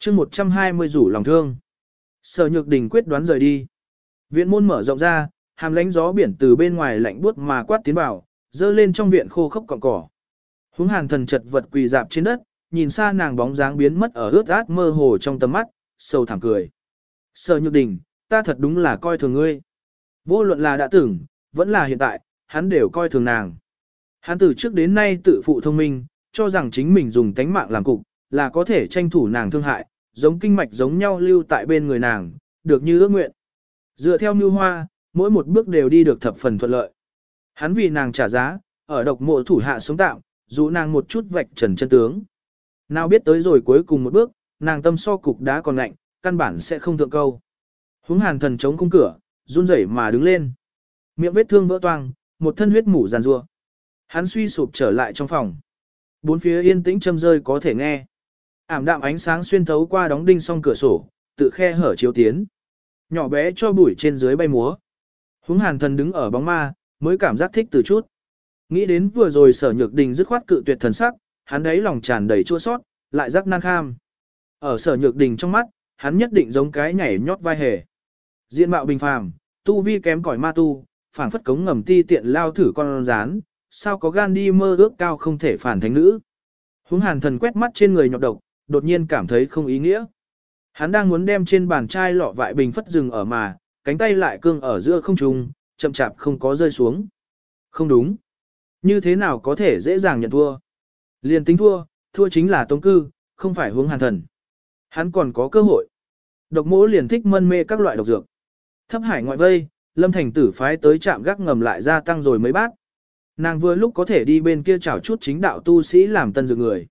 chương 120 rủ lòng thương. Sở nhược đình quyết đoán rời đi. Viện môn mở rộng ra, hàm lánh gió biển từ bên ngoài lạnh buốt mà quát tiến vào, dơ lên trong viện khô khốc cọng cỏ. Húng hàn thần chật vật quỳ dạp trên đất, nhìn xa nàng bóng dáng biến mất ở ướt át mơ hồ trong tầm mắt, sâu thảm cười. Sở nhược đình, ta thật đúng là coi thường ngươi. Vô luận là đã tưởng, vẫn là hiện tại, hắn đều coi thường nàng. Hắn từ trước đến nay tự phụ thông minh, cho rằng chính mình dùng tánh mạng làm cục, là có thể tranh thủ nàng thương hại, giống kinh mạch giống nhau lưu tại bên người nàng, được như ước nguyện. Dựa theo mưu hoa, mỗi một bước đều đi được thập phần thuận lợi. Hắn vì nàng trả giá, ở độc mộ thủ hạ sống tạm, dụ nàng một chút vạch trần chân tướng. Nào biết tới rồi cuối cùng một bước, nàng tâm so cục đá còn lạnh, căn bản sẽ không thượng câu. Húng hàn thần chống khung cửa, run rẩy mà đứng lên. Miệng vết thương vỡ toang, một thân huyết mủ giàn rua. Hắn suy sụp trở lại trong phòng. Bốn phía yên tĩnh châm rơi có thể nghe. Ảm đạm ánh sáng xuyên thấu qua đóng đinh song cửa sổ, tự khe hở chiếu tiến. Nhỏ bé cho bụi trên dưới bay múa. Húng hàn thần đứng ở bóng ma, mới cảm giác thích từ chút. Nghĩ đến vừa rồi sở nhược đình dứt khoát cự tuyệt thần sắc, hắn đấy lòng tràn đầy chua sót, lại rắc nan kham. Ở sở nhược đình trong mắt, hắn nhất định giống cái nhảy nhót vai hề. Diện mạo bình phàm, tu vi kém cỏi ma tu, phảng phất cống ngầm ti tiện lao thử con rán, sao có gan đi mơ ước cao không thể phản thánh nữ. Húng hàn thần quét mắt trên người nhọc độc, đột nhiên cảm thấy không ý nghĩa. Hắn đang muốn đem trên bàn chai lọ vại bình phất rừng ở mà, cánh tay lại cương ở giữa không trung, chậm chạp không có rơi xuống. Không đúng. Như thế nào có thể dễ dàng nhận thua? Liền tính thua, thua chính là tống cư, không phải hướng hàn thần. Hắn còn có cơ hội. Độc mỗ liền thích mân mê các loại độc dược. Thấp hải ngoại vây, lâm thành tử phái tới trạm gác ngầm lại gia tăng rồi mấy bát. Nàng vừa lúc có thể đi bên kia chảo chút chính đạo tu sĩ làm tân dược người.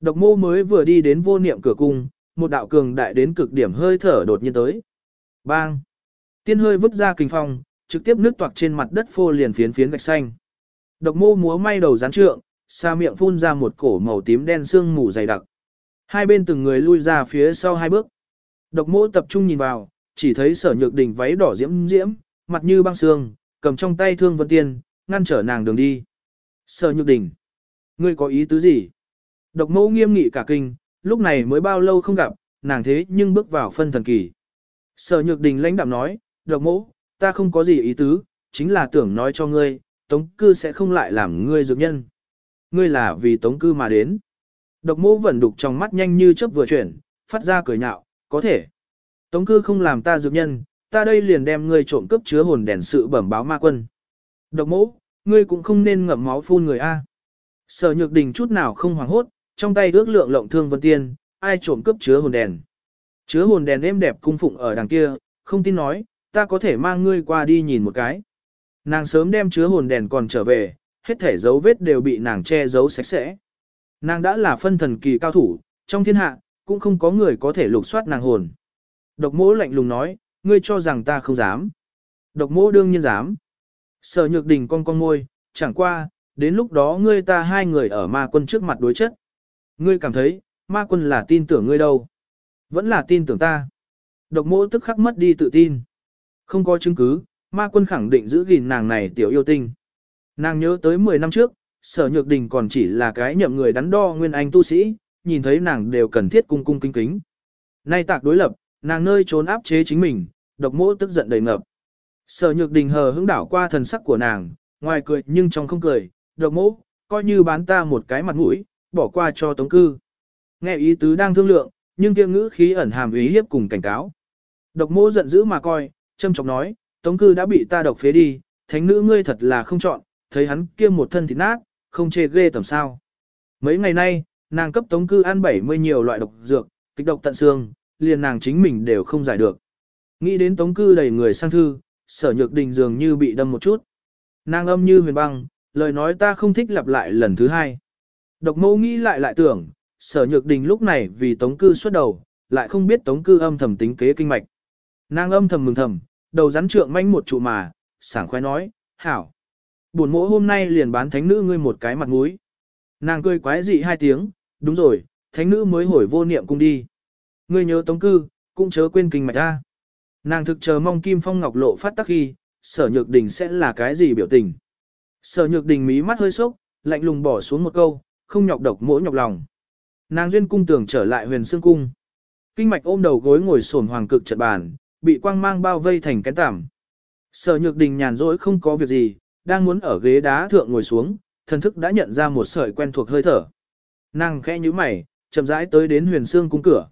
Độc mô mới vừa đi đến vô niệm cửa cung, một đạo cường đại đến cực điểm hơi thở đột nhiên tới. Bang! Tiên hơi vứt ra kinh phong, trực tiếp nước toạc trên mặt đất phô liền phiến phiến gạch xanh. Độc mô múa may đầu rán trượng, xa miệng phun ra một cổ màu tím đen sương mù dày đặc. Hai bên từng người lui ra phía sau hai bước. Độc mô tập trung nhìn vào, chỉ thấy sở nhược đỉnh váy đỏ diễm diễm, mặt như băng sương, cầm trong tay thương vân tiên, ngăn trở nàng đường đi. Sở nhược đỉnh, ngươi có ý tứ gì? Độc Mẫu nghiêm nghị cả kinh, lúc này mới bao lâu không gặp, nàng thế nhưng bước vào phân thần kỳ. Sở nhược đình lãnh đạm nói, độc Mẫu, ta không có gì ý tứ, chính là tưởng nói cho ngươi, tống cư sẽ không lại làm ngươi dược nhân. Ngươi là vì tống cư mà đến. Độc Mẫu vẫn đục trong mắt nhanh như chớp vừa chuyển, phát ra cười nhạo, có thể. Tống cư không làm ta dược nhân, ta đây liền đem ngươi trộm cướp chứa hồn đèn sự bẩm báo ma quân. Độc Mẫu, ngươi cũng không nên ngậm máu phun người A. Sở nhược đình chút nào không hoảng hốt, trong tay ước lượng lộng thương vân tiên, ai trộm cướp chứa hồn đèn. Chứa hồn đèn êm đẹp cung phụng ở đằng kia, không tin nói, ta có thể mang ngươi qua đi nhìn một cái. Nàng sớm đem chứa hồn đèn còn trở về, hết thể dấu vết đều bị nàng che giấu sạch sẽ. Nàng đã là phân thần kỳ cao thủ, trong thiên hạ, cũng không có người có thể lục soát nàng hồn. Độc mỗ lạnh lùng nói, ngươi cho rằng ta không dám. Độc mỗ đương nhiên dám. Sở nhược đình con con ngôi, chẳng qua, đến lúc đó ngươi ta hai người ở ma quân trước mặt đối chất. Ngươi cảm thấy, ma quân là tin tưởng ngươi đâu. Vẫn là tin tưởng ta. Độc mỗ tức khắc mất đi tự tin. Không có chứng cứ, ma quân khẳng định giữ gìn nàng này tiểu yêu tinh. Nàng nhớ tới 10 năm trước, sở nhược đình còn chỉ là cái nhậm người đắn đo nguyên anh tu sĩ, nhìn thấy nàng đều cần thiết cung cung kính kính. Nay tạc đối lập, nàng nơi trốn áp chế chính mình, độc mỗ tức giận đầy ngập. Sở nhược đình hờ hững đảo qua thần sắc của nàng, ngoài cười nhưng trong không cười, độc mỗ, coi như bán ta một cái mặt mũi, bỏ qua cho tống cư. Nghe ý tứ đang thương lượng, nhưng kia ngữ khí ẩn hàm ý hiếp cùng cảnh cáo. Độc mô giận dữ mà coi, châm chọc nói, tống cư đã bị ta độc phế đi, thánh nữ ngươi thật là không chọn, thấy hắn kia một thân thịt nát, không chê ghê tầm sao. Mấy ngày nay, nàng cấp tống cư ăn 70 nhiều loại độc dược, kịch độc tận xương, liền nàng chính mình đều không giải được. Nghĩ đến tống cư đầy người sang thư, sở nhược đình dường như bị đâm một chút. Nàng âm như huyền băng, lời nói ta không thích lặp lại lần thứ hai. Độc mâu nghĩ lại lại tưởng, sở nhược đình lúc này vì tống cư xuất đầu, lại không biết tống cư âm thầm tính kế kinh mạch. Nàng âm thầm mừng thầm, đầu rắn trượng manh một trụ mà, sảng khoái nói, hảo. Buồn mỗ hôm nay liền bán thánh nữ ngươi một cái mặt mũi. Nàng cười quái dị hai tiếng, đúng rồi, thánh nữ mới hồi vô niệm cung đi. Ngươi nhớ tống cư, cũng chớ quên kinh mạch ta. Nàng thực chờ mong Kim Phong Ngọc lộ phát tắc khi, sở nhược đình sẽ là cái gì biểu tình. Sở nhược đình mí mắt hơi sốc, lạnh lùng bỏ xuống một câu, không nhọc độc mỗi nhọc lòng. Nàng duyên cung tưởng trở lại huyền xương cung. Kinh mạch ôm đầu gối ngồi sổn hoàng cực trận bàn, bị quang mang bao vây thành cái tằm. Sở nhược đình nhàn rỗi không có việc gì, đang muốn ở ghế đá thượng ngồi xuống, thần thức đã nhận ra một sợi quen thuộc hơi thở. Nàng khẽ như mày, chậm rãi tới đến huyền xương cung cửa.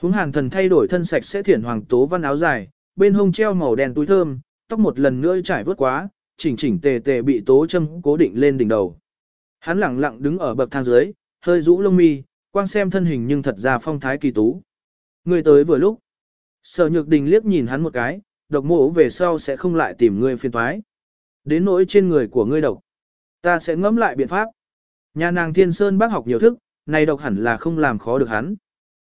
Húng hàn thần thay đổi thân sạch sẽ thiển hoàng tố văn áo dài, bên hông treo màu đen túi thơm, tóc một lần nữa trải vớt quá, chỉnh chỉnh tề tề bị tố châm cố định lên đỉnh đầu. Hắn lặng lặng đứng ở bậc thang dưới, hơi rũ lông mi, quang xem thân hình nhưng thật ra phong thái kỳ tú. Người tới vừa lúc. Sở nhược đình liếc nhìn hắn một cái, độc mộ về sau sẽ không lại tìm ngươi phiền toái. Đến nỗi trên người của ngươi độc. Ta sẽ ngẫm lại biện pháp. Nhà nàng thiên sơn bác học nhiều thức, này độc hẳn là không làm khó được hắn.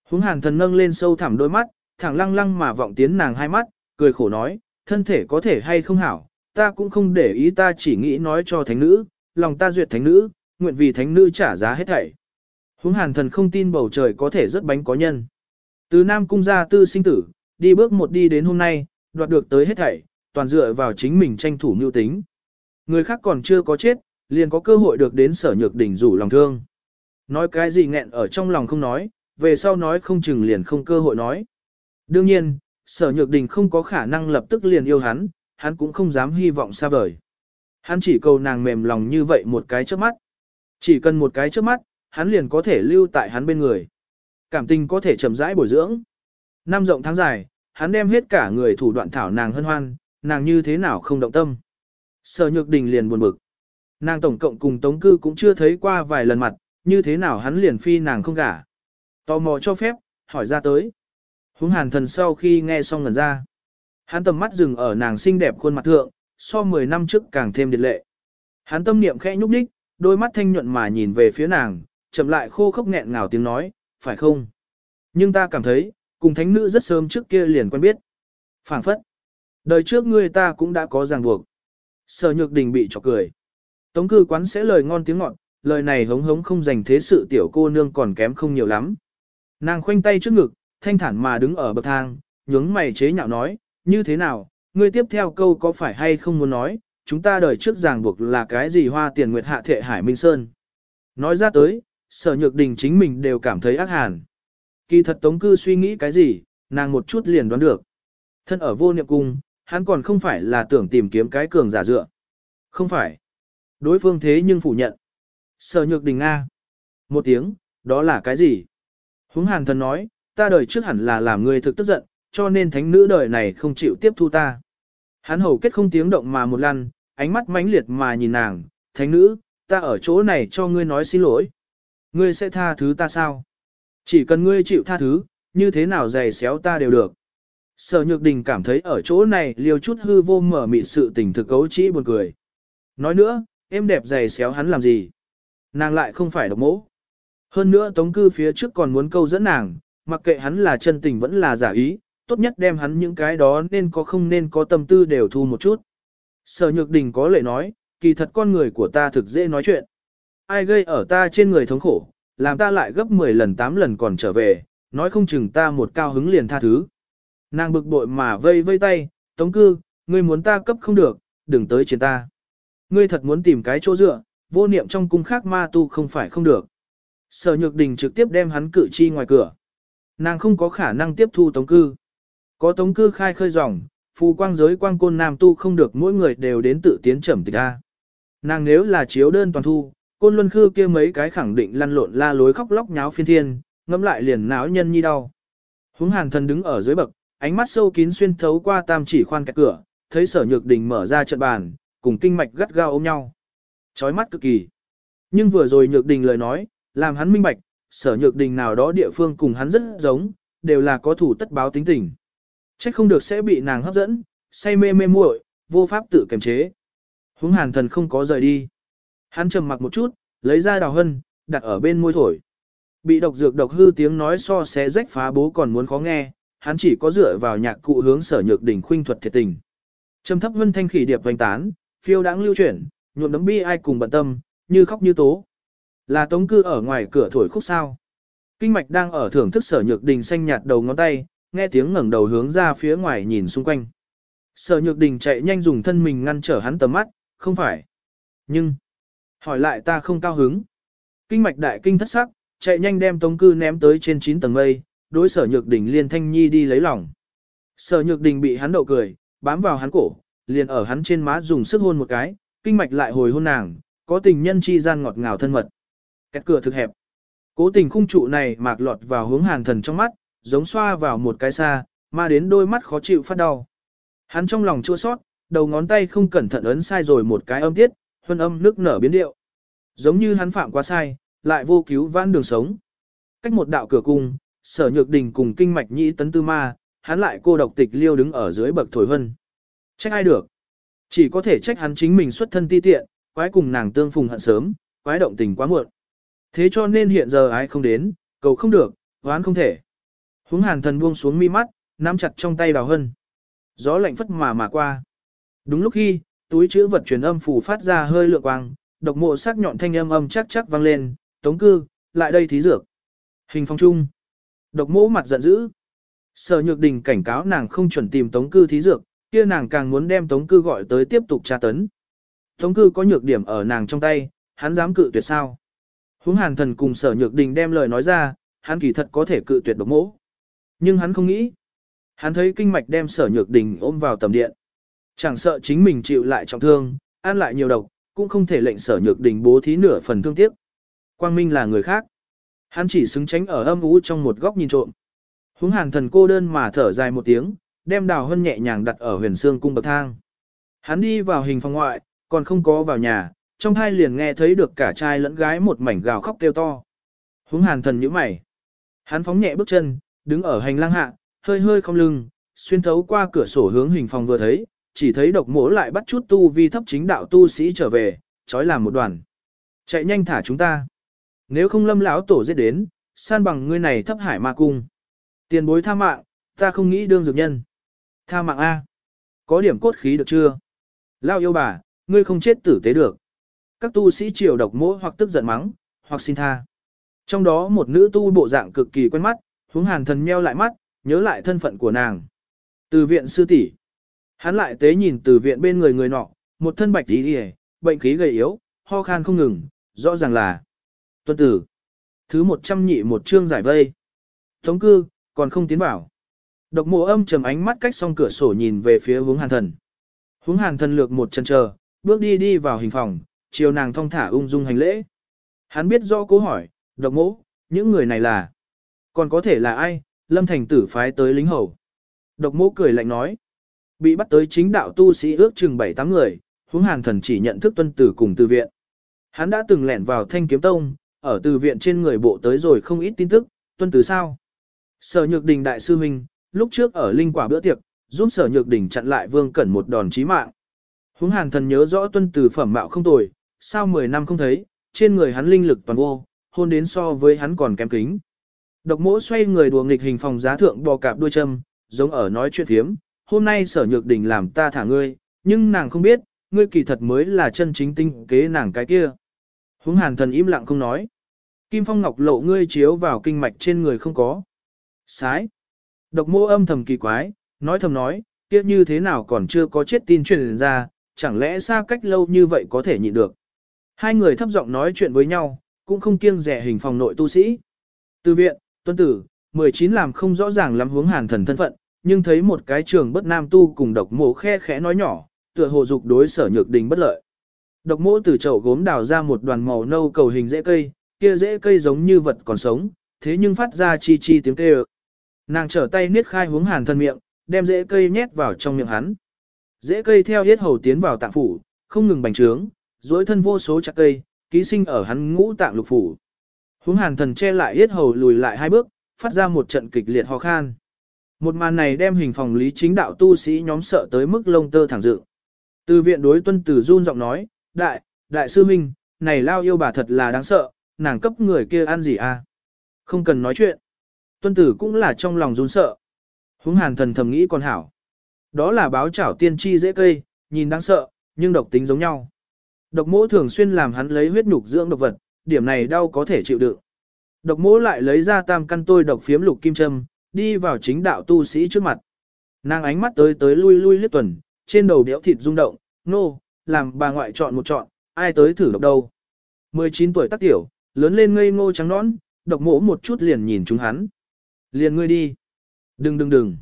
Húng hàn thần nâng lên sâu thẳm đôi mắt, thẳng lăng lăng mà vọng tiến nàng hai mắt, cười khổ nói, thân thể có thể hay không hảo, ta cũng không để ý ta chỉ nghĩ nói cho thánh nữ, lòng ta duyệt thánh nữ, nguyện vì thánh nữ trả giá hết thảy. Húng hàn thần không tin bầu trời có thể rất bánh có nhân. Từ Nam Cung ra tư sinh tử, đi bước một đi đến hôm nay, đoạt được tới hết thảy, toàn dựa vào chính mình tranh thủ mưu tính. Người khác còn chưa có chết, liền có cơ hội được đến sở nhược đỉnh rủ lòng thương. Nói cái gì nghẹn ở trong lòng không nói, về sau nói không chừng liền không cơ hội nói. Đương nhiên, sở nhược đình không có khả năng lập tức liền yêu hắn, hắn cũng không dám hy vọng xa vời. Hắn chỉ cầu nàng mềm lòng như vậy một cái trước mắt. Chỉ cần một cái trước mắt, hắn liền có thể lưu tại hắn bên người. Cảm tình có thể chậm rãi bồi dưỡng. Năm rộng tháng dài, hắn đem hết cả người thủ đoạn thảo nàng hân hoan, nàng như thế nào không động tâm. Sở nhược đình liền buồn bực. Nàng tổng cộng cùng tống cư cũng chưa thấy qua vài lần mặt, như thế nào hắn liền phi nàng không gả. Tò mò cho phép, hỏi ra tới. Húng hàn thần sau khi nghe xong ngần ra. Hắn tầm mắt dừng ở nàng xinh đẹp khuôn mặt thượng, so 10 năm trước càng thêm điệt lệ. Hắn tâm niệm khẽ nhúc đích, đôi mắt thanh nhuận mà nhìn về phía nàng, chậm lại khô khốc nghẹn ngào tiếng nói, phải không? Nhưng ta cảm thấy, cùng thánh nữ rất sớm trước kia liền quen biết. phảng phất. Đời trước ngươi ta cũng đã có ràng buộc. Sở nhược đình bị chọc cười. Tống cư quán sẽ lời ngon tiếng ngọt, lời này hống hống không dành thế sự tiểu cô nương còn kém không nhiều lắm. Nàng khoanh tay trước ngực, thanh thản mà đứng ở bậc thang, nhướng mày chế nhạo nói, như thế nào, ngươi tiếp theo câu có phải hay không muốn nói, chúng ta đời trước ràng buộc là cái gì hoa tiền nguyệt hạ thệ Hải Minh Sơn. Nói ra tới, sở nhược đình chính mình đều cảm thấy ác hàn. Kỳ thật tống cư suy nghĩ cái gì, nàng một chút liền đoán được. Thân ở vô niệm cung, hắn còn không phải là tưởng tìm kiếm cái cường giả dựa. Không phải. Đối phương thế nhưng phủ nhận. Sở nhược đình Nga. Một tiếng, đó là cái gì? Húng hàn thần nói, ta đời trước hẳn là làm người thực tức giận, cho nên thánh nữ đời này không chịu tiếp thu ta. Hắn hầu kết không tiếng động mà một lần, ánh mắt mãnh liệt mà nhìn nàng, thánh nữ, ta ở chỗ này cho ngươi nói xin lỗi. Ngươi sẽ tha thứ ta sao? Chỉ cần ngươi chịu tha thứ, như thế nào giày xéo ta đều được. Sở Nhược Đình cảm thấy ở chỗ này liều chút hư vô mở mịt sự tình thực cấu trĩ buồn cười. Nói nữa, em đẹp giày xéo hắn làm gì? Nàng lại không phải độc mỗ. Hơn nữa tống cư phía trước còn muốn câu dẫn nàng, mặc kệ hắn là chân tình vẫn là giả ý, tốt nhất đem hắn những cái đó nên có không nên có tâm tư đều thu một chút. Sở Nhược Đình có lệ nói, kỳ thật con người của ta thực dễ nói chuyện. Ai gây ở ta trên người thống khổ, làm ta lại gấp 10 lần 8 lần còn trở về, nói không chừng ta một cao hứng liền tha thứ. Nàng bực bội mà vây vây tay, tống cư, ngươi muốn ta cấp không được, đừng tới trên ta. Ngươi thật muốn tìm cái chỗ dựa, vô niệm trong cung khác ma tu không phải không được. Sở Nhược Đình trực tiếp đem hắn cử chi ngoài cửa. Nàng không có khả năng tiếp thu tống cư. Có tống cư khai khơi dòng, phù quang giới quang côn nam tu không được mỗi người đều đến tự tiến trầm tịch A. Nàng nếu là chiếu đơn toàn thu, côn luân khư kia mấy cái khẳng định lăn lộn la lối khóc lóc nháo phiên thiên, ngẫm lại liền náo nhân nhi đau. Húng hàn thần đứng ở dưới bậc, ánh mắt sâu kín xuyên thấu qua tam chỉ khoan kẹt cửa, thấy sở nhược đình mở ra trận bàn, cùng kinh mạch gắt gao ôm nhau. Chói mắt cực kỳ. Nhưng vừa rồi nhược đình lời nói, làm hắn minh bạch, sở nhược đình nào đó địa phương cùng hắn rất giống, đều là có thủ tất báo tính tình. Trách không được sẽ bị nàng hấp dẫn, say mê mê muội, vô pháp tự kiềm chế. Húng hàn thần không có rời đi. Hắn trầm mặc một chút, lấy ra đào hân, đặt ở bên môi thổi. Bị độc dược độc hư tiếng nói so xé rách phá bố còn muốn khó nghe, hắn chỉ có dựa vào nhạc cụ hướng sở nhược đỉnh khuynh thuật thiệt tình. Trầm thấp vân thanh khỉ điệp hoành tán, phiêu đáng lưu chuyển, nhuộm đấm bi ai cùng bận tâm, như khóc như tố. Là tống cư ở ngoài cửa thổi khúc sao. Kinh mạch đang ở thưởng thức sở nhược đình xanh nhạt đầu ngón tay, nghe tiếng ngẩng đầu hướng ra phía ngoài nhìn xung quanh. Sở nhược đình chạy nhanh dùng thân mình ngăn trở hắn tầm mắt, không phải. Nhưng, hỏi lại ta không cao hứng. Kinh mạch đại kinh thất sắc, chạy nhanh đem tống cư ném tới trên 9 tầng mây, đối sở nhược đình liên thanh nhi đi lấy lòng. Sở nhược đình bị hắn đậu cười, bám vào hắn cổ, liền ở hắn trên má dùng sức hôn một cái, kinh mạch lại hồi hôn nàng, có tình nhân chi gian ngọt ngào thân mật. Kẹt cửa thực hẹp. Cố tình khung trụ này mạc lọt vào hướng hàn thần trong mắt, giống xoa vào một cái xa, mà đến đôi mắt khó chịu phát đau. Hắn trong lòng chua sót, đầu ngón tay không cẩn thận ấn sai rồi một cái âm tiết, huân âm nước nở biến điệu. Giống như hắn phạm quá sai, lại vô cứu vãn đường sống. Cách một đạo cửa cung, sở nhược đình cùng kinh mạch nhĩ tấn tư ma, hắn lại cô độc tịch liêu đứng ở dưới bậc thổi vân. Trách ai được? Chỉ có thể trách hắn chính mình xuất thân ti tiện, quái cùng nàng tương phùng hận sớm, quái động tình quá muộn. Thế cho nên hiện giờ ai không đến, cầu không được, oán không thể. Húng hàn thần buông xuống mi mắt, nắm chặt trong tay đào hân. Gió lạnh phất mà mà qua. Đúng lúc khi, túi chữ vật truyền âm phủ phát ra hơi lượng quang, độc mộ sắc nhọn thanh âm âm chắc chắc vang lên, tống cư, lại đây thí dược. Hình phong trung. Độc mộ mặt giận dữ. Sở nhược đình cảnh cáo nàng không chuẩn tìm tống cư thí dược, kia nàng càng muốn đem tống cư gọi tới tiếp tục tra tấn. Tống cư có nhược điểm ở nàng trong tay, hắn dám cự tuyệt sao. Hướng hàn thần cùng sở nhược đình đem lời nói ra, hắn kỳ thật có thể cự tuyệt độc Mộ. Nhưng hắn không nghĩ. Hắn thấy kinh mạch đem sở nhược đình ôm vào tầm điện. Chẳng sợ chính mình chịu lại trọng thương, ăn lại nhiều độc, cũng không thể lệnh sở nhược đình bố thí nửa phần thương tiếc. Quang Minh là người khác. Hắn chỉ xứng tránh ở âm ú trong một góc nhìn trộm. Húng hàng thần cô đơn mà thở dài một tiếng, đem đào hân nhẹ nhàng đặt ở huyền xương cung bậc thang. Hắn đi vào hình phòng ngoại, còn không có vào nhà, trong hai liền nghe thấy được cả trai lẫn gái một mảnh gào khóc kêu to. Húng hàn thần nhíu mày. Hắn phóng nhẹ bước chân, đứng ở hành lang hạ, hơi hơi không lưng, xuyên thấu qua cửa sổ hướng hình phòng vừa thấy, chỉ thấy độc mỗ lại bắt chút tu vi thấp chính đạo tu sĩ trở về, trói làm một đoàn. Chạy nhanh thả chúng ta. Nếu không lâm lão tổ giết đến, san bằng ngươi này thấp hải ma cung. Tiền bối tha mạng, ta không nghĩ đương dược nhân. Tha mạng A. Có điểm cốt khí được chưa? Lao yêu bà, ngươi không chết tử tế được. Các tu sĩ triều độc mỗ hoặc tức giận mắng, hoặc xin tha. Trong đó một nữ tu bộ dạng cực kỳ quen mắt, huống hàn thần meo lại mắt, nhớ lại thân phận của nàng. Từ viện sư tỷ, Hắn lại tế nhìn từ viện bên người người nọ, một thân bạch tí hề, bệnh khí gầy yếu, ho khan không ngừng, rõ ràng là tuân tử. Thứ một trăm nhị một chương giải vây. Tống cư, còn không tiến vào. Độc mộ âm trầm ánh mắt cách song cửa sổ nhìn về phía hướng hàn thần. Hướng hàn thần lược một chân chờ, bước đi đi vào hình phòng, chiều nàng thong thả ung dung hành lễ. Hắn biết rõ câu hỏi, độc mộ, những người này là, còn có thể là ai, lâm thành tử phái tới lính hầu. Độc mô cười lạnh nói, bị bắt tới chính đạo tu sĩ ước chừng 7-8 người, hướng hàn thần chỉ nhận thức tuân tử cùng từ viện. Hắn đã từng lẻn vào thanh kiếm tông, ở từ viện trên người bộ tới rồi không ít tin tức, tuân tử sao. Sở nhược đình đại sư huynh, lúc trước ở linh quả bữa tiệc, giúp sở nhược đình chặn lại vương cẩn một đòn chí mạng. Húng hàn thần nhớ rõ tuân từ phẩm mạo không tồi, sao 10 năm không thấy, trên người hắn linh lực toàn vô, hôn đến so với hắn còn kém kính. Độc mỗ xoay người đùa nghịch hình phòng giá thượng bò cạp đuôi châm, giống ở nói chuyện thiếm, hôm nay sở nhược đình làm ta thả ngươi, nhưng nàng không biết, ngươi kỳ thật mới là chân chính tinh kế nàng cái kia. Húng hàn thần im lặng không nói. Kim phong ngọc lộ ngươi chiếu vào kinh mạch trên người không có. Sái. Độc mô âm thầm kỳ quái, nói thầm nói, kia như thế nào còn chưa có chết tin truyền ra, chẳng lẽ xa cách lâu như vậy có thể nhịn được. Hai người thấp giọng nói chuyện với nhau, cũng không kiêng rẻ hình phòng nội tu sĩ. Từ viện, tuân tử, 19 làm không rõ ràng lắm hướng hàn thần thân phận, nhưng thấy một cái trường bất nam tu cùng độc mộ khe khẽ nói nhỏ, tựa hồ dục đối sở nhược đình bất lợi. Độc mộ từ chậu gốm đào ra một đoàn màu nâu cầu hình rễ cây, kia rễ cây giống như vật còn sống, thế nhưng phát ra chi chi tiếng kêu. Nàng trở tay niết khai hướng hàn thân miệng, đem rễ cây nhét vào trong miệng hắn. Rễ cây theo hết hầu tiến vào tạng phủ, không ngừng bành trướng, dối thân vô số chặt cây, ký sinh ở hắn ngũ tạng lục phủ. Hướng hàn thần che lại yết hầu lùi lại hai bước, phát ra một trận kịch liệt ho khan. Một màn này đem hình phòng lý chính đạo tu sĩ nhóm sợ tới mức lông tơ thẳng dự. Từ viện đối tuân tử run giọng nói, đại, đại sư minh, này lao yêu bà thật là đáng sợ, nàng cấp người kia ăn gì à? Không cần nói chuyện. Tuân tử cũng là trong lòng run sợ. Hướng hàn thần thầm nghĩ con hảo. Đó là báo chảo tiên tri dễ cây, nhìn đáng sợ, nhưng độc tính giống nhau. Độc mỗ thường xuyên làm hắn lấy huyết nhục dưỡng độc vật, điểm này đau có thể chịu đựng. Độc mỗ lại lấy ra tam căn tôi độc phiếm lục kim châm, đi vào chính đạo tu sĩ trước mặt. Nàng ánh mắt tới tới lui lui liếc tuần, trên đầu đéo thịt rung động, nô, no, làm bà ngoại chọn một chọn, ai tới thử độc đâu. 19 tuổi tác tiểu, lớn lên ngây ngô trắng nõn, độc mỗ một chút liền nhìn chúng hắn. Liền ngươi đi. Đừng đừng đừng.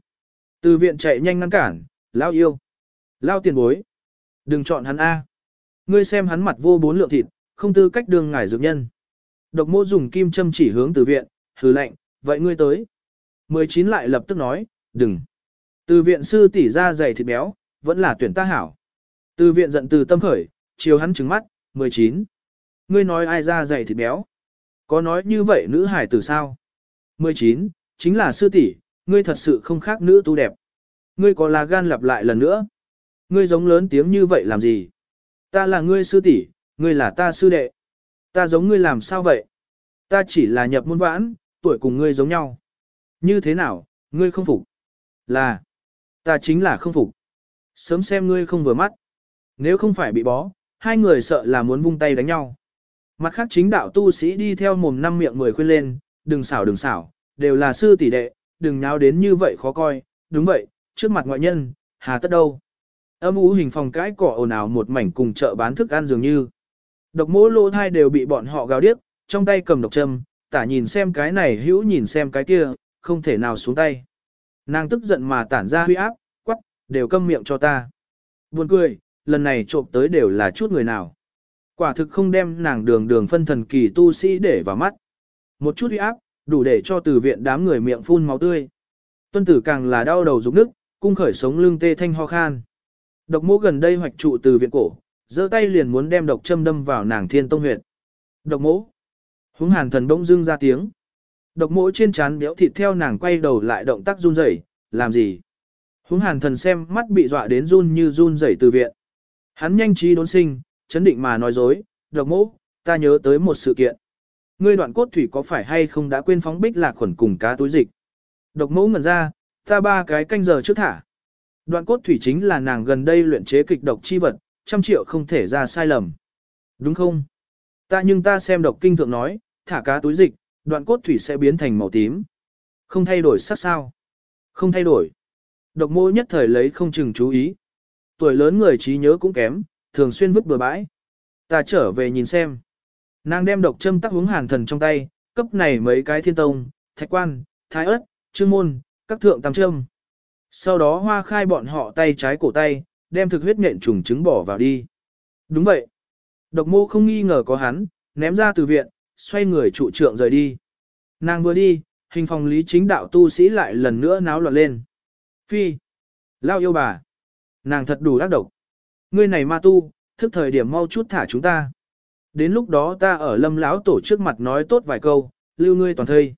Từ viện chạy nhanh ngăn cản, lao yêu. Lao tiền bối. Đừng chọn hắn A. Ngươi xem hắn mặt vô bốn lượng thịt, không tư cách đường ngải dược nhân. Độc mô dùng kim châm chỉ hướng từ viện, hừ lệnh, vậy ngươi tới. 19 lại lập tức nói, đừng. Từ viện sư tỉ ra dày thịt béo, vẫn là tuyển ta hảo. Từ viện giận từ tâm khởi, chiều hắn trừng mắt, 19. Ngươi nói ai ra dày thịt béo? Có nói như vậy nữ hải tử sao? 19. Chính là sư tỷ, ngươi thật sự không khác nữ tu đẹp. Ngươi có là gan lặp lại lần nữa. Ngươi giống lớn tiếng như vậy làm gì? Ta là ngươi sư tỷ, ngươi là ta sư đệ. Ta giống ngươi làm sao vậy? Ta chỉ là nhập môn vãn, tuổi cùng ngươi giống nhau. Như thế nào, ngươi không phục? Là, ta chính là không phục. Sớm xem ngươi không vừa mắt. Nếu không phải bị bó, hai người sợ là muốn vung tay đánh nhau. Mặt khác chính đạo tu sĩ đi theo mồm năm miệng mười khuyên lên, đừng xảo đừng xảo, đều là sư tỷ đệ, đừng nháo đến như vậy khó coi, đúng vậy, trước mặt ngoại nhân, hà tất đâu. Âm ú hình phòng cãi cỏ ồn ào một mảnh cùng chợ bán thức ăn dường như. Độc mỗ lỗ thai đều bị bọn họ gào điếc, trong tay cầm độc châm, tả nhìn xem cái này hữu nhìn xem cái kia, không thể nào xuống tay. Nàng tức giận mà tản ra huy áp, quắc, đều câm miệng cho ta. Buồn cười, lần này trộm tới đều là chút người nào. Quả thực không đem nàng đường đường phân thần kỳ tu sĩ để vào mắt. Một chút huy áp, đủ để cho từ viện đám người miệng phun máu tươi. Tuân tử càng là đau đầu rụng nức, cung khởi sống lưng tê thanh ho khan. Độc mỗ gần đây hoạch trụ từ viện cổ, giơ tay liền muốn đem độc châm đâm vào nàng thiên tông huyệt. Độc mỗ. Húng hàn thần bỗng dưng ra tiếng. Độc mỗ trên trán béo thịt theo nàng quay đầu lại động tác run rẩy, làm gì? Húng hàn thần xem mắt bị dọa đến run như run rẩy từ viện. Hắn nhanh trí đốn sinh, chấn định mà nói dối, độc mỗ, ta nhớ tới một sự kiện. Ngươi đoạn cốt thủy có phải hay không đã quên phóng bích lạc khuẩn cùng cá túi dịch? Độc mỗ ngẩn ra, ta ba cái canh giờ trước thả. Đoạn cốt thủy chính là nàng gần đây luyện chế kịch độc chi vật, trăm triệu không thể ra sai lầm. Đúng không? Ta nhưng ta xem độc kinh thượng nói, thả cá túi dịch, đoạn cốt thủy sẽ biến thành màu tím. Không thay đổi sắc sao? Không thay đổi. Độc mô nhất thời lấy không chừng chú ý. Tuổi lớn người trí nhớ cũng kém, thường xuyên vứt bừa bãi. Ta trở về nhìn xem. Nàng đem độc châm tắc hướng hàn thần trong tay, cấp này mấy cái thiên tông, thạch quan, thái ớt, trương môn, các thượng tam châm. Sau đó hoa khai bọn họ tay trái cổ tay, đem thực huyết nện trùng trứng bỏ vào đi. Đúng vậy. Độc mô không nghi ngờ có hắn, ném ra từ viện, xoay người trụ trượng rời đi. Nàng vừa đi, hình phòng lý chính đạo tu sĩ lại lần nữa náo loạn lên. Phi. Lao yêu bà. Nàng thật đủ ác độc. Ngươi này ma tu, thức thời điểm mau chút thả chúng ta. Đến lúc đó ta ở lâm lão tổ trước mặt nói tốt vài câu, lưu ngươi toàn thây.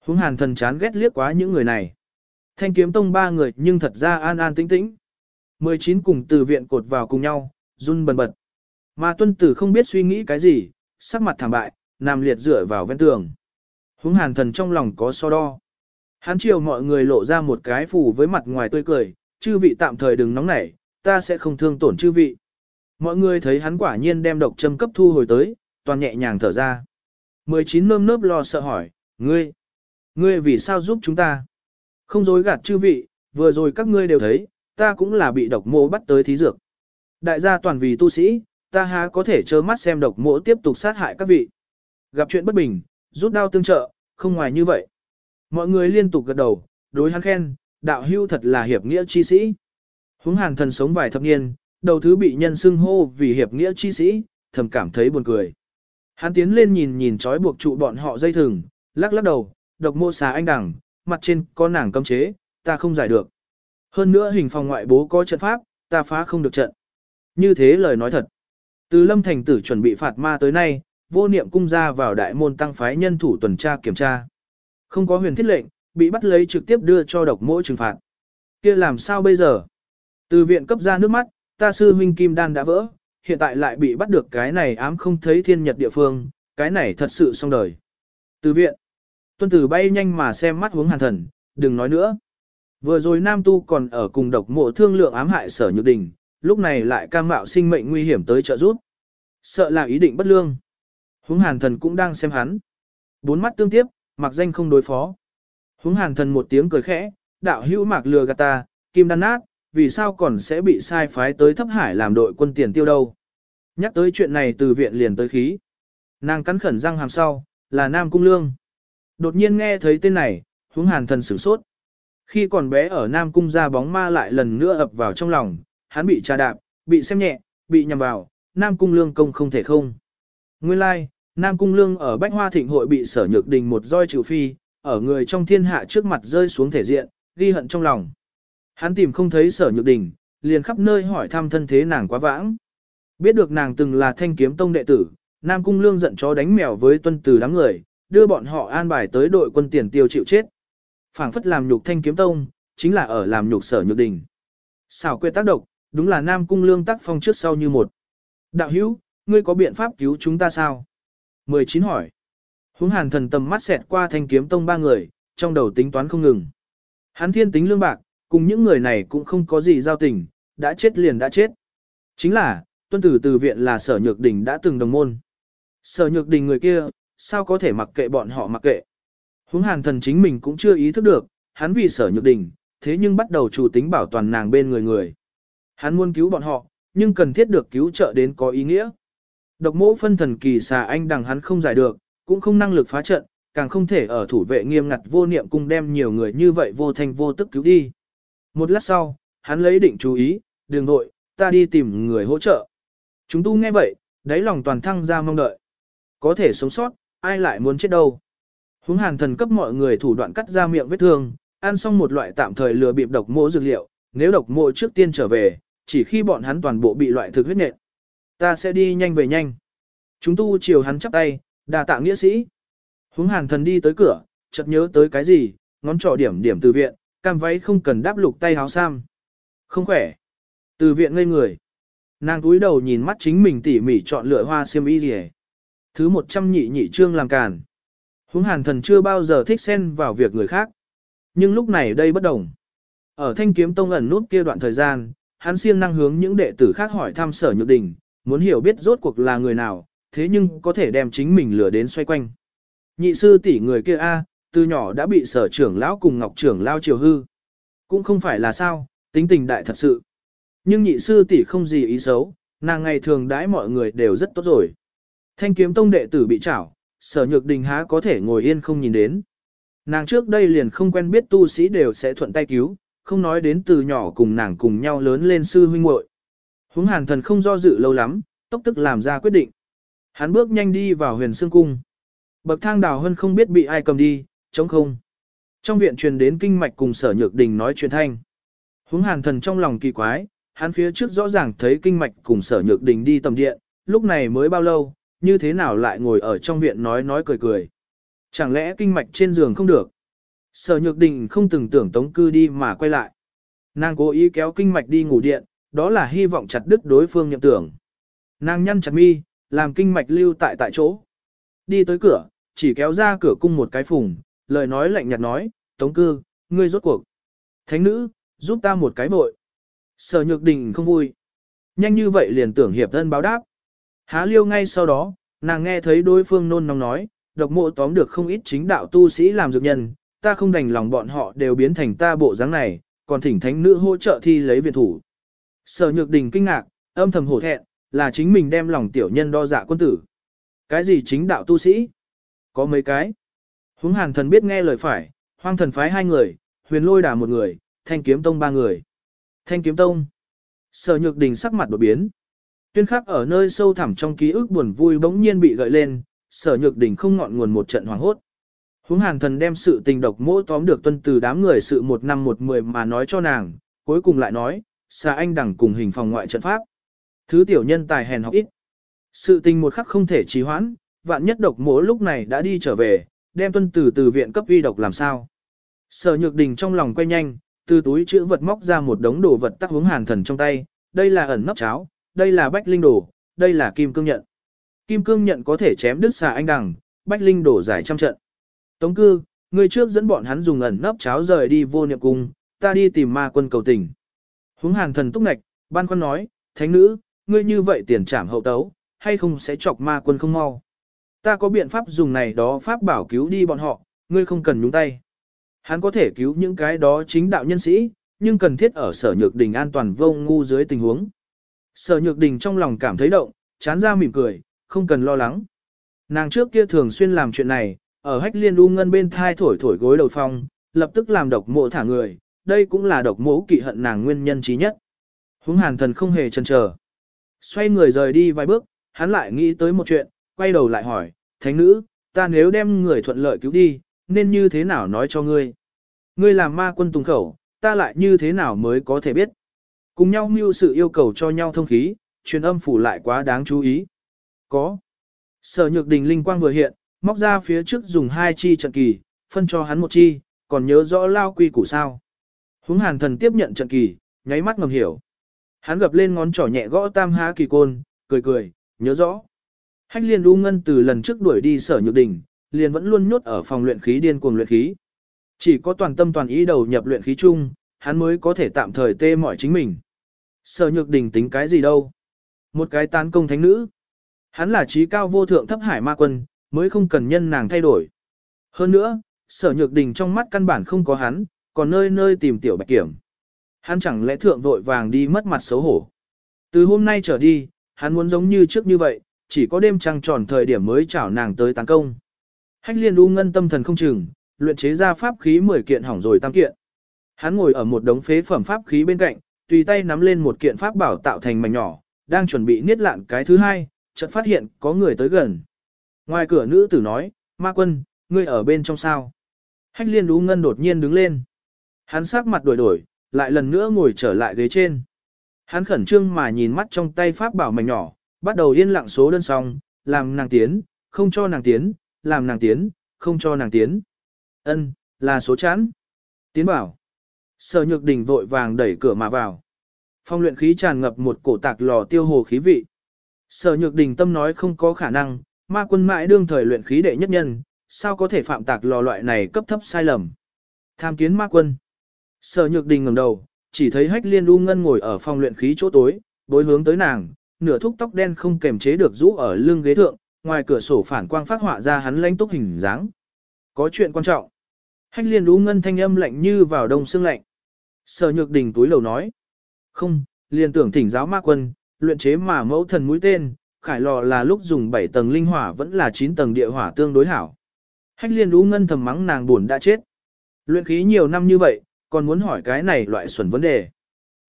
Húng hàn thần chán ghét liếc quá những người này. Thanh kiếm tông ba người nhưng thật ra an an tĩnh tĩnh. 19 cùng từ viện cột vào cùng nhau, run bần bật. Mà tuân tử không biết suy nghĩ cái gì, sắc mặt thảm bại, nằm liệt dựa vào ven tường. Húng hàn thần trong lòng có so đo. Hắn chiều mọi người lộ ra một cái phủ với mặt ngoài tươi cười, chư vị tạm thời đừng nóng nảy, ta sẽ không thương tổn chư vị. Mọi người thấy hắn quả nhiên đem độc châm cấp thu hồi tới, toàn nhẹ nhàng thở ra. 19 nơm nớp lo sợ hỏi, ngươi, ngươi vì sao giúp chúng ta? Không dối gạt chư vị, vừa rồi các ngươi đều thấy, ta cũng là bị độc mộ bắt tới thí dược. Đại gia toàn vì tu sĩ, ta há có thể trơ mắt xem độc mộ tiếp tục sát hại các vị. Gặp chuyện bất bình, rút đao tương trợ, không ngoài như vậy. Mọi người liên tục gật đầu, đối hắn khen, đạo hưu thật là hiệp nghĩa chi sĩ. Húng hàn thần sống vài thập niên, đầu thứ bị nhân xưng hô vì hiệp nghĩa chi sĩ, thầm cảm thấy buồn cười. Hắn tiến lên nhìn nhìn trói buộc trụ bọn họ dây thừng, lắc lắc đầu, độc mô xà anh đẳng, mặt trên có nàng cấm chế, ta không giải được. Hơn nữa hình phòng ngoại bố có trận pháp, ta phá không được trận. Như thế lời nói thật. Từ lâm thành tử chuẩn bị phạt ma tới nay, vô niệm cung ra vào đại môn tăng phái nhân thủ tuần tra kiểm tra. Không có huyền thiết lệnh, bị bắt lấy trực tiếp đưa cho độc mỗi trừng phạt. kia làm sao bây giờ? Từ viện cấp ra nước mắt, ta sư huynh kim đan đã vỡ, hiện tại lại bị bắt được cái này ám không thấy thiên nhật địa phương, cái này thật sự xong đời. Từ viện, tuân tử bay nhanh mà xem mắt hướng hàn thần, đừng nói nữa. Vừa rồi nam tu còn ở cùng độc mộ thương lượng ám hại sở nhược đình, lúc này lại cam mạo sinh mệnh nguy hiểm tới trợ giúp. Sợ là ý định bất lương. Hướng hàn thần cũng đang xem hắn. Bốn mắt tương tiếp, mặc danh không đối phó. Hướng hàn thần một tiếng cười khẽ, đạo hữu mạc lừa gạt ta, kim đan nát, vì sao còn sẽ bị sai phái tới thấp hải làm đội quân tiền tiêu đâu. Nhắc tới chuyện này từ viện liền tới khí. Nàng cắn khẩn răng hàm sau, là Nam Cung Lương. Đột nhiên nghe thấy tên này, Hướng hàn thần sửng sốt. Khi còn bé ở Nam Cung ra bóng ma lại lần nữa ập vào trong lòng, hắn bị trà đạp, bị xem nhẹ, bị nhầm vào, Nam Cung lương công không thể không. Nguyên lai, like, Nam Cung lương ở Bách Hoa Thịnh hội bị sở nhược đình một roi trừ phi, ở người trong thiên hạ trước mặt rơi xuống thể diện, ghi hận trong lòng. Hắn tìm không thấy sở nhược đình, liền khắp nơi hỏi thăm thân thế nàng quá vãng. Biết được nàng từng là thanh kiếm tông đệ tử, Nam Cung Lương giận chó đánh mèo với tuân từ đám người, đưa bọn họ an bài tới đội quân tiền tiêu chịu chết phảng phất làm nhục thanh kiếm tông, chính là ở làm nhục sở nhược đình. Xảo quyệt tác độc, đúng là Nam Cung Lương tác phong trước sau như một. Đạo hữu, ngươi có biện pháp cứu chúng ta sao? 19 hỏi. Húng hàn thần tầm mắt xẹt qua thanh kiếm tông ba người, trong đầu tính toán không ngừng. Hắn thiên tính lương bạc, cùng những người này cũng không có gì giao tình, đã chết liền đã chết. Chính là, tuân tử từ viện là sở nhược đình đã từng đồng môn. Sở nhược đình người kia, sao có thể mặc kệ bọn họ mặc kệ. Húng hàn thần chính mình cũng chưa ý thức được, hắn vì sở nhược đình, thế nhưng bắt đầu chủ tính bảo toàn nàng bên người người. Hắn muốn cứu bọn họ, nhưng cần thiết được cứu trợ đến có ý nghĩa. Độc Mẫu phân thần kỳ xà anh đằng hắn không giải được, cũng không năng lực phá trận, càng không thể ở thủ vệ nghiêm ngặt vô niệm cung đem nhiều người như vậy vô thanh vô tức cứu đi. Một lát sau, hắn lấy định chú ý, đường nội, ta đi tìm người hỗ trợ. Chúng tu nghe vậy, đáy lòng toàn thăng ra mong đợi. Có thể sống sót, ai lại muốn chết đâu. Húng hàn thần cấp mọi người thủ đoạn cắt ra miệng vết thương, ăn xong một loại tạm thời lừa bịp độc mộ dược liệu, nếu độc mộ trước tiên trở về, chỉ khi bọn hắn toàn bộ bị loại thực huyết nện. Ta sẽ đi nhanh về nhanh. Chúng tu chiều hắn chắp tay, đà tạ nghĩa sĩ. Húng hàn thần đi tới cửa, chợt nhớ tới cái gì, ngón trỏ điểm điểm từ viện, cam váy không cần đáp lục tay háo sam. Không khỏe. Từ viện ngây người. Nàng túi đầu nhìn mắt chính mình tỉ mỉ chọn lựa hoa xiêm y gì Thứ một trăm nhị nhị trương làm càn. Húng hàn thần chưa bao giờ thích xen vào việc người khác. Nhưng lúc này đây bất đồng. Ở thanh kiếm tông ẩn nút kia đoạn thời gian, hắn siêng năng hướng những đệ tử khác hỏi thăm sở nhược đình, muốn hiểu biết rốt cuộc là người nào, thế nhưng có thể đem chính mình lừa đến xoay quanh. Nhị sư tỷ người kia A, từ nhỏ đã bị sở trưởng lão cùng ngọc trưởng lao chiều hư. Cũng không phải là sao, tính tình đại thật sự. Nhưng nhị sư tỷ không gì ý xấu, nàng ngày thường đãi mọi người đều rất tốt rồi. Thanh kiếm tông đệ tử bị trảo, sở nhược đình há có thể ngồi yên không nhìn đến. Nàng trước đây liền không quen biết tu sĩ đều sẽ thuận tay cứu, không nói đến từ nhỏ cùng nàng cùng nhau lớn lên sư huynh muội. Húng hàn thần không do dự lâu lắm, tốc tức làm ra quyết định. Hắn bước nhanh đi vào huyền xương cung. Bậc thang đào hơn không biết bị ai cầm đi, chống không. Trong viện truyền đến kinh mạch cùng sở nhược đình nói chuyện thanh. Húng hàn thần trong lòng kỳ quái, hắn phía trước rõ ràng thấy kinh mạch cùng sở nhược đình đi tầm điện, lúc này mới bao lâu, như thế nào lại ngồi ở trong viện nói nói cười cười. Chẳng lẽ kinh mạch trên giường không được? Sở nhược đình không từng tưởng tống cư đi mà quay lại. Nàng cố ý kéo kinh mạch đi ngủ điện, đó là hy vọng chặt đứt đối phương nhậm tưởng. Nàng nhăn chặt mi, làm kinh mạch lưu tại tại chỗ. Đi tới cửa, chỉ kéo ra cửa cung một cái phùng, lời nói lạnh nhạt nói, tống cư, ngươi rốt cuộc. Thánh nữ, giúp ta một cái vội. Sở nhược đình không vui. Nhanh như vậy liền tưởng hiệp thân báo đáp. Há liêu ngay sau đó, nàng nghe thấy đối phương nôn nóng nói, độc mộ tóm được không ít chính đạo tu sĩ làm dược nhân, ta không đành lòng bọn họ đều biến thành ta bộ dáng này, còn thỉnh thánh nữ hỗ trợ thi lấy viện thủ. Sở nhược đình kinh ngạc, âm thầm hổ thẹn, là chính mình đem lòng tiểu nhân đo dạ quân tử. Cái gì chính đạo tu sĩ? Có mấy cái. Húng hàn thần biết nghe lời phải, hoang thần phái hai người, huyền lôi đà một người, thanh kiếm tông ba người. Thanh kiếm tông. Sở nhược đình sắc mặt đột biến. Tuyên khắc ở nơi sâu thẳm trong ký ức buồn vui bỗng nhiên bị gợi lên, sở nhược đình không ngọn nguồn một trận hoảng hốt. hướng hàn thần đem sự tình độc mỗ tóm được tuân từ đám người sự một năm một mười mà nói cho nàng, cuối cùng lại nói, xa anh đẳng cùng hình phòng ngoại trận pháp. Thứ tiểu nhân tài hèn học ít. Sự tình một khắc không thể trì hoãn, vạn nhất độc mỗ lúc này đã đi trở về, đem tuân từ từ viện cấp vi độc làm sao. Sở nhược đình trong lòng quay nhanh, từ túi chữ vật móc ra một đống đồ vật tắc hướng hàn thần trong tay, đây là ẩn nấp cháo, đây là bách linh đồ, đây là kim cương nhận. Kim cương nhận có thể chém đứt xà anh đằng, bách linh đổ giải trăm trận. Tống cư, người trước dẫn bọn hắn dùng ẩn nấp cháo rời đi vô niệm cung, ta đi tìm ma quân cầu tình. Hướng hàn thần túc nạch, ban quân nói, thánh nữ, ngươi như vậy tiền trảm hậu tấu, hay không sẽ chọc ma quân không mau. Ta có biện pháp dùng này đó pháp bảo cứu đi bọn họ, ngươi không cần nhúng tay. Hắn có thể cứu những cái đó chính đạo nhân sĩ, nhưng cần thiết ở sở nhược đình an toàn vô ngu dưới tình huống. Sở nhược đình trong lòng cảm thấy động, chán ra mỉm cười, không cần lo lắng. Nàng trước kia thường xuyên làm chuyện này, ở hách liên u ngân bên thai thổi thổi gối đầu phong, lập tức làm độc mộ thả người, đây cũng là độc mộ kỵ hận nàng nguyên nhân trí nhất. Húng hàn thần không hề chần chờ. Xoay người rời đi vài bước, hắn lại nghĩ tới một chuyện, quay đầu lại hỏi, thánh nữ, ta nếu đem người thuận lợi cứu đi, nên như thế nào nói cho ngươi? Ngươi làm ma quân tùng khẩu, ta lại như thế nào mới có thể biết? Cùng nhau mưu sự yêu cầu cho nhau thông khí, truyền âm phủ lại quá đáng chú ý. Có. Sở nhược đình linh quang vừa hiện, móc ra phía trước dùng hai chi trận kỳ, phân cho hắn một chi, còn nhớ rõ lao quy củ sao. Húng hàn thần tiếp nhận trận kỳ, nháy mắt ngầm hiểu. Hắn gập lên ngón trỏ nhẹ gõ tam há kỳ côn, cười cười, nhớ rõ. Hách liên u ngân từ lần trước đuổi đi sở nhược đình, liền vẫn luôn nhốt ở phòng luyện khí điên cuồng luyện khí. Chỉ có toàn tâm toàn ý đầu nhập luyện khí chung, hắn mới có thể tạm thời tê mỏi chính mình. Sở nhược đình tính cái gì đâu? Một cái tán công thánh nữ. Hắn là trí cao vô thượng thấp hải ma quân, mới không cần nhân nàng thay đổi. Hơn nữa, sở nhược đình trong mắt căn bản không có hắn, còn nơi nơi tìm tiểu bạch kiểm. Hắn chẳng lẽ thượng vội vàng đi mất mặt xấu hổ. Từ hôm nay trở đi, hắn muốn giống như trước như vậy, chỉ có đêm trăng tròn thời điểm mới chảo nàng tới tán công. Hách liên u ngân tâm thần không chừng, luyện chế ra pháp khí 10 kiện hỏng rồi tam kiện. Hắn ngồi ở một đống phế phẩm pháp khí bên cạnh, tùy tay nắm lên một kiện pháp bảo tạo thành mảnh nhỏ, đang chuẩn bị niết lạn cái thứ hai, chợt phát hiện có người tới gần. Ngoài cửa nữ tử nói, ma quân, ngươi ở bên trong sao? Hách liên u ngân đột nhiên đứng lên. Hắn sắc mặt đổi đổi, lại lần nữa ngồi trở lại ghế trên. Hắn khẩn trương mà nhìn mắt trong tay pháp bảo mảnh nhỏ, bắt đầu yên lặng số đơn xong, làm nàng tiến, không cho nàng tiến, làm nàng tiến, không cho nàng tiến. Ân, là số chán. Tiến bảo. Sở nhược đình vội vàng đẩy cửa mà vào. Phong luyện khí tràn ngập một cổ tạc lò tiêu hồ khí vị. Sở nhược đình tâm nói không có khả năng, ma quân mãi đương thời luyện khí đệ nhất nhân, sao có thể phạm tạc lò loại này cấp thấp sai lầm. Tham kiến ma quân. Sở nhược đình ngẩng đầu, chỉ thấy hách liên u ngân ngồi ở phòng luyện khí chỗ tối, đối hướng tới nàng, nửa thúc tóc đen không kềm chế được rũ ở lưng ghế thượng, ngoài cửa sổ phản quang phát họa ra hắn lãnh túc hình dáng. Có chuyện quan trọng. Hách liên Lũ ngân thanh âm lạnh như vào đông xương lạnh. Sở nhược đình túi lầu nói. Không, liền tưởng thỉnh giáo ma quân, luyện chế mà mẫu thần mũi tên, khải lò là lúc dùng 7 tầng linh hỏa vẫn là 9 tầng địa hỏa tương đối hảo. Hách liên Lũ ngân thầm mắng nàng buồn đã chết. Luyện khí nhiều năm như vậy, còn muốn hỏi cái này loại xuẩn vấn đề.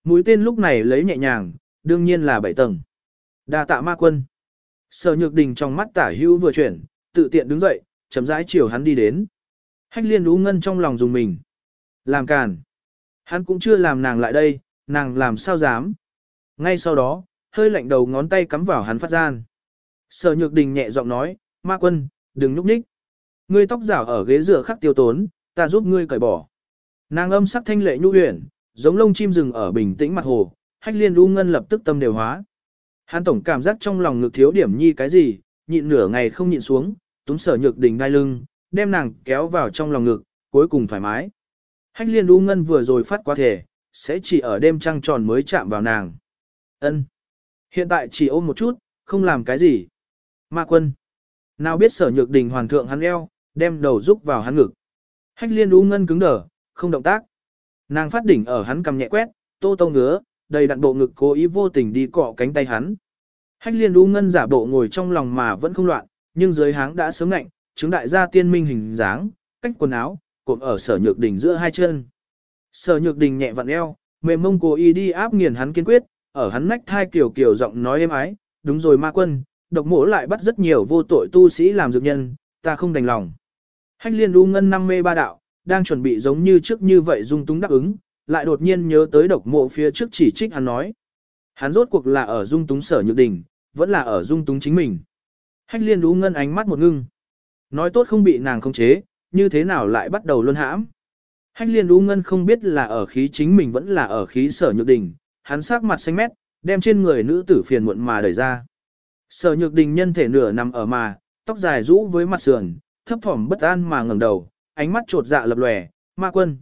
Mũi tên lúc này lấy nhẹ nhàng, đương nhiên là 7 tầng. Đa tạ ma quân. Sở nhược đình trong mắt tả hữu vừa chuyển, tự tiện đứng dậy, chấm rãi chiều hắn đi đến. Hách liên ú ngân trong lòng dùng mình. Làm càn. Hắn cũng chưa làm nàng lại đây, nàng làm sao dám. Ngay sau đó, hơi lạnh đầu ngón tay cắm vào hắn phát gian. Sở nhược đình nhẹ giọng nói, ma quân, đừng nhúc nhích. Ngươi tóc rảo ở ghế rửa khắc tiêu tốn, ta giúp ngươi cởi bỏ. Nàng âm sắc thanh lệ nhu huyền, giống lông chim rừng ở bình tĩnh mặt hồ, hách liên u ngân lập tức tâm đều hóa. Hắn tổng cảm giác trong lòng ngực thiếu điểm nhi cái gì, nhịn nửa ngày không nhịn xuống, túm sở nhược đình ngay lưng, đem nàng kéo vào trong lòng ngực, cuối cùng thoải mái. Hách liên u ngân vừa rồi phát qua thể, sẽ chỉ ở đêm trăng tròn mới chạm vào nàng. ân Hiện tại chỉ ôm một chút, không làm cái gì. Ma quân. Nào biết sở nhược đình hoàn thượng hắn eo, đem đầu rúc vào hắn ngực. Hách liên u ngân cứng đờ, không động tác. Nàng phát đỉnh ở hắn cầm nhẹ quét, tô tô ngứa, đầy đặn bộ ngực cố ý vô tình đi cọ cánh tay hắn. Hách liên u ngân giả bộ ngồi trong lòng mà vẫn không loạn, nhưng dưới háng đã sớm lạnh, chứng đại gia tiên minh hình dáng, cách quần áo, cộm ở sở nhược đỉnh giữa hai chân. Sở nhược đình nhẹ vặn eo, mềm mông cố ý đi áp nghiền hắn kiên quyết, ở hắn nách thai kiểu kiểu giọng nói êm ái, đúng rồi ma quân, độc mổ lại bắt rất nhiều vô tội tu sĩ làm dược nhân, ta không đành lòng. Hách liên u ngân năm mê ba đạo, đang chuẩn bị giống như trước như vậy dung túng đáp ứng, lại đột nhiên nhớ tới độc mộ phía trước chỉ trích hắn nói. Hắn rốt cuộc là ở dung túng sở nhược đình, vẫn là ở dung túng chính mình. Hách liên u ngân ánh mắt một ngưng. Nói tốt không bị nàng khống chế, như thế nào lại bắt đầu luân hãm. Hách liên u ngân không biết là ở khí chính mình vẫn là ở khí sở nhược đình, hắn sắc mặt xanh mét, đem trên người nữ tử phiền muộn mà đẩy ra. Sở nhược đình nhân thể nửa nằm ở mà, tóc dài rũ với mặt sườn, thấp thỏm bất an mà ngẩng đầu, ánh mắt trột dạ lập lòe, ma quân.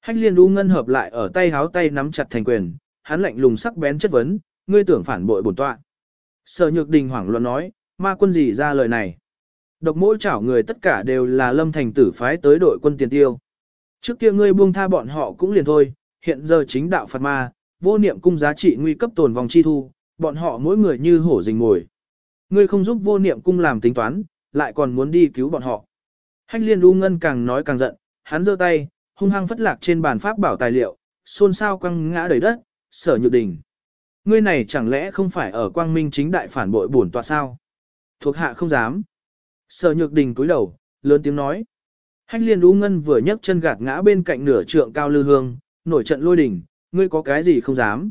Hách liên u ngân hợp lại ở tay háo tay nắm chặt thành quyền, hắn lạnh lùng sắc bén chất vấn, ngươi tưởng phản bội bổn tọa. Sở nhược đình hoảng loạn nói, ma quân gì ra lời này. Độc mỗi chảo người tất cả đều là lâm thành tử phái tới đội quân tiền tiêu. Trước kia ngươi buông tha bọn họ cũng liền thôi, hiện giờ chính đạo Phật ma, vô niệm cung giá trị nguy cấp tồn vòng chi thu, bọn họ mỗi người như hổ rình ngồi. Ngươi không giúp vô niệm cung làm tính toán, lại còn muốn đi cứu bọn họ. Hách liên u ngân càng nói càng giận, hắn giơ tay, hung hăng phất lạc trên bàn pháp bảo tài liệu, xôn xao quăng ngã đầy đất, sở nhược đình. Ngươi này chẳng lẽ không phải ở quang minh chính đại phản bội bổn tọa sao? Thuộc hạ không dám. Sở nhược đình cúi đầu, lớn tiếng nói. Hách liên đu ngân vừa nhấc chân gạt ngã bên cạnh nửa trượng cao lư hương, nổi trận lôi đỉnh, ngươi có cái gì không dám.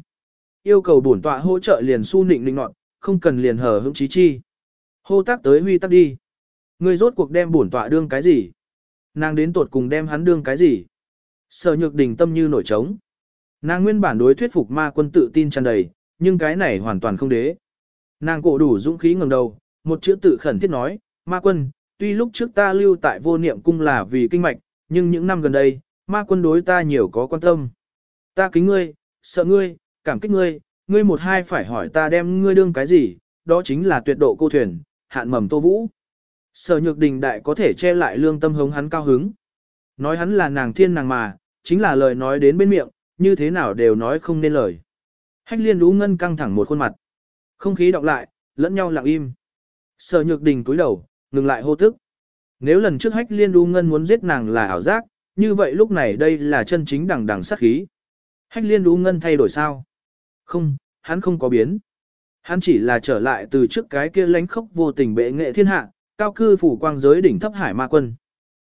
Yêu cầu bổn tọa hỗ trợ liền su nịnh nịnh nọt, không cần liền hở hững chí chi. Hô tác tới huy tác đi. Ngươi rốt cuộc đem bổn tọa đương cái gì? Nàng đến tột cùng đem hắn đương cái gì? Sở nhược đình tâm như nổi trống. Nàng nguyên bản đối thuyết phục ma quân tự tin tràn đầy, nhưng cái này hoàn toàn không đế. Nàng cổ đủ dũng khí ngẩng đầu, một chữ tự khẩn thiết nói, ma quân, tuy lúc trước ta lưu tại vô niệm cung là vì kinh mạch, nhưng những năm gần đây, ma quân đối ta nhiều có quan tâm. Ta kính ngươi, sợ ngươi, cảm kích ngươi, ngươi một hai phải hỏi ta đem ngươi đương cái gì, đó chính là tuyệt độ cô thuyền, hạn mầm tô vũ. Sở nhược đình đại có thể che lại lương tâm hống hắn cao hứng. Nói hắn là nàng thiên nàng mà, chính là lời nói đến bên miệng, như thế nào đều nói không nên lời. Hách liên đú ngân căng thẳng một khuôn mặt. Không khí đọc lại, lẫn nhau lặng im. Sở nhược đình cúi đầu, ngừng lại hô tức. Nếu lần trước hách liên đu ngân muốn giết nàng là ảo giác, như vậy lúc này đây là chân chính đằng đằng sát khí. Hách liên đu ngân thay đổi sao? Không, hắn không có biến. Hắn chỉ là trở lại từ trước cái kia lánh khốc vô tình bệ nghệ thiên hạ, cao cư phủ quang giới đỉnh thấp hải ma quân.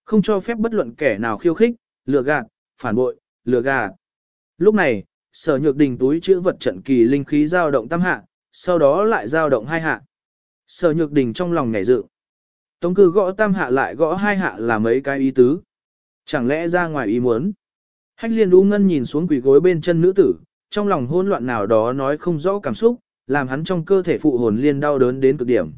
Không cho phép bất luận kẻ nào khiêu khích, lừa gạt, phản bội, lừa gạt. Lúc này, sở nhược đình túi chữ vật trận kỳ linh khí dao động tam hạ, sau đó lại dao động hai hạ. Sở nhược đình trong lòng nhảy dự. Tống cư gõ tam hạ lại gõ hai hạ là mấy cái ý tứ. Chẳng lẽ ra ngoài ý muốn. Hách liên u ngân nhìn xuống quỷ gối bên chân nữ tử, trong lòng hỗn loạn nào đó nói không rõ cảm xúc, làm hắn trong cơ thể phụ hồn liên đau đớn đến cực điểm.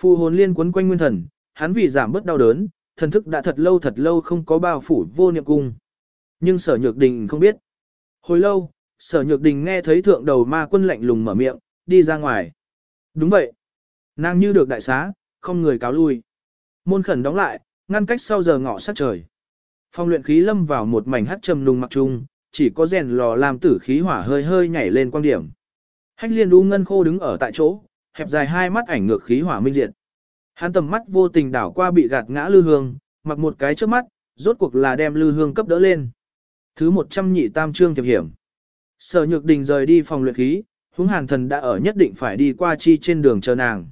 Phụ hồn liên quấn quanh nguyên thần, hắn vì giảm bớt đau đớn, thần thức đã thật lâu thật lâu không có bao phủ vô niệm cung. Nhưng sở nhược đình không biết. Hồi lâu, sở nhược đình nghe thấy thượng đầu ma quân lạnh lùng mở miệng, đi ra ngoài. Đúng vậy. Nàng như được đại xá, không người cáo lui. Môn khẩn đóng lại, ngăn cách sau giờ ngọ sát trời. Phong luyện khí lâm vào một mảnh hắt trầm lùng mặc trung, chỉ có rèn lò làm tử khí hỏa hơi hơi nhảy lên quang điểm. Hách liên u ngân khô đứng ở tại chỗ, hẹp dài hai mắt ảnh ngược khí hỏa minh diệt. Hắn tầm mắt vô tình đảo qua bị gạt ngã lư hương, mặc một cái trước mắt, rốt cuộc là đem lư hương cấp đỡ lên. Thứ 100 nhị tam trương thiệp hiểm. Sở nhược đình rời đi phòng luyện khí, huống hàn thần đã ở nhất định phải đi qua chi trên đường chờ nàng.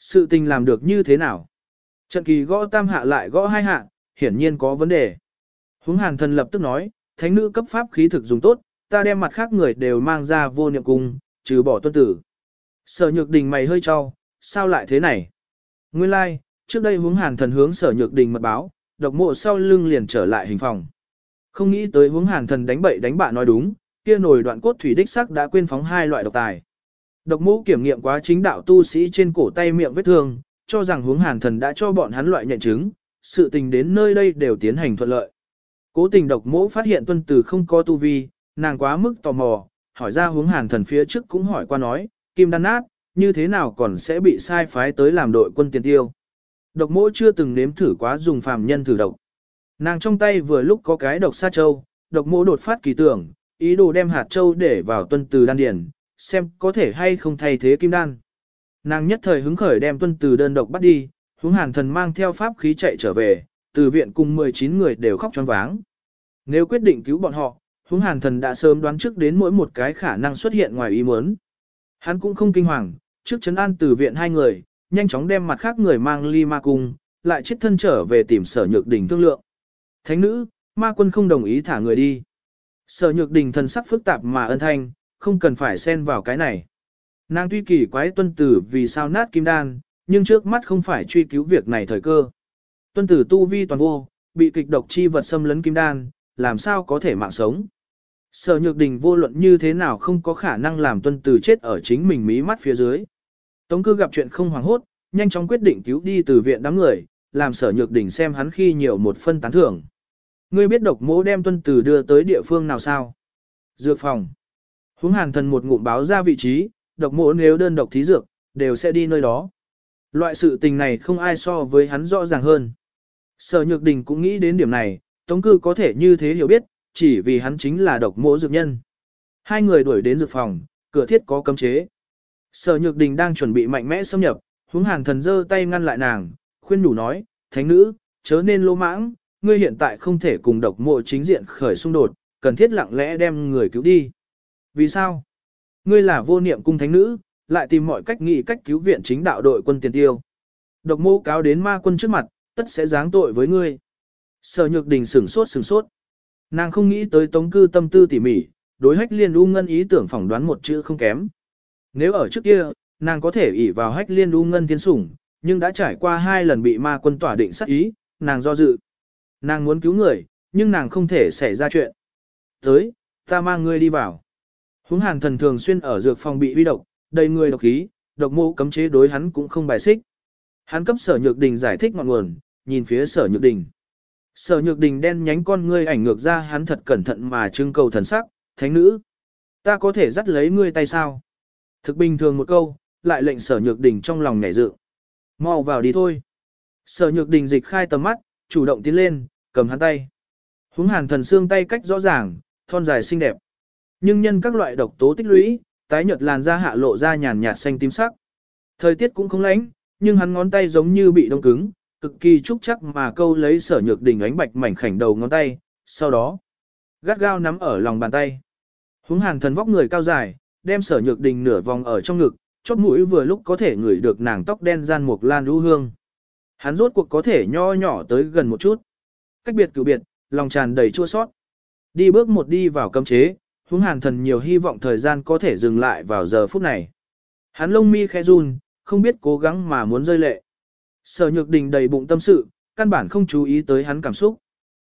Sự tình làm được như thế nào? Trận kỳ gõ tam hạ lại gõ hai hạ, hiển nhiên có vấn đề. Húng hàn thần lập tức nói, thánh nữ cấp pháp khí thực dùng tốt, ta đem mặt khác người đều mang ra vô niệm cung, trừ bỏ tuân tử. Sở nhược đình mày hơi cho, sao lại thế này? Nguyên lai, like, trước đây Hướng hàn thần hướng sở nhược đình mật báo, độc mộ sau lưng liền trở lại hình phòng. Không nghĩ tới Hướng hàn thần đánh bậy đánh bạ nói đúng, kia nổi đoạn cốt thủy đích sắc đã quên phóng hai loại độc tài. Độc mũ kiểm nghiệm quá chính đạo tu sĩ trên cổ tay miệng vết thương, cho rằng hướng hàn thần đã cho bọn hắn loại nhận chứng, sự tình đến nơi đây đều tiến hành thuận lợi. Cố tình độc mũ phát hiện tuân tử không có tu vi, nàng quá mức tò mò, hỏi ra hướng hàn thần phía trước cũng hỏi qua nói, kim đan nát, như thế nào còn sẽ bị sai phái tới làm đội quân tiền tiêu. Độc mũ chưa từng nếm thử quá dùng phàm nhân thử độc. Nàng trong tay vừa lúc có cái độc sa châu, độc mũ đột phát kỳ tưởng, ý đồ đem hạt châu để vào tuân từ đan điển, xem có thể hay không thay thế kim đan. Nàng nhất thời hứng khởi đem tuân từ đơn độc bắt đi, hướng hàn thần mang theo pháp khí chạy trở về, từ viện cùng 19 người đều khóc choáng váng. Nếu quyết định cứu bọn họ, hướng hàn thần đã sớm đoán trước đến mỗi một cái khả năng xuất hiện ngoài ý muốn. Hắn cũng không kinh hoàng, trước chấn an từ viện hai người, nhanh chóng đem mặt khác người mang ly ma cung, lại chết thân trở về tìm sở nhược đỉnh thương lượng. Thánh nữ, ma quân không đồng ý thả người đi. Sở nhược đình thần sắc phức tạp mà ân thanh, không cần phải xen vào cái này. Nàng tuy kỳ quái tuân tử vì sao nát kim đan, nhưng trước mắt không phải truy cứu việc này thời cơ. Tuân tử tu vi toàn vô, bị kịch độc chi vật xâm lấn kim đan, làm sao có thể mạng sống. Sở nhược đình vô luận như thế nào không có khả năng làm tuân tử chết ở chính mình mí mắt phía dưới. Tống cư gặp chuyện không hoàng hốt, nhanh chóng quyết định cứu đi từ viện đám người, làm sở nhược đình xem hắn khi nhiều một phân tán thưởng. Ngươi biết độc mỗ đem tuân tử đưa tới địa phương nào sao? Dược phòng. Hướng hàn thần một ngụm báo ra vị trí, độc mộ nếu đơn độc thí dược, đều sẽ đi nơi đó. Loại sự tình này không ai so với hắn rõ ràng hơn. Sở Nhược Đình cũng nghĩ đến điểm này, Tống Cư có thể như thế hiểu biết, chỉ vì hắn chính là độc mộ dược nhân. Hai người đuổi đến dược phòng, cửa thiết có cấm chế. Sở Nhược Đình đang chuẩn bị mạnh mẽ xâm nhập, hướng hàn thần giơ tay ngăn lại nàng, khuyên đủ nói, thánh nữ, chớ nên lô mãng, ngươi hiện tại không thể cùng độc mộ chính diện khởi xung đột, cần thiết lặng lẽ đem người cứu đi. Vì sao? Ngươi là vô niệm cung thánh nữ, lại tìm mọi cách nghĩ cách cứu viện chính đạo đội quân tiền tiêu. Độc mô cáo đến ma quân trước mặt, tất sẽ giáng tội với ngươi. Sở nhược đình sửng sốt sửng sốt. Nàng không nghĩ tới tống cư tâm tư tỉ mỉ, đối hách liên u ngân ý tưởng phỏng đoán một chữ không kém. Nếu ở trước kia, nàng có thể ỷ vào hách liên u ngân thiên sủng, nhưng đã trải qua hai lần bị ma quân tỏa định sát ý, nàng do dự. Nàng muốn cứu người, nhưng nàng không thể xảy ra chuyện. Tới, ta mang ngươi đi vào. Húng hàn thần thường xuyên ở dược phòng bị uy độc, đầy người độc khí, độc mô cấm chế đối hắn cũng không bài xích. Hắn cấp sở nhược đình giải thích ngọn nguồn, nhìn phía sở nhược đình. Sở nhược đình đen nhánh con ngươi ảnh ngược ra hắn thật cẩn thận mà trưng cầu thần sắc, thánh nữ. Ta có thể dắt lấy ngươi tay sao? Thực bình thường một câu, lại lệnh sở nhược đình trong lòng nhảy dự. Mau vào đi thôi. Sở nhược đình dịch khai tầm mắt, chủ động tiến lên, cầm hắn tay. Húng hàn thần xương tay cách rõ ràng, thon dài xinh đẹp. Nhưng nhân các loại độc tố tích lũy, tái nhợt làn da hạ lộ ra nhàn nhạt xanh tím sắc. Thời tiết cũng không lạnh, nhưng hắn ngón tay giống như bị đông cứng, cực kỳ trúc chắc mà câu lấy sở nhược đỉnh ánh bạch mảnh khảnh đầu ngón tay, sau đó gắt gao nắm ở lòng bàn tay. Húng hàn thần vóc người cao dài, đem sở nhược đình nửa vòng ở trong ngực, chót mũi vừa lúc có thể ngửi được nàng tóc đen gian mục lan lũ hương. Hắn rốt cuộc có thể nho nhỏ tới gần một chút. Cách biệt cửu biệt, lòng tràn đầy chua sót. Đi bước một đi vào cấm chế, huống hàn thần nhiều hy vọng thời gian có thể dừng lại vào giờ phút này. Hắn lông mi khẽ run, không biết cố gắng mà muốn rơi lệ. Sở nhược đình đầy bụng tâm sự, căn bản không chú ý tới hắn cảm xúc.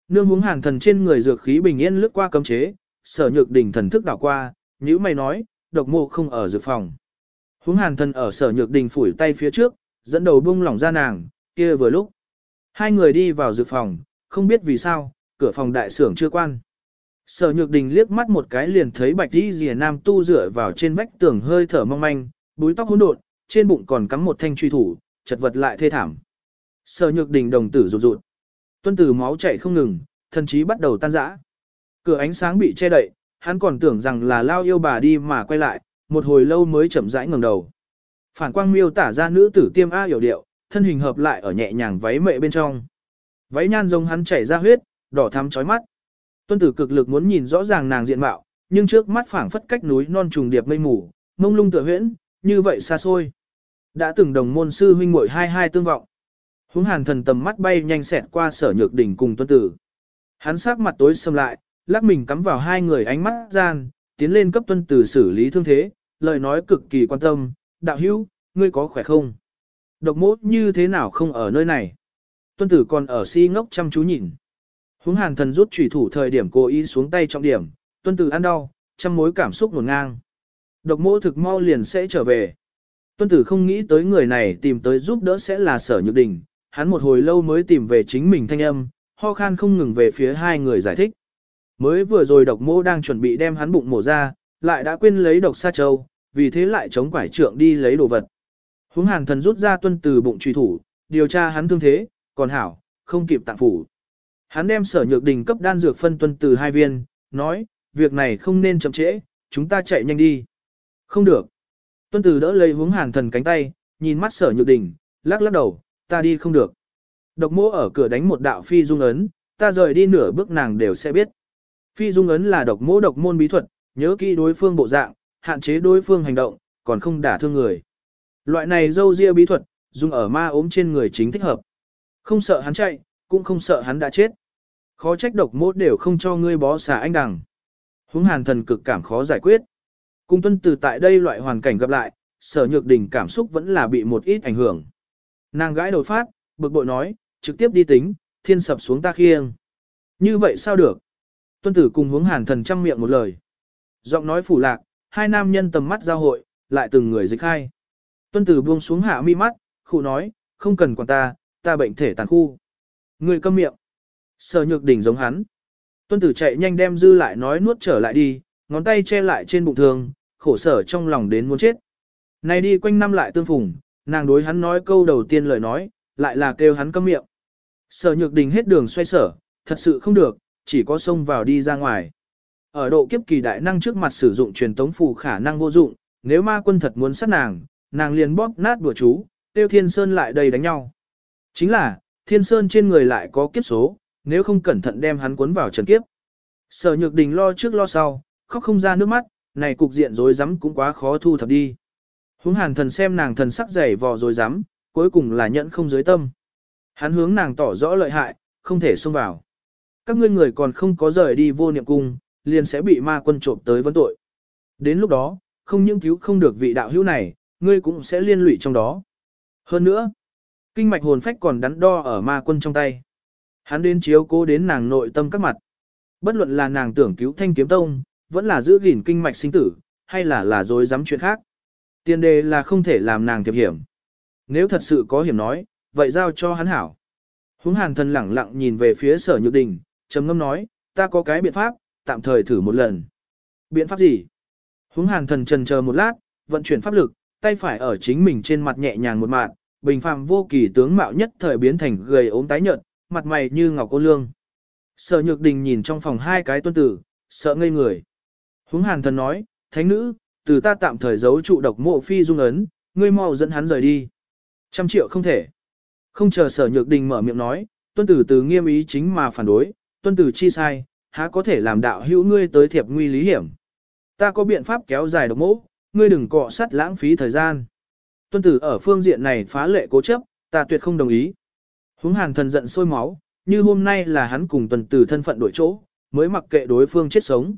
Nương huống hàn thần trên người dược khí bình yên lướt qua cấm chế, sở nhược đình thần thức đảo qua, nhữ mày nói, độc mộ không ở dược phòng. Huống hàn thần ở sở nhược đình phủi tay phía trước, dẫn đầu buông lỏng ra nàng, kia vừa lúc. Hai người đi vào dược phòng, không biết vì sao, cửa phòng đại sưởng chưa quan. Sở nhược đình liếc mắt một cái liền thấy bạch Y Dìa nam tu dựa vào trên vách tường hơi thở mong manh, búi tóc hỗn độn, trên bụng còn cắm một thanh truy thủ, chật vật lại thê thảm. Sở nhược đình đồng tử rụt rụt. Tuân tử máu chảy không ngừng, thần chí bắt đầu tan rã. Cửa ánh sáng bị che đậy, hắn còn tưởng rằng là lao yêu bà đi mà quay lại, một hồi lâu mới chậm rãi ngẩng đầu. Phản quang miêu tả ra nữ tử tiêm A hiểu điệu, thân hình hợp lại ở nhẹ nhàng váy mệ bên trong. Váy nhan giống hắn chảy ra huyết, đỏ thắm chói mắt. Tuân tử cực lực muốn nhìn rõ ràng nàng diện mạo, nhưng trước mắt phảng phất cách núi non trùng điệp mây mù, mông lung tựa huyễn, như vậy xa xôi. Đã từng đồng môn sư huynh muội hai hai tương vọng. hướng hàn thần tầm mắt bay nhanh xẹt qua sở nhược đỉnh cùng tuân tử. Hắn sắc mặt tối xâm lại, lắc mình cắm vào hai người ánh mắt gian, tiến lên cấp tuân tử xử lý thương thế, lời nói cực kỳ quan tâm, đạo hữu, ngươi có khỏe không? Độc mốt như thế nào không ở nơi này? Tuân tử còn ở si ngốc chăm chú nhìn. Húng hàn thần rút trùy thủ thời điểm cố ý xuống tay trọng điểm, tuân tử ăn đau, trăm mối cảm xúc nguồn ngang. Độc mỗ thực mau liền sẽ trở về. Tuân tử không nghĩ tới người này tìm tới giúp đỡ sẽ là sở nhược đình, hắn một hồi lâu mới tìm về chính mình thanh âm, ho khan không ngừng về phía hai người giải thích. Mới vừa rồi độc mô đang chuẩn bị đem hắn bụng mổ ra, lại đã quên lấy độc sa châu, vì thế lại chống quải trượng đi lấy đồ vật. Húng hàn thần rút ra tuân từ bụng truy thủ, điều tra hắn thương thế, còn hảo, không kịp tạng phủ. Hắn đem sở nhược đình cấp đan dược phân tuân từ hai viên, nói, việc này không nên chậm trễ, chúng ta chạy nhanh đi. Không được. Tuân từ đỡ lấy hướng hàn thần cánh tay, nhìn mắt sở nhược đình, lắc lắc đầu, ta đi không được. Độc mô ở cửa đánh một đạo phi dung ấn, ta rời đi nửa bước nàng đều sẽ biết. Phi dung ấn là độc mô độc môn bí thuật, nhớ kỹ đối phương bộ dạng, hạn chế đối phương hành động, còn không đả thương người. Loại này dâu ria bí thuật, dùng ở ma ốm trên người chính thích hợp. Không sợ hắn chạy, cũng không sợ hắn đã chết. Khó trách độc mốt đều không cho ngươi bó xà anh đằng. Húng hàn thần cực cảm khó giải quyết. Cung tuân từ tại đây loại hoàn cảnh gặp lại, sở nhược đình cảm xúc vẫn là bị một ít ảnh hưởng. Nàng gãi đầu phát, bực bội nói, trực tiếp đi tính, thiên sập xuống ta khiêng. Như vậy sao được? Tuân tử cùng hướng hàn thần chăm miệng một lời. Giọng nói phủ lạc, hai nam nhân tầm mắt giao hội, lại từng người dịch khai. Tuân tử buông xuống hạ mi mắt, khụ nói, không cần quản ta, ta bệnh thể tàn khu. Người câm miệng. Sở nhược đỉnh giống hắn. Tuân tử chạy nhanh đem dư lại nói nuốt trở lại đi, ngón tay che lại trên bụng thường, khổ sở trong lòng đến muốn chết. Này đi quanh năm lại tương phùng, nàng đối hắn nói câu đầu tiên lời nói, lại là kêu hắn câm miệng. Sở nhược đình hết đường xoay sở, thật sự không được, chỉ có xông vào đi ra ngoài. Ở độ kiếp kỳ đại năng trước mặt sử dụng truyền tống phù khả năng vô dụng, nếu ma quân thật muốn sát nàng, nàng liền bóp nát đùa chú, tiêu thiên sơn lại đầy đánh nhau. Chính là, thiên sơn trên người lại có kiếp số, nếu không cẩn thận đem hắn cuốn vào trần kiếp. Sở nhược đình lo trước lo sau, khóc không ra nước mắt, này cục diện rối rắm cũng quá khó thu thập đi. hướng hàn thần xem nàng thần sắc dày vò rối rắm, cuối cùng là nhẫn không dưới tâm. Hắn hướng nàng tỏ rõ lợi hại, không thể xông vào. Các ngươi người còn không có rời đi vô niệm cung, liền sẽ bị ma quân trộm tới vấn tội. Đến lúc đó, không những cứu không được vị đạo hữu này, ngươi cũng sẽ liên lụy trong đó. Hơn nữa, kinh mạch hồn phách còn đắn đo ở ma quân trong tay. Hắn đến chiếu cố đến nàng nội tâm các mặt. Bất luận là nàng tưởng cứu thanh kiếm tông, vẫn là giữ gìn kinh mạch sinh tử, hay là là dối dám chuyện khác. Tiền đề là không thể làm nàng thiệp hiểm. Nếu thật sự có hiểm nói, vậy giao cho hắn hảo. Húng hàn thần lẳng lặng nhìn về phía sở nhược đình, trầm ngâm nói, ta có cái biện pháp, tạm thời thử một lần. Biện pháp gì? Húng hàn thần trần chờ một lát, vận chuyển pháp lực, tay phải ở chính mình trên mặt nhẹ nhàng một mạng, bình phàm vô kỳ tướng mạo nhất thời biến thành gầy ốm tái nhợt, mặt mày như ngọc ô lương. Sở nhược đình nhìn trong phòng hai cái tuân tử, sợ ngây người. Húng hàn thần nói, thánh nữ, từ ta tạm thời giấu trụ độc mộ phi dung ấn, ngươi mau dẫn hắn rời đi. Trăm triệu không thể. Không chờ sở nhược đình mở miệng nói, tuân tử từ nghiêm ý chính mà phản đối, tuân tử chi sai, há có thể làm đạo hữu ngươi tới thiệp nguy lý hiểm. Ta có biện pháp kéo dài độc mộ, ngươi đừng cọ sắt lãng phí thời gian. Tuân tử ở phương diện này phá lệ cố chấp, ta tuyệt không đồng ý. Húng hàn thần giận sôi máu, như hôm nay là hắn cùng tuần tử thân phận đổi chỗ, mới mặc kệ đối phương chết sống.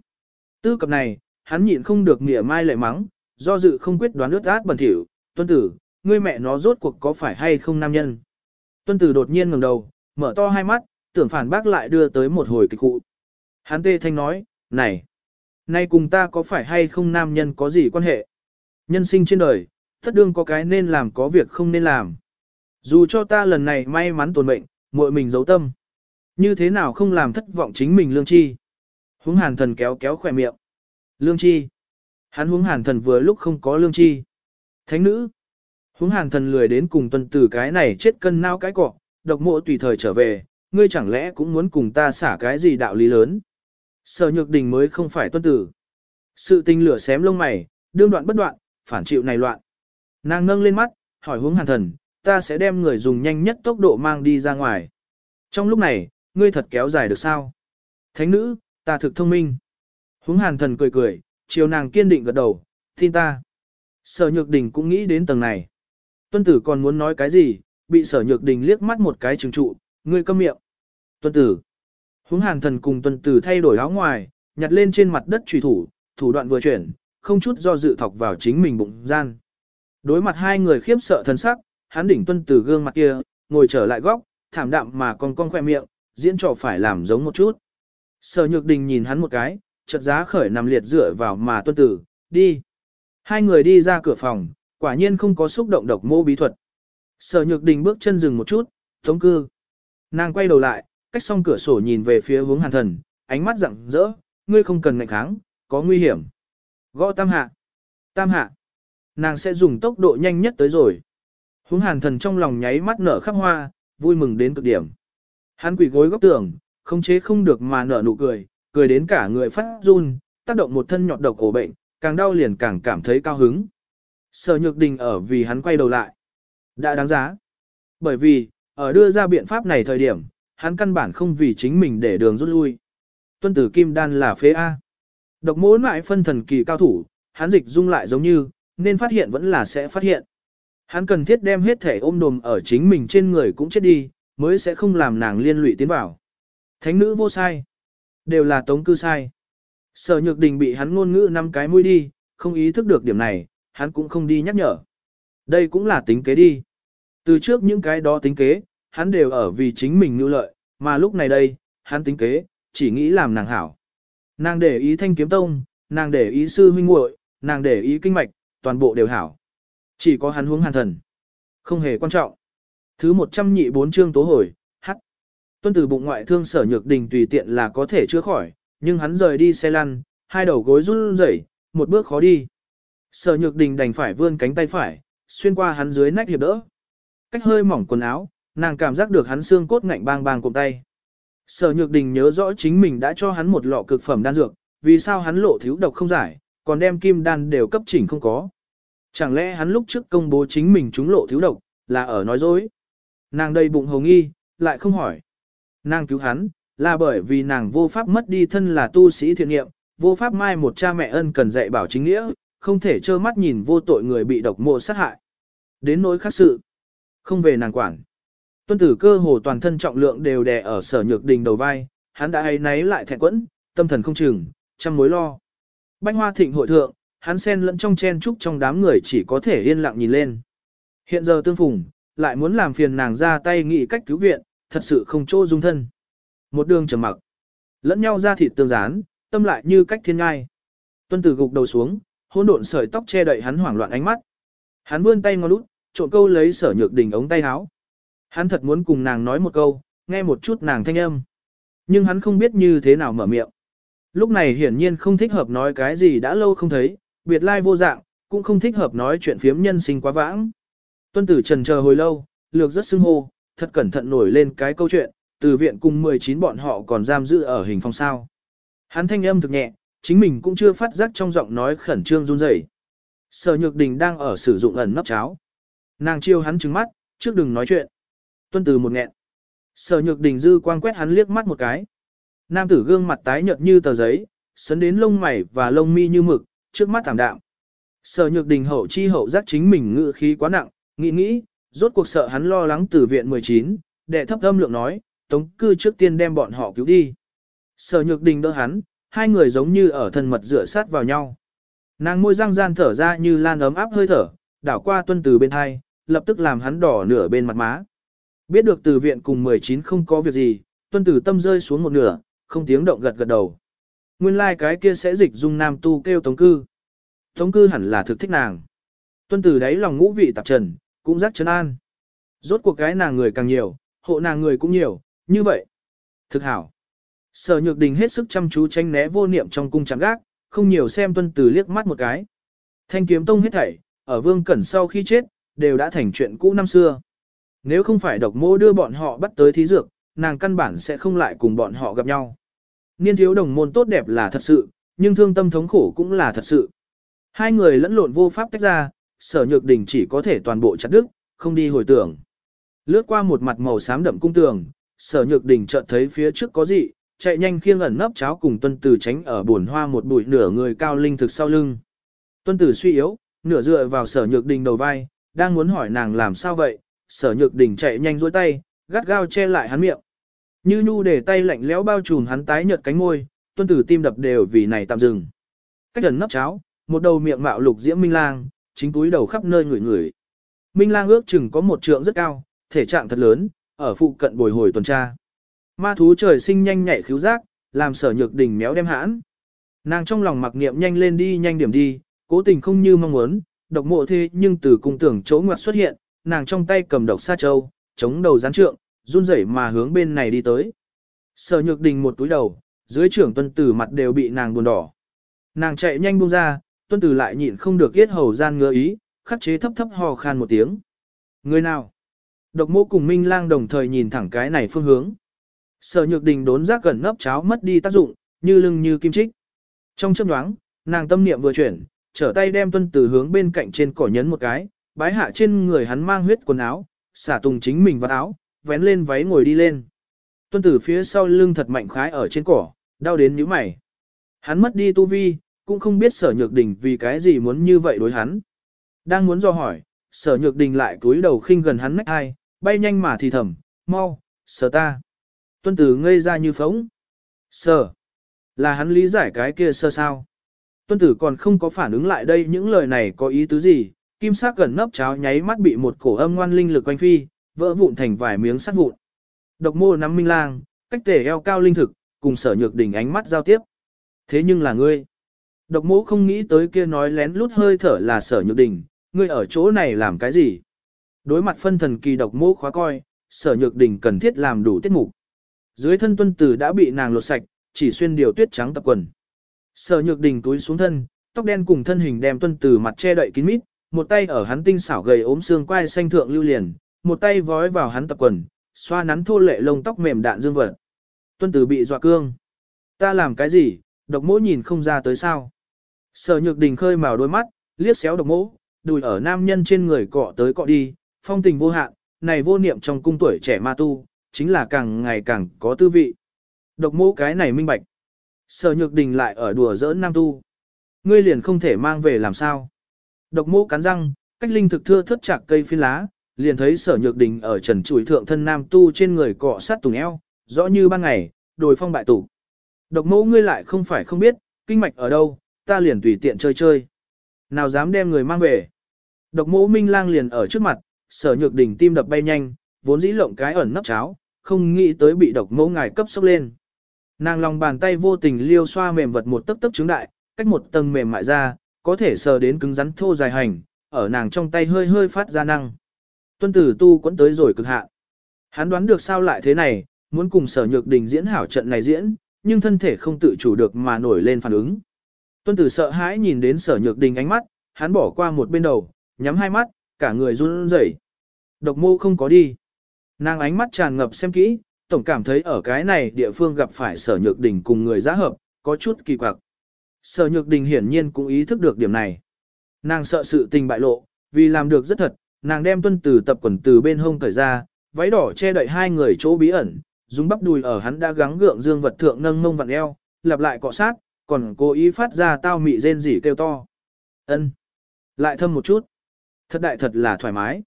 Tư cập này, hắn nhịn không được nghĩa mai lại mắng, do dự không quyết đoán ướt át bẩn thỉu, tuân tử, ngươi mẹ nó rốt cuộc có phải hay không nam nhân. Tuân tử đột nhiên ngẩng đầu, mở to hai mắt, tưởng phản bác lại đưa tới một hồi kịch cụ. Hắn tê thanh nói, này, nay cùng ta có phải hay không nam nhân có gì quan hệ? Nhân sinh trên đời, tất đương có cái nên làm có việc không nên làm. Dù cho ta lần này may mắn tồn mệnh, muội mình giấu tâm. Như thế nào không làm thất vọng chính mình lương chi? Huống hàn thần kéo kéo khỏe miệng. Lương chi. Hắn huống hàn thần vừa lúc không có lương chi. Thánh nữ. Huống hàn thần lười đến cùng tuần tử cái này chết cân nao cái cọ, độc mộ tùy thời trở về, ngươi chẳng lẽ cũng muốn cùng ta xả cái gì đạo lý lớn. Sở nhược đình mới không phải tuân tử. Sự tình lửa xém lông mày, đương đoạn bất đoạn, phản chịu này loạn. Nàng nâng lên mắt, hỏi hướng hàn thần, ta sẽ đem người dùng nhanh nhất tốc độ mang đi ra ngoài. Trong lúc này, ngươi thật kéo dài được sao? Thánh nữ, ta thực thông minh. Húng hàn thần cười cười, chiều nàng kiên định gật đầu, tin ta. Sở nhược đình cũng nghĩ đến tầng này. Tuân tử còn muốn nói cái gì, bị sở nhược đình liếc mắt một cái trừng trụ, ngươi câm miệng. Tuân tử. Húng hàn thần cùng tuân tử thay đổi áo ngoài, nhặt lên trên mặt đất trùy thủ, thủ đoạn vừa chuyển, không chút do dự thọc vào chính mình bụng gian. Đối mặt hai người khiếp sợ thần sắc, hắn đỉnh tuân từ gương mặt kia, ngồi trở lại góc, thảm đạm mà còn con khoe miệng, diễn trò phải làm giống một chút. Sở nhược đình nhìn hắn một cái, chợt giá khởi nằm liệt dựa vào mà tuân tử, đi. Hai người đi ra cửa phòng, quả nhiên không có xúc động độc mô bí thuật. Sở nhược đình bước chân dừng một chút, tống cư. Nàng quay đầu lại, cách xong cửa sổ nhìn về phía hướng hàn thần, ánh mắt rặng rỡ, ngươi không cần ngạnh kháng, có nguy hiểm. Gõ tam hạ. Tam hạ. Nàng sẽ dùng tốc độ nhanh nhất tới rồi. Hướng hàn thần trong lòng nháy mắt nở khắp hoa, vui mừng đến cực điểm. Hắn quỳ gối góc tường, không chế không được mà nở nụ cười, cười đến cả người phát run, tác động một thân nhọt độc ổ bệnh, càng đau liền càng cảm thấy cao hứng. Sở nhược đình ở vì hắn quay đầu lại. Đã đáng giá. Bởi vì, ở đưa ra biện pháp này thời điểm, hắn căn bản không vì chính mình để đường rút lui. Tuân tử kim đan là phế A. Độc mối mại phân thần kỳ cao thủ, hắn dịch dung lại giống như, nên phát hiện vẫn là sẽ phát hiện. Hắn cần thiết đem hết thể ôm đồm ở chính mình trên người cũng chết đi, mới sẽ không làm nàng liên lụy tiến vào. Thánh nữ vô sai. Đều là tống cư sai. Sở nhược đình bị hắn ngôn ngữ năm cái mũi đi, không ý thức được điểm này, hắn cũng không đi nhắc nhở. Đây cũng là tính kế đi. Từ trước những cái đó tính kế, hắn đều ở vì chính mình nưu lợi, mà lúc này đây, hắn tính kế, chỉ nghĩ làm nàng hảo. Nàng để ý thanh kiếm tông, nàng để ý sư huynh muội, nàng để ý kinh mạch, toàn bộ đều hảo. Chỉ có hắn hướng hàn thần. Không hề quan trọng. Thứ 100 nhị bốn chương tố hồi, hắc. Tuân từ bụng ngoại thương sở nhược đình tùy tiện là có thể chữa khỏi, nhưng hắn rời đi xe lăn, hai đầu gối run rẩy, một bước khó đi. Sở nhược đình đành phải vươn cánh tay phải, xuyên qua hắn dưới nách hiệp đỡ. Cách hơi mỏng quần áo, nàng cảm giác được hắn xương cốt ngạnh bang bang cùng tay. Sở nhược đình nhớ rõ chính mình đã cho hắn một lọ cực phẩm đan dược, vì sao hắn lộ thiếu độc không giải, còn đem kim đan đều cấp chỉnh không có. Chẳng lẽ hắn lúc trước công bố chính mình trúng lộ thiếu độc, là ở nói dối. Nàng đầy bụng hồng nghi, lại không hỏi. Nàng cứu hắn, là bởi vì nàng vô pháp mất đi thân là tu sĩ thiện nghiệm, vô pháp mai một cha mẹ ân cần dạy bảo chính nghĩa, không thể trơ mắt nhìn vô tội người bị độc mộ sát hại. Đến nỗi khác sự, không về nàng quản. Tuân tử cơ hồ toàn thân trọng lượng đều đè ở sở nhược đình đầu vai, hắn đã ấy náy lại thẹn quẫn, tâm thần không chừng, trăm mối lo. Bánh hoa thịnh hội thượng, hắn xen lẫn trong chen trúc trong đám người chỉ có thể yên lặng nhìn lên. Hiện giờ tương phùng, lại muốn làm phiền nàng ra tay nghĩ cách cứu viện, thật sự không chỗ dung thân. Một đường trầm mặc, lẫn nhau ra thịt tương gián, tâm lại như cách thiên ngai. Tuân tử gục đầu xuống, hỗn độn sợi tóc che đậy hắn hoảng loạn ánh mắt. Hắn vươn tay ngó lút, trộn câu lấy sở nhược đỉnh ống tay áo. Hắn thật muốn cùng nàng nói một câu, nghe một chút nàng thanh âm. Nhưng hắn không biết như thế nào mở miệng. Lúc này hiển nhiên không thích hợp nói cái gì đã lâu không thấy, biệt lai vô dạng, cũng không thích hợp nói chuyện phiếm nhân sinh quá vãng. Tuân tử trần chờ hồi lâu, lược rất xưng hô, thật cẩn thận nổi lên cái câu chuyện, từ viện cùng 19 bọn họ còn giam giữ ở hình phòng sao. Hắn thanh âm thực nhẹ, chính mình cũng chưa phát giác trong giọng nói khẩn trương run rẩy. Sở Nhược Đình đang ở sử dụng ẩn nấp cháo. Nàng chiêu hắn trừng mắt, trước đừng nói chuyện. Tuân từ một nghẹn. Sở Nhược Đình dư quang quét hắn liếc mắt một cái. Nam tử gương mặt tái nhợt như tờ giấy, sấn đến lông mày và lông mi như mực, trước mắt thảm đạm. Sở Nhược Đình hậu chi hậu giác chính mình ngự khí quá nặng, nghĩ nghĩ, rốt cuộc sợ hắn lo lắng từ viện 19, đệ thấp âm lượng nói, tống cư trước tiên đem bọn họ cứu đi. Sở Nhược Đình đỡ hắn, hai người giống như ở thân mật rửa sát vào nhau. Nàng môi răng gian thở ra như lan ấm áp hơi thở, đảo qua tuân từ bên hai, lập tức làm hắn đỏ nửa bên mặt má. Biết được từ viện cùng 19 không có việc gì, tuân từ tâm rơi xuống một nửa, không tiếng động gật gật đầu. Nguyên lai like cái kia sẽ dịch dung nam tu kêu tống cư. Tống cư hẳn là thực thích nàng. Tuân từ đấy lòng ngũ vị tạp trần, cũng rắc trấn an. Rốt cuộc cái nàng người càng nhiều, hộ nàng người cũng nhiều, như vậy. Thực hảo. Sở nhược đình hết sức chăm chú tranh né vô niệm trong cung chẳng gác, không nhiều xem tuân từ liếc mắt một cái. Thanh kiếm tông hết thảy, ở vương cẩn sau khi chết, đều đã thành chuyện cũ năm xưa. Nếu không phải độc mô đưa bọn họ bắt tới thí dược, nàng căn bản sẽ không lại cùng bọn họ gặp nhau. Niên thiếu đồng môn tốt đẹp là thật sự, nhưng thương tâm thống khổ cũng là thật sự. Hai người lẫn lộn vô pháp tách ra, sở nhược đình chỉ có thể toàn bộ chặt đứt, không đi hồi tưởng. Lướt qua một mặt màu xám đậm cung tường, sở nhược đình chợt thấy phía trước có gì, chạy nhanh khiêng ẩn nấp cháo cùng tuân tử tránh ở buồn hoa một bụi nửa người cao linh thực sau lưng. Tuân tử suy yếu, nửa dựa vào sở nhược đình đầu vai, đang muốn hỏi nàng làm sao vậy, sở nhược đình chạy nhanh dối tay, gắt gao che lại hắn miệng. Như nhu để tay lạnh lẽo bao trùm hắn tái nhợt cánh môi, tuân tử tim đập đều vì này tạm dừng. Cách gần nắp cháo, một đầu miệng mạo lục diễm minh lang, chính túi đầu khắp nơi người người. Minh lang ước chừng có một trượng rất cao, thể trạng thật lớn, ở phụ cận bồi hồi tuần tra. Ma thú trời sinh nhanh nhạy khiếu giác, làm sở nhược đình méo đem hãn. Nàng trong lòng mặc niệm nhanh lên đi nhanh điểm đi, cố tình không như mong muốn, độc mộ thế nhưng từ cung tưởng chỗ ngoặt xuất hiện, nàng trong tay cầm độc sa châu, chống đầu gián trượng, run rẩy mà hướng bên này đi tới. Sở nhược đình một túi đầu, dưới trưởng tuân tử mặt đều bị nàng buồn đỏ. Nàng chạy nhanh buông ra, tuân tử lại nhịn không được yết hầu gian ngứa ý, khắc chế thấp thấp hò khan một tiếng. Người nào? Độc mô cùng Minh lang đồng thời nhìn thẳng cái này phương hướng. Sở nhược đình đốn giác gần nấp cháo mất đi tác dụng, như lưng như kim trích. Trong chớp nhoáng, nàng tâm niệm vừa chuyển, trở tay đem tuân Tử hướng bên cạnh trên cỏ nhấn một cái, bái hạ trên người hắn mang huyết quần áo, xả tùng chính mình vào áo, vén lên váy ngồi đi lên. Tuân tử phía sau lưng thật mạnh khái ở trên cỏ, đau đến nhíu mày. Hắn mất đi tu vi, cũng không biết sở nhược đình vì cái gì muốn như vậy đối hắn. Đang muốn do hỏi, sở nhược đình lại cúi đầu khinh gần hắn nách ai bay nhanh mà thì thầm, mau, sở ta. Tuân tử ngây ra như phóng. Sở. Là hắn lý giải cái kia sơ sao. Tuân tử còn không có phản ứng lại đây những lời này có ý tứ gì. Kim sắc gần nấp cháo nháy mắt bị một cổ âm ngoan linh lực quanh phi, vỡ vụn thành vài miếng sắt vụn. Độc mô nắm minh lang, cách tể eo cao linh thực, cùng sở nhược đỉnh ánh mắt giao tiếp. Thế nhưng là ngươi. Độc mô không nghĩ tới kia nói lén lút hơi thở là sở nhược đỉnh, ngươi ở chỗ này làm cái gì? Đối mặt phân thần kỳ độc mô khóa coi, sở nhược đỉnh cần thiết làm đủ tiết mục. Dưới thân tuân tử đã bị nàng lột sạch, chỉ xuyên điều tuyết trắng tập quần. Sở nhược đình túi xuống thân, tóc đen cùng thân hình đem tuân tử mặt che đậy kín mít, một tay ở hắn tinh xảo gầy ốm xương quai xanh thượng lưu liền, một tay vói vào hắn tập quần, xoa nắn thô lệ lông tóc mềm đạn dương vật. Tuân tử bị dọa cương. Ta làm cái gì, độc mỗ nhìn không ra tới sao. Sở nhược đình khơi màu đôi mắt, liếc xéo độc mỗ, đùi ở nam nhân trên người cọ tới cọ đi, phong tình vô hạn, này vô niệm trong cung tuổi trẻ ma tu, chính là càng ngày càng có tư vị. Độc Mỗ cái này minh bạch. Sở nhược đình lại ở đùa giỡn nam tu. Ngươi liền không thể mang về làm sao. Độc Mỗ cắn răng, cách linh thực thưa thất chạc cây phi lá, liền thấy sở nhược đình ở trần chuỗi thượng thân nam tu trên người cọ sát tùng eo, rõ như ban ngày, đồi phong bại tủ. Độc mẫu ngươi lại không phải không biết, kinh mạch ở đâu, ta liền tùy tiện chơi chơi. Nào dám đem người mang về. Độc mẫu minh lang liền ở trước mặt, sở nhược đình tim đập bay nhanh, vốn dĩ lộng cái ẩn nấp cháo, không nghĩ tới bị độc mẫu ngài cấp sốc lên. Nàng lòng bàn tay vô tình liêu xoa mềm vật một tấc tấc trứng đại, cách một tầng mềm mại ra, có thể sờ đến cứng rắn thô dài hành, ở nàng trong tay hơi hơi phát ra năng. Tuân tử tu quẫn tới rồi cực hạn. Hắn đoán được sao lại thế này, muốn cùng sở nhược đình diễn hảo trận này diễn, nhưng thân thể không tự chủ được mà nổi lên phản ứng. Tuân tử sợ hãi nhìn đến sở nhược đình ánh mắt, hắn bỏ qua một bên đầu, nhắm hai mắt, cả người run rẩy. Độc mô không có đi. Nàng ánh mắt tràn ngập xem kỹ, tổng cảm thấy ở cái này địa phương gặp phải sở nhược đình cùng người giá hợp, có chút kỳ quặc. Sở nhược đình hiển nhiên cũng ý thức được điểm này. Nàng sợ sự tình bại lộ, vì làm được rất thật, nàng đem tuân từ tập quần từ bên hông cởi ra, váy đỏ che đậy hai người chỗ bí ẩn, dùng bắp đùi ở hắn đã gắng gượng dương vật thượng nâng mông vặn eo, lặp lại cọ sát, còn cố ý phát ra tao mị rên rỉ kêu to. Ân, Lại thâm một chút. Thật đại thật là thoải mái.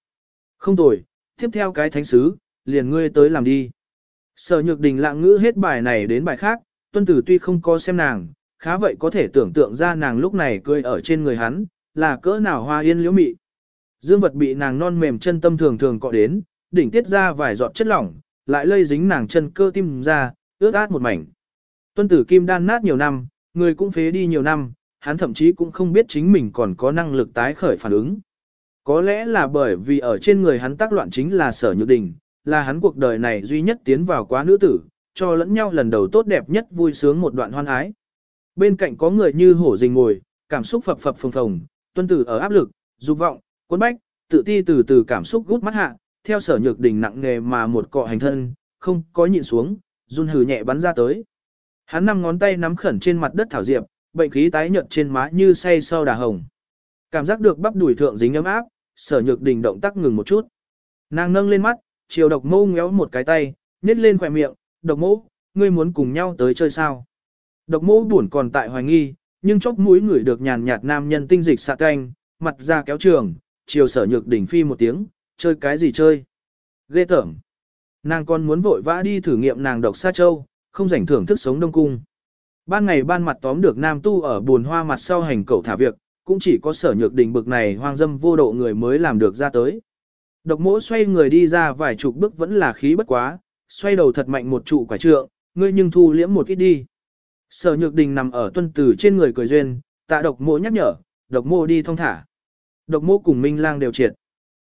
Không tồi, tiếp theo cái thánh sứ, liền ngươi tới làm đi. Sở nhược đình lạng ngữ hết bài này đến bài khác, tuân tử tuy không có xem nàng, khá vậy có thể tưởng tượng ra nàng lúc này cười ở trên người hắn, là cỡ nào hoa yên liễu mị. Dương vật bị nàng non mềm chân tâm thường thường cọ đến, đỉnh tiết ra vài giọt chất lỏng, lại lây dính nàng chân cơ tim ra, ướt át một mảnh. Tuân tử kim đan nát nhiều năm, người cũng phế đi nhiều năm, hắn thậm chí cũng không biết chính mình còn có năng lực tái khởi phản ứng. Có lẽ là bởi vì ở trên người hắn tác loạn chính là sở nhược đình, là hắn cuộc đời này duy nhất tiến vào quá nữ tử, cho lẫn nhau lần đầu tốt đẹp nhất vui sướng một đoạn hoan ái. Bên cạnh có người như hổ rình ngồi, cảm xúc phập phập phồng phồng, tuân tử ở áp lực, dục vọng, Quân bách, tự ti từ từ cảm xúc gút mắt hạ, theo sở nhược đình nặng nghề mà một cọ hành thân, không có nhịn xuống, run hừ nhẹ bắn ra tới. Hắn năm ngón tay nắm khẩn trên mặt đất thảo diệp, bệnh khí tái nhợt trên má như say sau đà hồng. Cảm giác được bắp đùi thượng dính ấm áp, sở nhược đình động tác ngừng một chút. Nàng nâng lên mắt, chiều độc mô ngéo một cái tay, nhét lên khỏe miệng, độc mô, ngươi muốn cùng nhau tới chơi sao? Độc mô buồn còn tại hoài nghi, nhưng chốc mũi người được nhàn nhạt nam nhân tinh dịch xạ canh, mặt ra kéo trường, chiều sở nhược đỉnh phi một tiếng, chơi cái gì chơi? Ghê tởm. Nàng còn muốn vội vã đi thử nghiệm nàng độc sa châu, không rảnh thưởng thức sống đông cung. Ban ngày ban mặt tóm được nam tu ở buồn hoa mặt sau hành cầu thả việc, cũng chỉ có sở nhược đình bực này hoang dâm vô độ người mới làm được ra tới. Độc mỗ xoay người đi ra vài chục bước vẫn là khí bất quá, xoay đầu thật mạnh một trụ quả trượng, ngươi nhưng thu liễm một ít đi. Sở nhược đình nằm ở tuân tử trên người cười duyên, tạ độc mỗ nhắc nhở, độc mỗ đi thong thả. Độc mô cùng Minh lang đều triệt.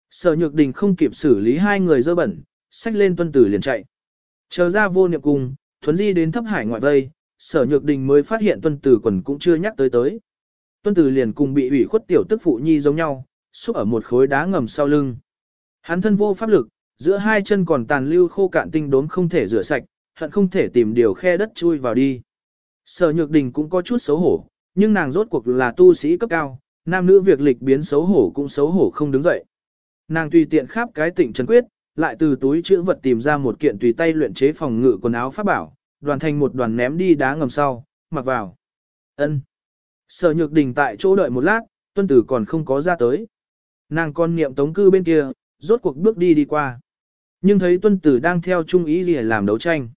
Sở nhược đình không kịp xử lý hai người dơ bẩn, xách lên tuân tử liền chạy. Chờ ra vô niệm cùng, thuấn di đến thấp hải ngoại vây, sở nhược đình mới phát hiện tuân tử quần cũng chưa nhắc tới tới. Tuân tử liền cùng bị ủy khuất tiểu tức phụ nhi giống nhau, xúc ở một khối đá ngầm sau lưng. Hắn thân vô pháp lực, giữa hai chân còn tàn lưu khô cạn tinh đốm không thể rửa sạch, hận không thể tìm điều khe đất chui vào đi. Sở nhược đình cũng có chút xấu hổ, nhưng nàng rốt cuộc là tu sĩ cấp cao, nam nữ việc lịch biến xấu hổ cũng xấu hổ không đứng dậy. Nàng tùy tiện khắp cái tịnh trấn quyết, lại từ túi chữ vật tìm ra một kiện tùy tay luyện chế phòng ngự quần áo pháp bảo, đoàn thành một đoàn ném đi đá ngầm sau, mặc vào. Ân. Sở nhược đình tại chỗ đợi một lát, tuân tử còn không có ra tới. Nàng con niệm tống cư bên kia, rốt cuộc bước đi đi qua. Nhưng thấy tuân tử đang theo trung ý gì làm đấu tranh.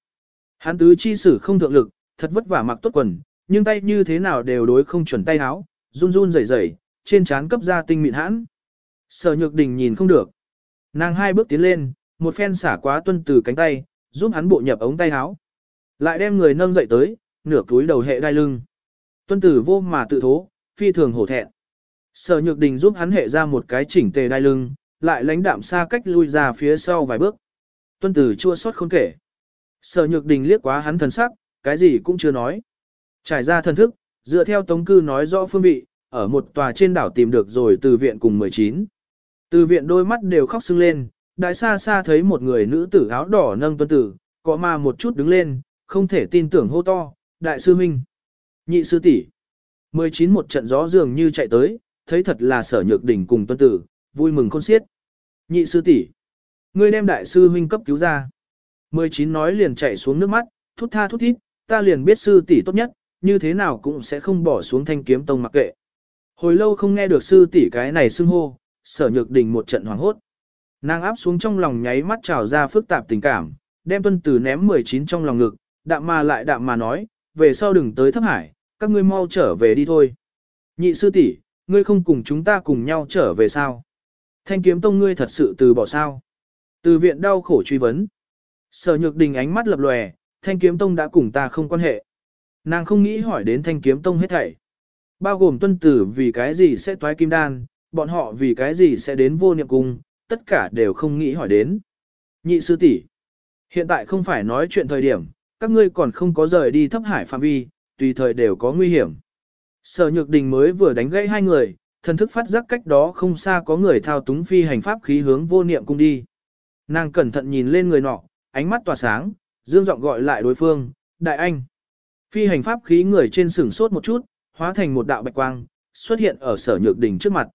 Hắn tứ chi sử không thượng lực, thật vất vả mặc tốt quần, nhưng tay như thế nào đều đối không chuẩn tay áo, run run rẩy rẩy, trên trán cấp ra tinh mịn hãn. Sở nhược đình nhìn không được. Nàng hai bước tiến lên, một phen xả quá tuân tử cánh tay, giúp hắn bộ nhập ống tay áo. Lại đem người nâng dậy tới, nửa túi đầu hệ đai lưng. Tuân tử vô mà tự thố, phi thường hổ thẹn. Sở nhược đình giúp hắn hệ ra một cái chỉnh tề đai lưng, lại lãnh đạm xa cách lui ra phía sau vài bước. Tuân tử chua xót không kể. Sở nhược đình liếc quá hắn thần sắc, cái gì cũng chưa nói. Trải ra thần thức, dựa theo tống cư nói rõ phương vị, ở một tòa trên đảo tìm được rồi từ viện cùng 19. Từ viện đôi mắt đều khóc sưng lên, đại xa xa thấy một người nữ tử áo đỏ nâng tuân tử, có mà một chút đứng lên, không thể tin tưởng hô to, đại sư minh, nhị sư tỷ. 19 một trận gió dường như chạy tới, thấy thật là sở nhược đỉnh cùng tuân tử, vui mừng khôn xiết. Nhị sư tỷ, ngươi đem đại sư huynh cấp cứu ra. 19 nói liền chạy xuống nước mắt, thút tha thút thít, ta liền biết sư tỷ tốt nhất, như thế nào cũng sẽ không bỏ xuống thanh kiếm tông mặc kệ. Hồi lâu không nghe được sư tỷ cái này xưng hô, sở nhược đình một trận hoảng hốt. Nàng áp xuống trong lòng nháy mắt trào ra phức tạp tình cảm, đem tuân tử ném 19 trong lòng ngực, đạm mà lại đạm mà nói, về sau đừng tới thấp hải, các ngươi mau trở về đi thôi. Nhị sư tỷ, ngươi không cùng chúng ta cùng nhau trở về sao? Thanh kiếm tông ngươi thật sự từ bỏ sao? Từ viện đau khổ truy vấn. Sở nhược đình ánh mắt lập lòe, thanh kiếm tông đã cùng ta không quan hệ. Nàng không nghĩ hỏi đến thanh kiếm tông hết thảy. Bao gồm tuân tử vì cái gì sẽ toái kim đan, bọn họ vì cái gì sẽ đến vô niệm cung, tất cả đều không nghĩ hỏi đến. Nhị sư tỷ, hiện tại không phải nói chuyện thời điểm, các ngươi còn không có rời đi thấp hải phạm vi, tùy thời đều có nguy hiểm. Sở Nhược Đình mới vừa đánh gãy hai người, thần thức phát giác cách đó không xa có người thao túng phi hành pháp khí hướng vô niệm cung đi. Nàng cẩn thận nhìn lên người nọ, ánh mắt tỏa sáng, dương giọng gọi lại đối phương, đại anh. Phi hành pháp khí người trên sửng sốt một chút, hóa thành một đạo bạch quang, xuất hiện ở sở nhược đỉnh trước mặt.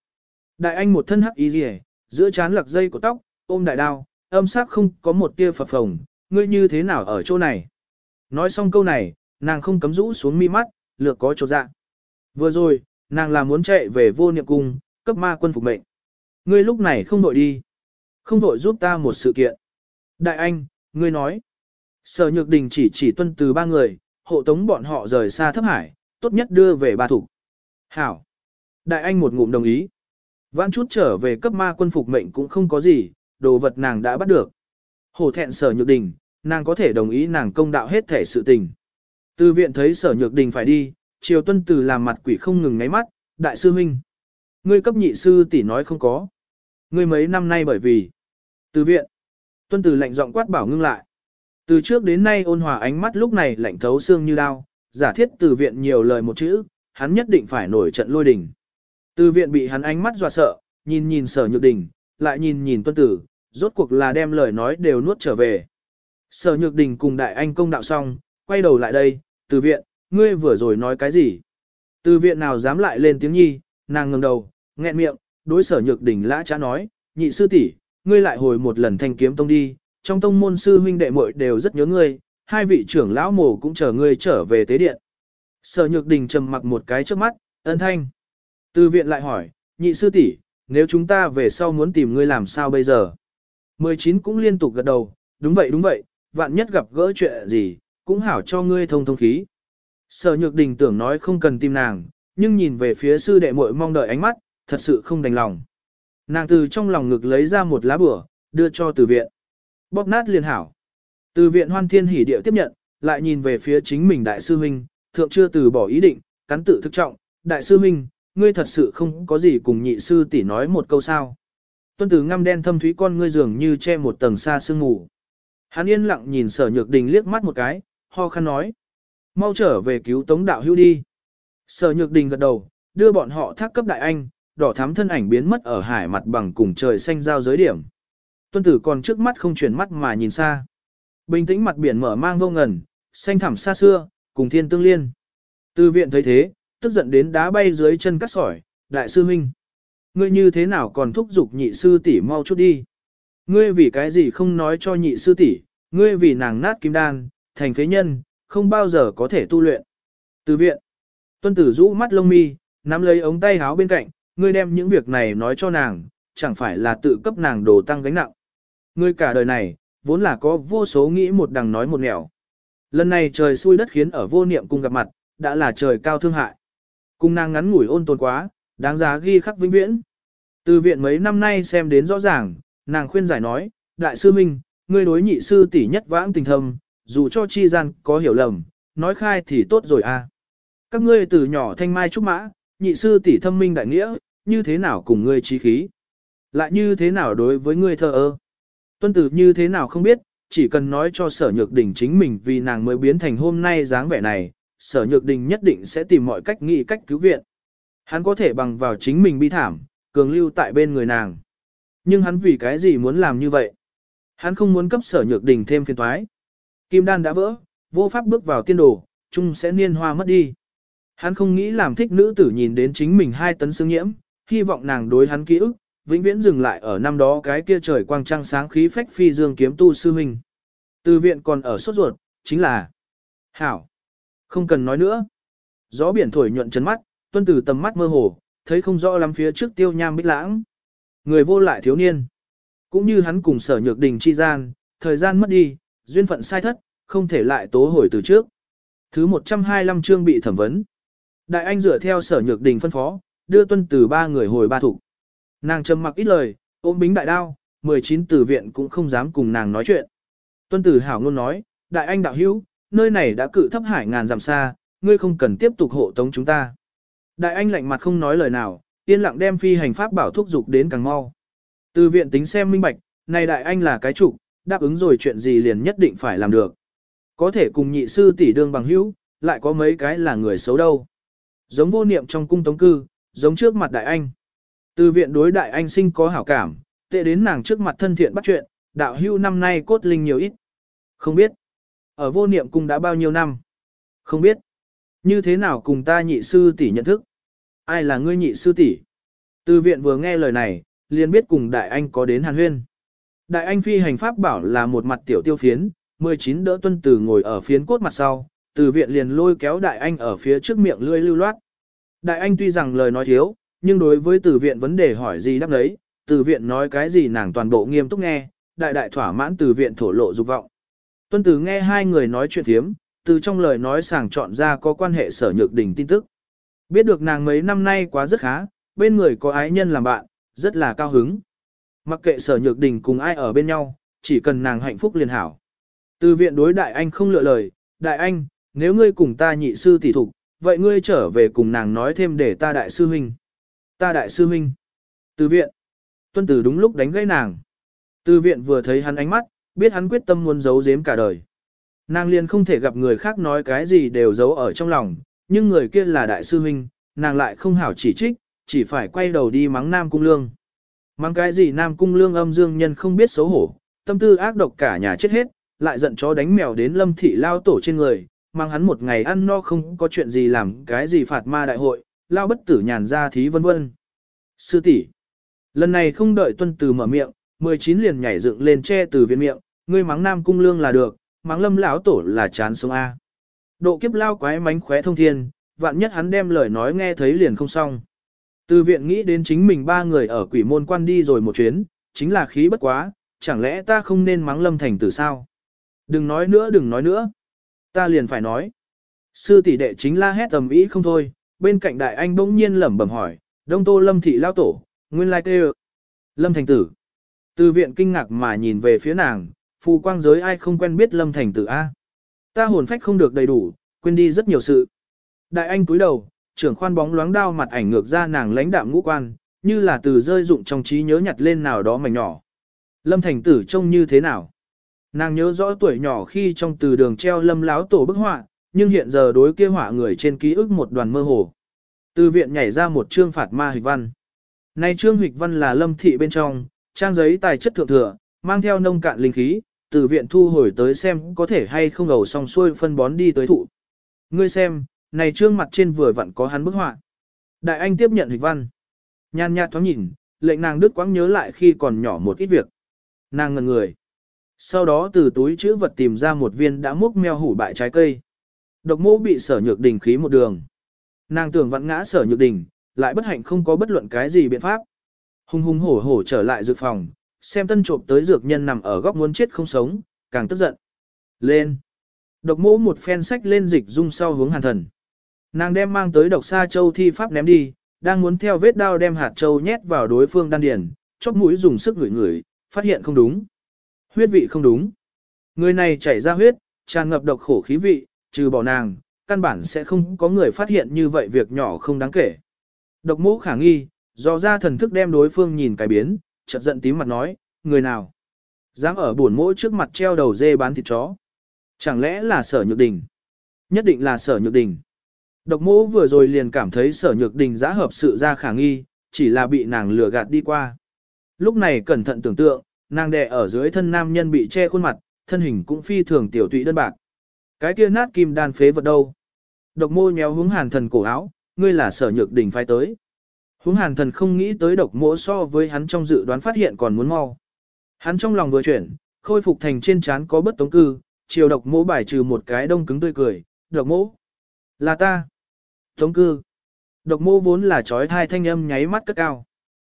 Đại anh một thân hắc y rìa, giữa chán lạc dây của tóc, ôm đại đao, âm sắc không có một tia phập phồng, ngươi như thế nào ở chỗ này. Nói xong câu này, nàng không cấm rũ xuống mi mắt, lược có chỗ dạ. Vừa rồi, nàng là muốn chạy về vô niệm cung, cấp ma quân phục mệnh. Ngươi lúc này không đội đi. Không đội giúp ta một sự kiện. Đại anh, ngươi nói. Sở nhược đình chỉ chỉ tuân từ ba người, hộ tống bọn họ rời xa thấp hải, tốt nhất đưa về ba thủ. Hảo. Đại anh một ngụm đồng ý. Vãn chút trở về cấp ma quân phục mệnh cũng không có gì, đồ vật nàng đã bắt được. Hổ thẹn sở nhược đình, nàng có thể đồng ý nàng công đạo hết thể sự tình. Từ viện thấy sở nhược đình phải đi, triều tuân từ làm mặt quỷ không ngừng ngáy mắt, đại sư huynh. Ngươi cấp nhị sư tỷ nói không có. Ngươi mấy năm nay bởi vì. Từ viện. Tuân từ lạnh giọng quát bảo ngưng lại. Từ trước đến nay ôn hòa ánh mắt lúc này lạnh thấu xương như đao, giả thiết từ viện nhiều lời một chữ, hắn nhất định phải nổi trận lôi đình. Từ viện bị hắn ánh mắt dọa sợ, nhìn nhìn sở nhược đình, lại nhìn nhìn tuân tử, rốt cuộc là đem lời nói đều nuốt trở về. Sở nhược đình cùng đại anh công đạo xong, quay đầu lại đây, từ viện, ngươi vừa rồi nói cái gì? Từ viện nào dám lại lên tiếng nhi, nàng ngẩng đầu, nghẹn miệng, đối sở nhược đình lã chả nói, nhị sư tỷ, ngươi lại hồi một lần thanh kiếm tông đi, trong tông môn sư huynh đệ muội đều rất nhớ ngươi, hai vị trưởng lão mồ cũng chờ ngươi trở về tế điện. Sở nhược đình trầm mặc một cái trước mắt, ân thanh. Từ viện lại hỏi, nhị sư tỷ, nếu chúng ta về sau muốn tìm ngươi làm sao bây giờ? 19 cũng liên tục gật đầu, đúng vậy đúng vậy, vạn nhất gặp gỡ chuyện gì, cũng hảo cho ngươi thông thông khí. Sở nhược đình tưởng nói không cần tìm nàng, nhưng nhìn về phía sư đệ muội mong đợi ánh mắt, thật sự không đành lòng. Nàng từ trong lòng ngực lấy ra một lá bửa, đưa cho từ viện. Bóp nát liền hảo. Từ viện hoan thiên hỉ điệu tiếp nhận, lại nhìn về phía chính mình đại sư huynh, thượng chưa từ bỏ ý định, cắn tự thức trọng, đại sư huynh, ngươi thật sự không có gì cùng nhị sư tỷ nói một câu sao. Tuân tử ngăm đen thâm thúy con ngươi dường như che một tầng xa sương mù. Hắn yên lặng nhìn sở nhược đình liếc mắt một cái, ho khăn nói. Mau trở về cứu tống đạo hưu đi. Sở nhược đình gật đầu, đưa bọn họ thác cấp đại anh, đỏ thắm thân ảnh biến mất ở hải mặt bằng cùng trời xanh giao giới điểm. Tuân tử còn trước mắt không chuyển mắt mà nhìn xa. Bình tĩnh mặt biển mở mang vô ngần, xanh thẳm xa xưa, cùng thiên tương liên. Từ viện thấy thế, tức giận đến đá bay dưới chân cắt sỏi, đại sư huynh. Ngươi như thế nào còn thúc giục nhị sư tỷ mau chút đi. Ngươi vì cái gì không nói cho nhị sư tỷ, ngươi vì nàng nát kim đan, thành phế nhân, không bao giờ có thể tu luyện. Từ viện, tuân tử rũ mắt lông mi, nắm lấy ống tay háo bên cạnh, ngươi đem những việc này nói cho nàng, chẳng phải là tự cấp nàng đồ tăng gánh nặng. Ngươi cả đời này, vốn là có vô số nghĩ một đằng nói một nẻo. Lần này trời xui đất khiến ở vô niệm cùng gặp mặt, đã là trời cao thương hại. Cung nàng ngắn ngủi ôn tồn quá, đáng giá ghi khắc vĩnh viễn. Từ viện mấy năm nay xem đến rõ ràng, nàng khuyên giải nói, đại sư Minh, ngươi đối nhị sư tỷ nhất vãng tình thâm, dù cho chi gian có hiểu lầm, nói khai thì tốt rồi a. À. Các ngươi từ nhỏ thanh mai trúc mã, nhị sư tỷ thâm minh đại nghĩa, như thế nào cùng ngươi trí khí? Lại như thế nào đối với ngươi thờ ơ? Tuân tử như thế nào không biết, chỉ cần nói cho sở nhược đình chính mình vì nàng mới biến thành hôm nay dáng vẻ này, sở nhược đình nhất định sẽ tìm mọi cách nghĩ cách cứu viện. Hắn có thể bằng vào chính mình bi thảm, cường lưu tại bên người nàng. Nhưng hắn vì cái gì muốn làm như vậy? Hắn không muốn cấp sở nhược đình thêm phiền toái. Kim đan đã vỡ, vô pháp bước vào tiên đồ, chung sẽ niên hoa mất đi. Hắn không nghĩ làm thích nữ tử nhìn đến chính mình hai tấn xương nhiễm, hy vọng nàng đối hắn ký ức, vĩnh viễn dừng lại ở năm đó cái kia trời quang trăng sáng khí phách phi dương kiếm tu sư huynh. Từ viện còn ở sốt ruột, chính là Hảo. Không cần nói nữa. Gió biển thổi nhuận chấn mắt, tuân từ tầm mắt mơ hồ, thấy không rõ lắm phía trước tiêu nham bích lãng. Người vô lại thiếu niên. Cũng như hắn cùng sở nhược đình chi gian, thời gian mất đi, duyên phận sai thất, không thể lại tố hồi từ trước. Thứ 125 chương bị thẩm vấn. Đại anh dựa theo sở nhược đình phân phó, đưa tuân từ ba người hồi ba thủ. Nàng trầm mặc ít lời, ôm bính đại đao, 19 tử viện cũng không dám cùng nàng nói chuyện. Tuân tử hảo ngôn nói, đại anh đạo hữu, nơi này đã cự thấp hải ngàn dặm xa, ngươi không cần tiếp tục hộ tống chúng ta. Đại anh lạnh mặt không nói lời nào, yên lặng đem phi hành pháp bảo thúc dục đến càng mau. Từ viện tính xem minh bạch, này đại anh là cái chủ, đáp ứng rồi chuyện gì liền nhất định phải làm được. Có thể cùng nhị sư tỷ đương bằng hữu, lại có mấy cái là người xấu đâu. Giống vô niệm trong cung tống cư, giống trước mặt đại anh. Từ viện đối đại anh sinh có hảo cảm, tệ đến nàng trước mặt thân thiện bắt chuyện, đạo hưu năm nay cốt linh nhiều ít. Không biết. Ở vô niệm cung đã bao nhiêu năm? Không biết. Như thế nào cùng ta nhị sư tỷ nhận thức? Ai là ngươi nhị sư tỷ? Từ viện vừa nghe lời này, liền biết cùng đại anh có đến hàn huyên. Đại anh phi hành pháp bảo là một mặt tiểu tiêu phiến, 19 đỡ tuân tử ngồi ở phiến cốt mặt sau, từ viện liền lôi kéo đại anh ở phía trước miệng lươi lưu loát. Đại anh tuy rằng lời nói thiếu, nhưng đối với từ viện vấn đề hỏi gì đáp đấy, từ viện nói cái gì nàng toàn bộ nghiêm túc nghe, đại đại thỏa mãn từ viện thổ lộ dục vọng. Tuân tử nghe hai người nói chuyện thiếm, từ trong lời nói sàng chọn ra có quan hệ sở nhược đình tin tức. Biết được nàng mấy năm nay quá rất khá, bên người có ái nhân làm bạn, rất là cao hứng. Mặc kệ sở nhược đình cùng ai ở bên nhau, chỉ cần nàng hạnh phúc liền hảo. Từ viện đối đại anh không lựa lời, đại anh, nếu ngươi cùng ta nhị sư tỷ thục, vậy ngươi trở về cùng nàng nói thêm để ta đại sư huynh. Ta đại sư huynh. Từ viện. Tuân tử đúng lúc đánh gãy nàng. Từ viện vừa thấy hắn ánh mắt, biết hắn quyết tâm muốn giấu giếm cả đời. Nàng liền không thể gặp người khác nói cái gì đều giấu ở trong lòng, nhưng người kia là đại sư huynh, nàng lại không hảo chỉ trích, chỉ phải quay đầu đi mắng Nam Cung Lương. Mắng cái gì Nam Cung Lương âm dương nhân không biết xấu hổ, tâm tư ác độc cả nhà chết hết, lại giận chó đánh mèo đến lâm thị lao tổ trên người, mang hắn một ngày ăn no không có chuyện gì làm cái gì phạt ma đại hội, lao bất tử nhàn ra thí vân vân. Sư tỷ, lần này không đợi tuân từ mở miệng, 19 liền nhảy dựng lên che từ viên miệng, ngươi mắng nam cung lương là được, mắng lâm lão tổ là chán sống A. Độ kiếp lao quái mánh khóe thông thiên, vạn nhất hắn đem lời nói nghe thấy liền không xong. Từ viện nghĩ đến chính mình ba người ở quỷ môn quan đi rồi một chuyến, chính là khí bất quá, chẳng lẽ ta không nên mắng lâm thành tử sao? Đừng nói nữa đừng nói nữa. Ta liền phải nói. Sư tỷ đệ chính la hét tầm ý không thôi, bên cạnh đại anh bỗng nhiên lẩm bẩm hỏi, đông tô lâm thị lao tổ, nguyên lai tê Lâm thành tử. Từ viện kinh ngạc mà nhìn về phía nàng, phù quang giới ai không quen biết lâm thành tử A. Ta hồn phách không được đầy đủ, quên đi rất nhiều sự. Đại anh cúi đầu, trưởng khoan bóng loáng đao mặt ảnh ngược ra nàng lãnh đạm ngũ quan, như là từ rơi dụng trong trí nhớ nhặt lên nào đó mảnh nhỏ. Lâm thành tử trông như thế nào? Nàng nhớ rõ tuổi nhỏ khi trong từ đường treo lâm láo tổ bức họa, nhưng hiện giờ đối kia họa người trên ký ức một đoàn mơ hồ. Từ viện nhảy ra một chương phạt ma hịch văn. Nay trương hịch văn là lâm thị bên trong, trang giấy tài chất thượng thừa, mang theo nông cạn linh khí, từ viện thu hồi tới xem có thể hay không gầu xong xuôi phân bón đi tới thụ. Ngươi xem, này trương mặt trên vừa vặn có hắn bức họa. Đại anh tiếp nhận hịch văn. Nhan nhạt thoáng nhìn, lệnh nàng đứt quãng nhớ lại khi còn nhỏ một ít việc. Nàng ngần người. Sau đó từ túi chữ vật tìm ra một viên đã múc meo hủ bại trái cây. Độc mô bị sở nhược đình khí một đường. Nàng tưởng vặn ngã sở nhược đình, lại bất hạnh không có bất luận cái gì biện pháp. Hùng hùng hổ hổ trở lại dược phòng, xem tân trộm tới dược nhân nằm ở góc muốn chết không sống, càng tức giận. Lên. Độc mô một phen sách lên dịch dung sau hướng hàn thần. Nàng đem mang tới độc sa châu thi pháp ném đi, đang muốn theo vết đao đem hạt châu nhét vào đối phương đan điền, chóp mũi dùng sức ngửi ngửi, phát hiện không đúng. Huyết vị không đúng. Người này chảy ra huyết, tràn ngập độc khổ khí vị, trừ bỏ nàng, căn bản sẽ không có người phát hiện như vậy việc nhỏ không đáng kể. Độc mũ khả nghi, do ra thần thức đem đối phương nhìn cái biến, chợt giận tím mặt nói, người nào? Dám ở buồn mỗi trước mặt treo đầu dê bán thịt chó. Chẳng lẽ là sở nhược đình? Nhất định là sở nhược đình. Độc mũ vừa rồi liền cảm thấy sở nhược đình giã hợp sự ra khả nghi, chỉ là bị nàng lừa gạt đi qua. Lúc này cẩn thận tưởng tượng, nàng đè ở dưới thân nam nhân bị che khuôn mặt, thân hình cũng phi thường tiểu tụy đơn bạc. Cái kia nát kim đan phế vật đâu? Độc mô nhéo hướng hàn thần cổ áo, ngươi là sở nhược đỉnh phái tới. Hướng hàn thần không nghĩ tới độc mỗ so với hắn trong dự đoán phát hiện còn muốn mau. Hắn trong lòng vừa chuyển, khôi phục thành trên trán có bất tống cư, chiều độc mỗ bài trừ một cái đông cứng tươi cười, độc mỗ. Là ta. Tống cư. Độc mô vốn là trói thai thanh âm nháy mắt cất cao.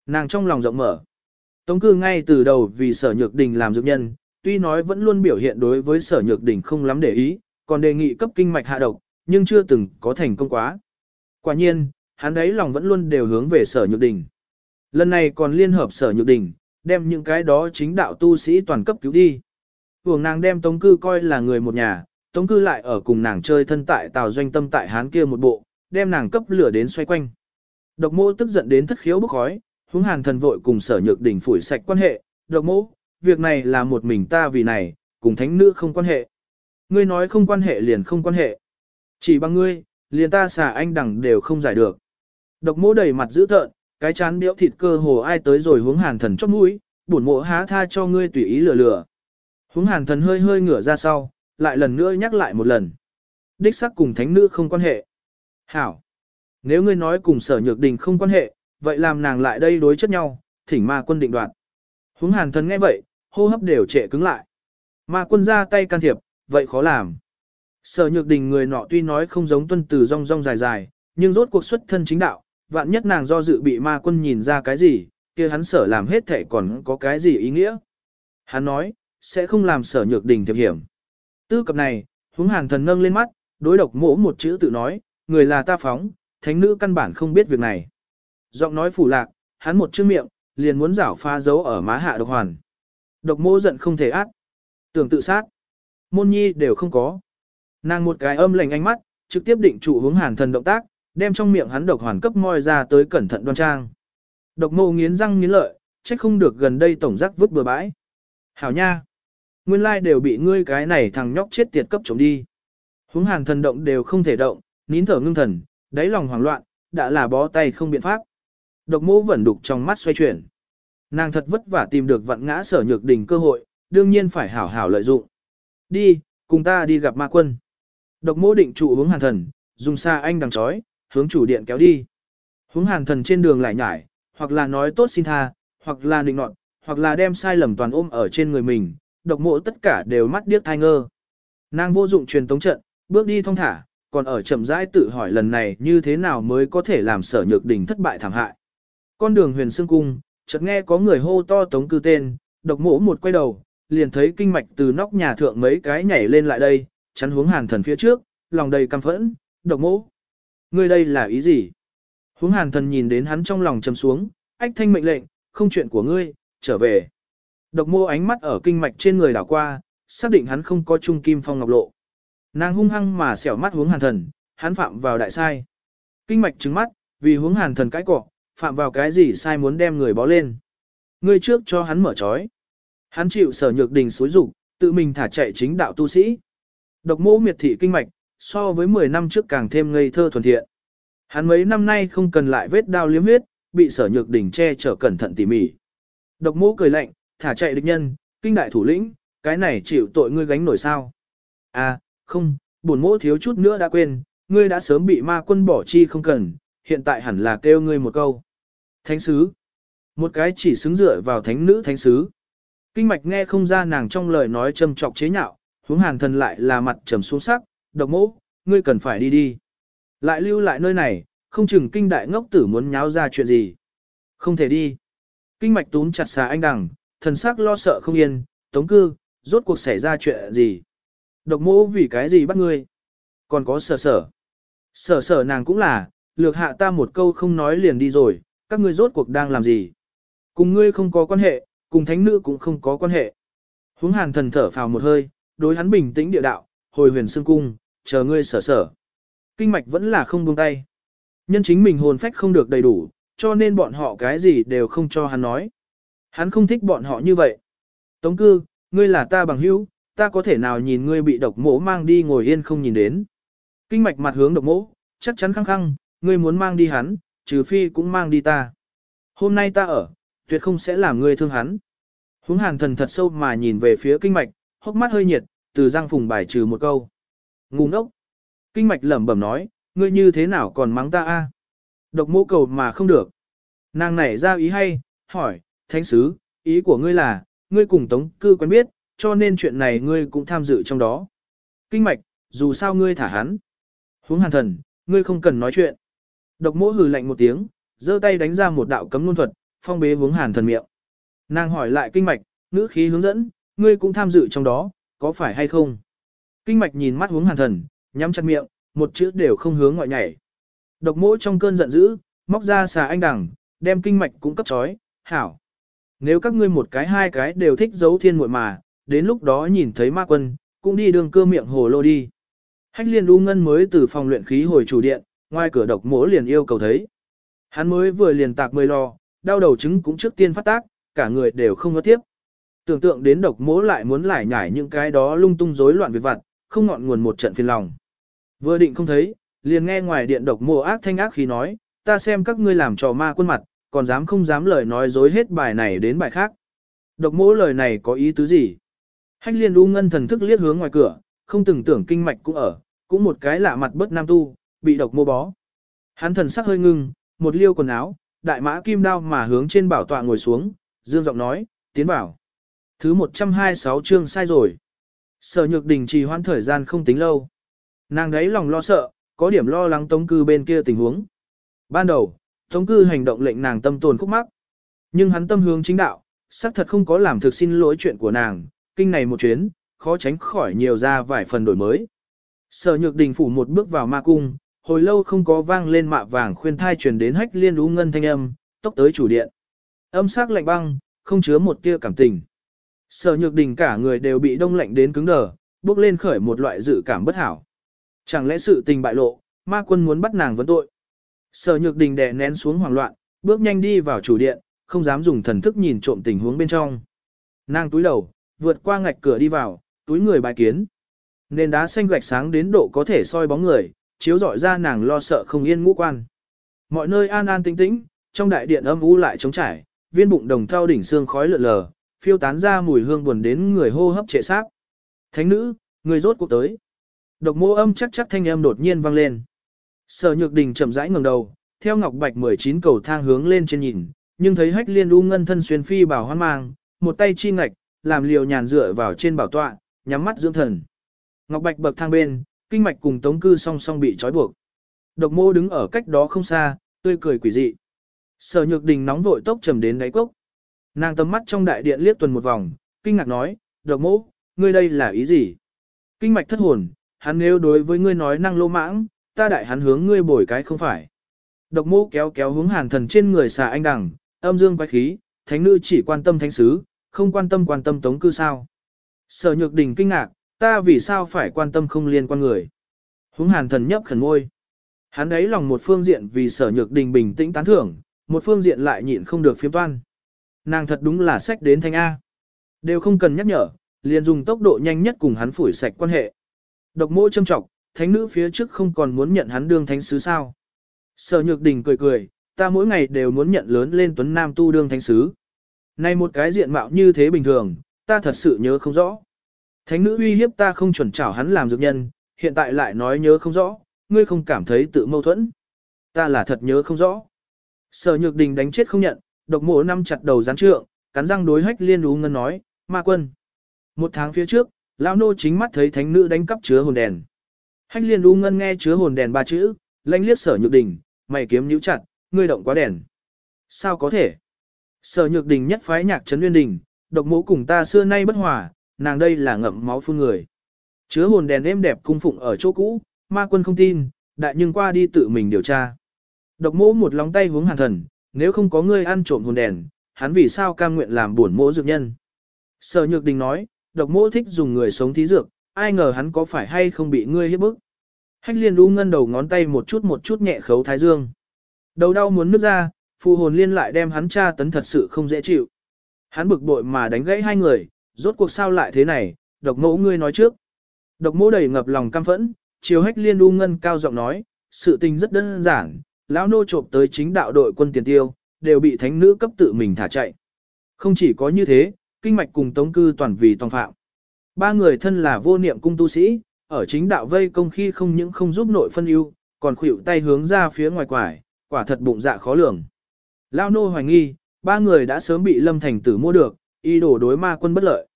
Nàng trong lòng rộng mở. Tống cư ngay từ đầu vì sở nhược đình làm dược nhân, tuy nói vẫn luôn biểu hiện đối với sở nhược đình không lắm để ý, còn đề nghị cấp kinh mạch hạ độc, nhưng chưa từng có thành công quá. Quả nhiên, hắn ấy lòng vẫn luôn đều hướng về sở nhược đình. Lần này còn liên hợp sở nhược đình, đem những cái đó chính đạo tu sĩ toàn cấp cứu đi. Hưởng nàng đem tống cư coi là người một nhà, tống cư lại ở cùng nàng chơi thân tại tào doanh tâm tại hán kia một bộ, đem nàng cấp lửa đến xoay quanh. Độc mô tức giận đến thất khiếu bức khói, hướng hàn thần vội cùng sở nhược đỉnh phủi sạch quan hệ, độc mô, việc này là một mình ta vì này, cùng thánh nữ không quan hệ. Ngươi nói không quan hệ liền không quan hệ. Chỉ bằng ngươi, liền ta xả anh đẳng đều không giải được. Độc mô đầy mặt dữ tợn, cái chán béo thịt cơ hồ ai tới rồi hướng hàn thần chót mũi, bổn mộ há tha cho ngươi tùy ý lừa lừa. Hướng hàn thần hơi hơi ngửa ra sau, lại lần nữa nhắc lại một lần. Đích sắc cùng thánh nữ không quan hệ. Hảo. Nếu ngươi nói cùng sở nhược đình không quan hệ, vậy làm nàng lại đây đối chất nhau, thỉnh ma quân định đoạt. Hướng hàn thần nghe vậy, hô hấp đều trệ cứng lại. Ma quân ra tay can thiệp, vậy khó làm. Sở nhược đình người nọ tuy nói không giống tuân từ rong rong dài dài, nhưng rốt cuộc xuất thân chính đạo, vạn nhất nàng do dự bị ma quân nhìn ra cái gì, kia hắn sở làm hết thể còn có cái gì ý nghĩa. Hắn nói, sẽ không làm sở nhược đình thiệp hiểm. Tư cập này, hướng hàn thần nâng lên mắt, đối độc mỗ một chữ tự nói, người là ta phóng, thánh nữ căn bản không biết việc này. Giọng nói phủ lạc, hắn một chữ miệng, liền muốn rảo pha dấu ở má hạ độc hoàn. Độc mỗ giận không thể ác. Tưởng tự sát. Môn nhi đều không có. Nàng một cái âm lệnh ánh mắt, trực tiếp định trụ hướng hàn thần động tác, đem trong miệng hắn độc hoàn cấp moi ra tới cẩn thận đoan trang. Độc mô nghiến răng nghiến lợi, trách không được gần đây tổng giác vứt bừa bãi. Hảo nha! Nguyên lai đều bị ngươi cái này thằng nhóc chết tiệt cấp chống đi. Hướng hàn thần động đều không thể động, nín thở ngưng thần, đáy lòng hoảng loạn, đã là bó tay không biện pháp. Độc mô vẫn đục trong mắt xoay chuyển. Nàng thật vất vả tìm được vặn ngã sở nhược đỉnh cơ hội, đương nhiên phải hảo hảo lợi dụng. Đi, cùng ta đi gặp ma quân. Độc mô định trụ hướng hàn thần, dùng xa anh đằng chói, hướng chủ điện kéo đi. Hướng hàn thần trên đường lại nhải, hoặc là nói tốt xin tha, hoặc là định nọt, hoặc là đem sai lầm toàn ôm ở trên người mình, độc mộ tất cả đều mắt điếc thai ngơ. Nàng vô dụng truyền tống trận, bước đi thong thả, còn ở chậm rãi tự hỏi lần này như thế nào mới có thể làm sở nhược đình thất bại thảm hại. Con đường huyền xương cung, chợt nghe có người hô to tống cư tên, độc mộ một quay đầu, liền thấy kinh mạch từ nóc nhà thượng mấy cái nhảy lên lại đây, chắn hướng hàn thần phía trước, lòng đầy căm phẫn, độc mộ. Ngươi đây là ý gì? Hướng hàn thần nhìn đến hắn trong lòng trầm xuống, ách thanh mệnh lệnh, không chuyện của ngươi, trở về. Độc mô ánh mắt ở kinh mạch trên người đảo qua, xác định hắn không có trung kim phong ngọc lộ. Nàng hung hăng mà xẻo mắt hướng hàn thần, hắn phạm vào đại sai. Kinh mạch trứng mắt, vì hướng hàn thần cãi cọ, phạm vào cái gì sai muốn đem người bó lên. Ngươi trước cho hắn mở trói. Hắn chịu sở nhược đình xối rủ, tự mình thả chạy chính đạo tu sĩ. Độc mô miệt thị kinh mạch, so với 10 năm trước càng thêm ngây thơ thuần thiện. Hắn mấy năm nay không cần lại vết đao liếm huyết, bị sở nhược đỉnh che chở cẩn thận tỉ mỉ. Độc mô cười lạnh, thả chạy địch nhân, kinh đại thủ lĩnh, cái này chịu tội ngươi gánh nổi sao. À, không, buồn mỗ thiếu chút nữa đã quên, ngươi đã sớm bị ma quân bỏ chi không cần, hiện tại hẳn là kêu ngươi một câu. Thánh sứ. Một cái chỉ xứng dựa vào thánh nữ thánh sứ. Kinh mạch nghe không ra nàng trong lời nói châm trọc chế nhạo, hướng hàn thần lại là mặt trầm xuống sắc, độc mỗ, ngươi cần phải đi đi. Lại lưu lại nơi này, không chừng kinh đại ngốc tử muốn nháo ra chuyện gì. Không thể đi. Kinh mạch tún chặt xà anh đằng, thần sắc lo sợ không yên, tống cư, rốt cuộc xảy ra chuyện gì. Độc mỗ vì cái gì bắt ngươi? Còn có sở sở. Sở sở nàng cũng là, lược hạ ta một câu không nói liền đi rồi, các ngươi rốt cuộc đang làm gì? Cùng ngươi không có quan hệ, cùng thánh nữ cũng không có quan hệ. Huống hàn thần thở phào một hơi, đối hắn bình tĩnh địa đạo, hồi huyền xương cung, chờ ngươi sở sở. Kinh mạch vẫn là không buông tay. Nhân chính mình hồn phách không được đầy đủ, cho nên bọn họ cái gì đều không cho hắn nói. Hắn không thích bọn họ như vậy. Tống cư, ngươi là ta bằng hữu, ta có thể nào nhìn ngươi bị độc mỗ mang đi ngồi yên không nhìn đến. Kinh mạch mặt hướng độc mỗ, chắc chắn khăng khăng, ngươi muốn mang đi hắn, trừ phi cũng mang đi ta. Hôm nay ta ở, tuyệt không sẽ làm ngươi thương hắn. Húng hàn thần thật sâu mà nhìn về phía kinh mạch, hốc mắt hơi nhiệt, từ răng phùng bài trừ một câu. Ngu ngốc. Kinh mạch lẩm bẩm nói, ngươi như thế nào còn mắng ta a? Độc mô cầu mà không được. Nàng nảy ra ý hay, hỏi, thánh sứ, ý của ngươi là, ngươi cùng tống cư quen biết, cho nên chuyện này ngươi cũng tham dự trong đó. Kinh mạch, dù sao ngươi thả hắn. Huống hàn thần, ngươi không cần nói chuyện. Độc mô hừ lạnh một tiếng, giơ tay đánh ra một đạo cấm luân thuật, phong bế hướng hàn thần miệng. Nàng hỏi lại kinh mạch, ngữ khí hướng dẫn, ngươi cũng tham dự trong đó, có phải hay không? Kinh mạch nhìn mắt hướng hàn thần, nhắm chặt miệng, một chữ đều không hướng ngoại nhảy. Độc mỗ trong cơn giận dữ, móc ra xà anh đằng, đem kinh mạch cũng cấp chói, hảo. Nếu các ngươi một cái hai cái đều thích giấu thiên muội mà, đến lúc đó nhìn thấy ma quân, cũng đi đường cơ miệng hồ lô đi. Hách liên u ngân mới từ phòng luyện khí hồi chủ điện, ngoài cửa độc mỗ liền yêu cầu thấy. Hắn mới vừa liền tạc mười lò, đau đầu trứng cũng trước tiên phát tác, cả người đều không có tiếp. Tưởng tượng đến độc mỗ lại muốn lải nhải những cái đó lung tung rối loạn việc vặt, không ngọn nguồn một trận phiền lòng. Vừa định không thấy, liền nghe ngoài điện độc mỗ ác thanh ác khí nói, ta xem các ngươi làm trò ma quân mặt, còn dám không dám lời nói dối hết bài này đến bài khác. Độc mỗ lời này có ý tứ gì? Hách liên u ngân thần thức liếc hướng ngoài cửa, không từng tưởng kinh mạch cũng ở, cũng một cái lạ mặt bất nam tu, bị độc mô bó. Hắn thần sắc hơi ngưng, một liêu quần áo, đại mã kim đao mà hướng trên bảo tọa ngồi xuống, dương giọng nói, tiến bảo. Thứ 126 chương sai rồi. Sở nhược đình trì hoãn thời gian không tính lâu. Nàng đấy lòng lo sợ, có điểm lo lắng tống cư bên kia tình huống. Ban đầu, tống cư hành động lệnh nàng tâm tồn khúc mắc. Nhưng hắn tâm hướng chính đạo, xác thật không có làm thực xin lỗi chuyện của nàng, kinh này một chuyến, khó tránh khỏi nhiều ra vài phần đổi mới. Sở nhược đình phủ một bước vào ma cung, hồi lâu không có vang lên mạ vàng khuyên thai truyền đến hách liên ú ngân thanh âm, tốc tới chủ điện. Âm sắc lạnh băng, không chứa một tia cảm tình. Sở nhược đình cả người đều bị đông lạnh đến cứng đờ, bước lên khởi một loại dự cảm bất hảo. Chẳng lẽ sự tình bại lộ, ma quân muốn bắt nàng vấn tội. Sở nhược đình đè nén xuống hoảng loạn, bước nhanh đi vào chủ điện, không dám dùng thần thức nhìn trộm tình huống bên trong. Nàng túi đầu, vượt qua ngạch cửa đi vào, túi người bài kiến. Nền đá xanh gạch sáng đến độ có thể soi bóng người, chiếu rọi ra nàng lo sợ không yên ngũ quan. Mọi nơi an an tĩnh tĩnh, trong đại điện âm u lại trống trải, viên bụng đồng thau đỉnh xương khói lượn lờ, phiêu tán ra mùi hương buồn đến người hô hấp trệ xác. Thánh nữ, người rốt cuộc tới. Độc mô âm chắc chắc thanh âm đột nhiên vang lên. Sở Nhược Đình chậm rãi ngẩng đầu, theo ngọc bạch 19 cầu thang hướng lên trên nhìn, nhưng thấy Hách Liên U ngân thân xuyên phi bảo hoan mang, một tay chi ngạch, làm liều nhàn dựa vào trên bảo tọa, nhắm mắt dưỡng thần. Ngọc bạch bậc thang bên, kinh mạch cùng tống cư song song bị trói buộc. Độc mô đứng ở cách đó không xa, tươi cười quỷ dị. Sở Nhược Đình nóng vội tốc trầm đến đáy cốc. Nàng tầm mắt trong đại điện liếc tuần một vòng, kinh ngạc nói, độc mô, ngươi đây là ý gì? Kinh mạch thất hồn, hắn nếu đối với ngươi nói năng lô mãng, ta đại hắn hướng ngươi bồi cái không phải. Độc mô kéo kéo hướng hàn thần trên người xà anh đằng, âm dương quái khí, thánh nữ chỉ quan tâm thánh sứ, không quan tâm quan tâm tống cư sao. Sở nhược đình kinh ngạc, ta vì sao phải quan tâm không liên quan người. Húng hàn thần nhấp khẩn ngôi. Hắn ấy lòng một phương diện vì sở nhược đình bình tĩnh tán thưởng, một phương diện lại nhịn không được phiếm toan. Nàng thật đúng là sách đến thanh A. Đều không cần nhắc nhở, liền dùng tốc độ nhanh nhất cùng hắn phủi sạch quan hệ. Độc mô châm trọng, thánh nữ phía trước không còn muốn nhận hắn đương thánh sứ sao. Sở nhược đình cười cười, ta mỗi ngày đều muốn nhận lớn lên tuấn nam tu đương thánh sứ. Này một cái diện mạo như thế bình thường, ta thật sự nhớ không rõ. Thánh nữ uy hiếp ta không chuẩn trảo hắn làm dược nhân, hiện tại lại nói nhớ không rõ, ngươi không cảm thấy tự mâu thuẫn. Ta là thật nhớ không rõ. Sở nhược đình đánh chết không nhận, độc mộ năm chặt đầu gián trượng, cắn răng đối hách liên đú ngân nói, ma quân. Một tháng phía trước, lão nô chính mắt thấy thánh nữ đánh cắp chứa hồn đèn. Hách liên đú ngân nghe chứa hồn đèn ba chữ, lanh liếc sở nhược đình, mày kiếm nhíu chặt, ngươi động quá đèn. Sao có thể? Sở nhược đình nhất phái nhạc trấn nguyên đình, độc mộ cùng ta xưa nay bất hòa, nàng đây là ngậm máu phun người. Chứa hồn đèn êm đẹp cung phụng ở chỗ cũ, ma quân không tin, đại nhưng qua đi tự mình điều tra. Độc mỗ một lòng tay hướng hàn thần, nếu không có ngươi ăn trộm hồn đèn, hắn vì sao cam nguyện làm buồn mỗ dược nhân. Sở nhược đình nói, độc mỗ thích dùng người sống thí dược, ai ngờ hắn có phải hay không bị ngươi hiếp bức. Hách liên đu ngân đầu ngón tay một chút một chút nhẹ khấu thái dương. Đầu đau muốn nứt ra, phù hồn liên lại đem hắn tra tấn thật sự không dễ chịu. Hắn bực bội mà đánh gãy hai người, rốt cuộc sao lại thế này, độc mẫu ngươi nói trước. Độc mẫu đầy ngập lòng căm phẫn, chiều hách liên u ngân cao giọng nói, sự tình rất đơn giản, lão nô trộm tới chính đạo đội quân tiền tiêu, đều bị thánh nữ cấp tự mình thả chạy. Không chỉ có như thế, kinh mạch cùng tống cư toàn vì toàn phạm. Ba người thân là vô niệm cung tu sĩ, ở chính đạo vây công khi không những không giúp nội phân ưu, còn khuỷu tay hướng ra phía ngoài quải, quả thật bụng dạ khó lường. Lao nô hoài nghi, ba người đã sớm bị lâm thành tử mua được, y đổ đối ma quân bất lợi.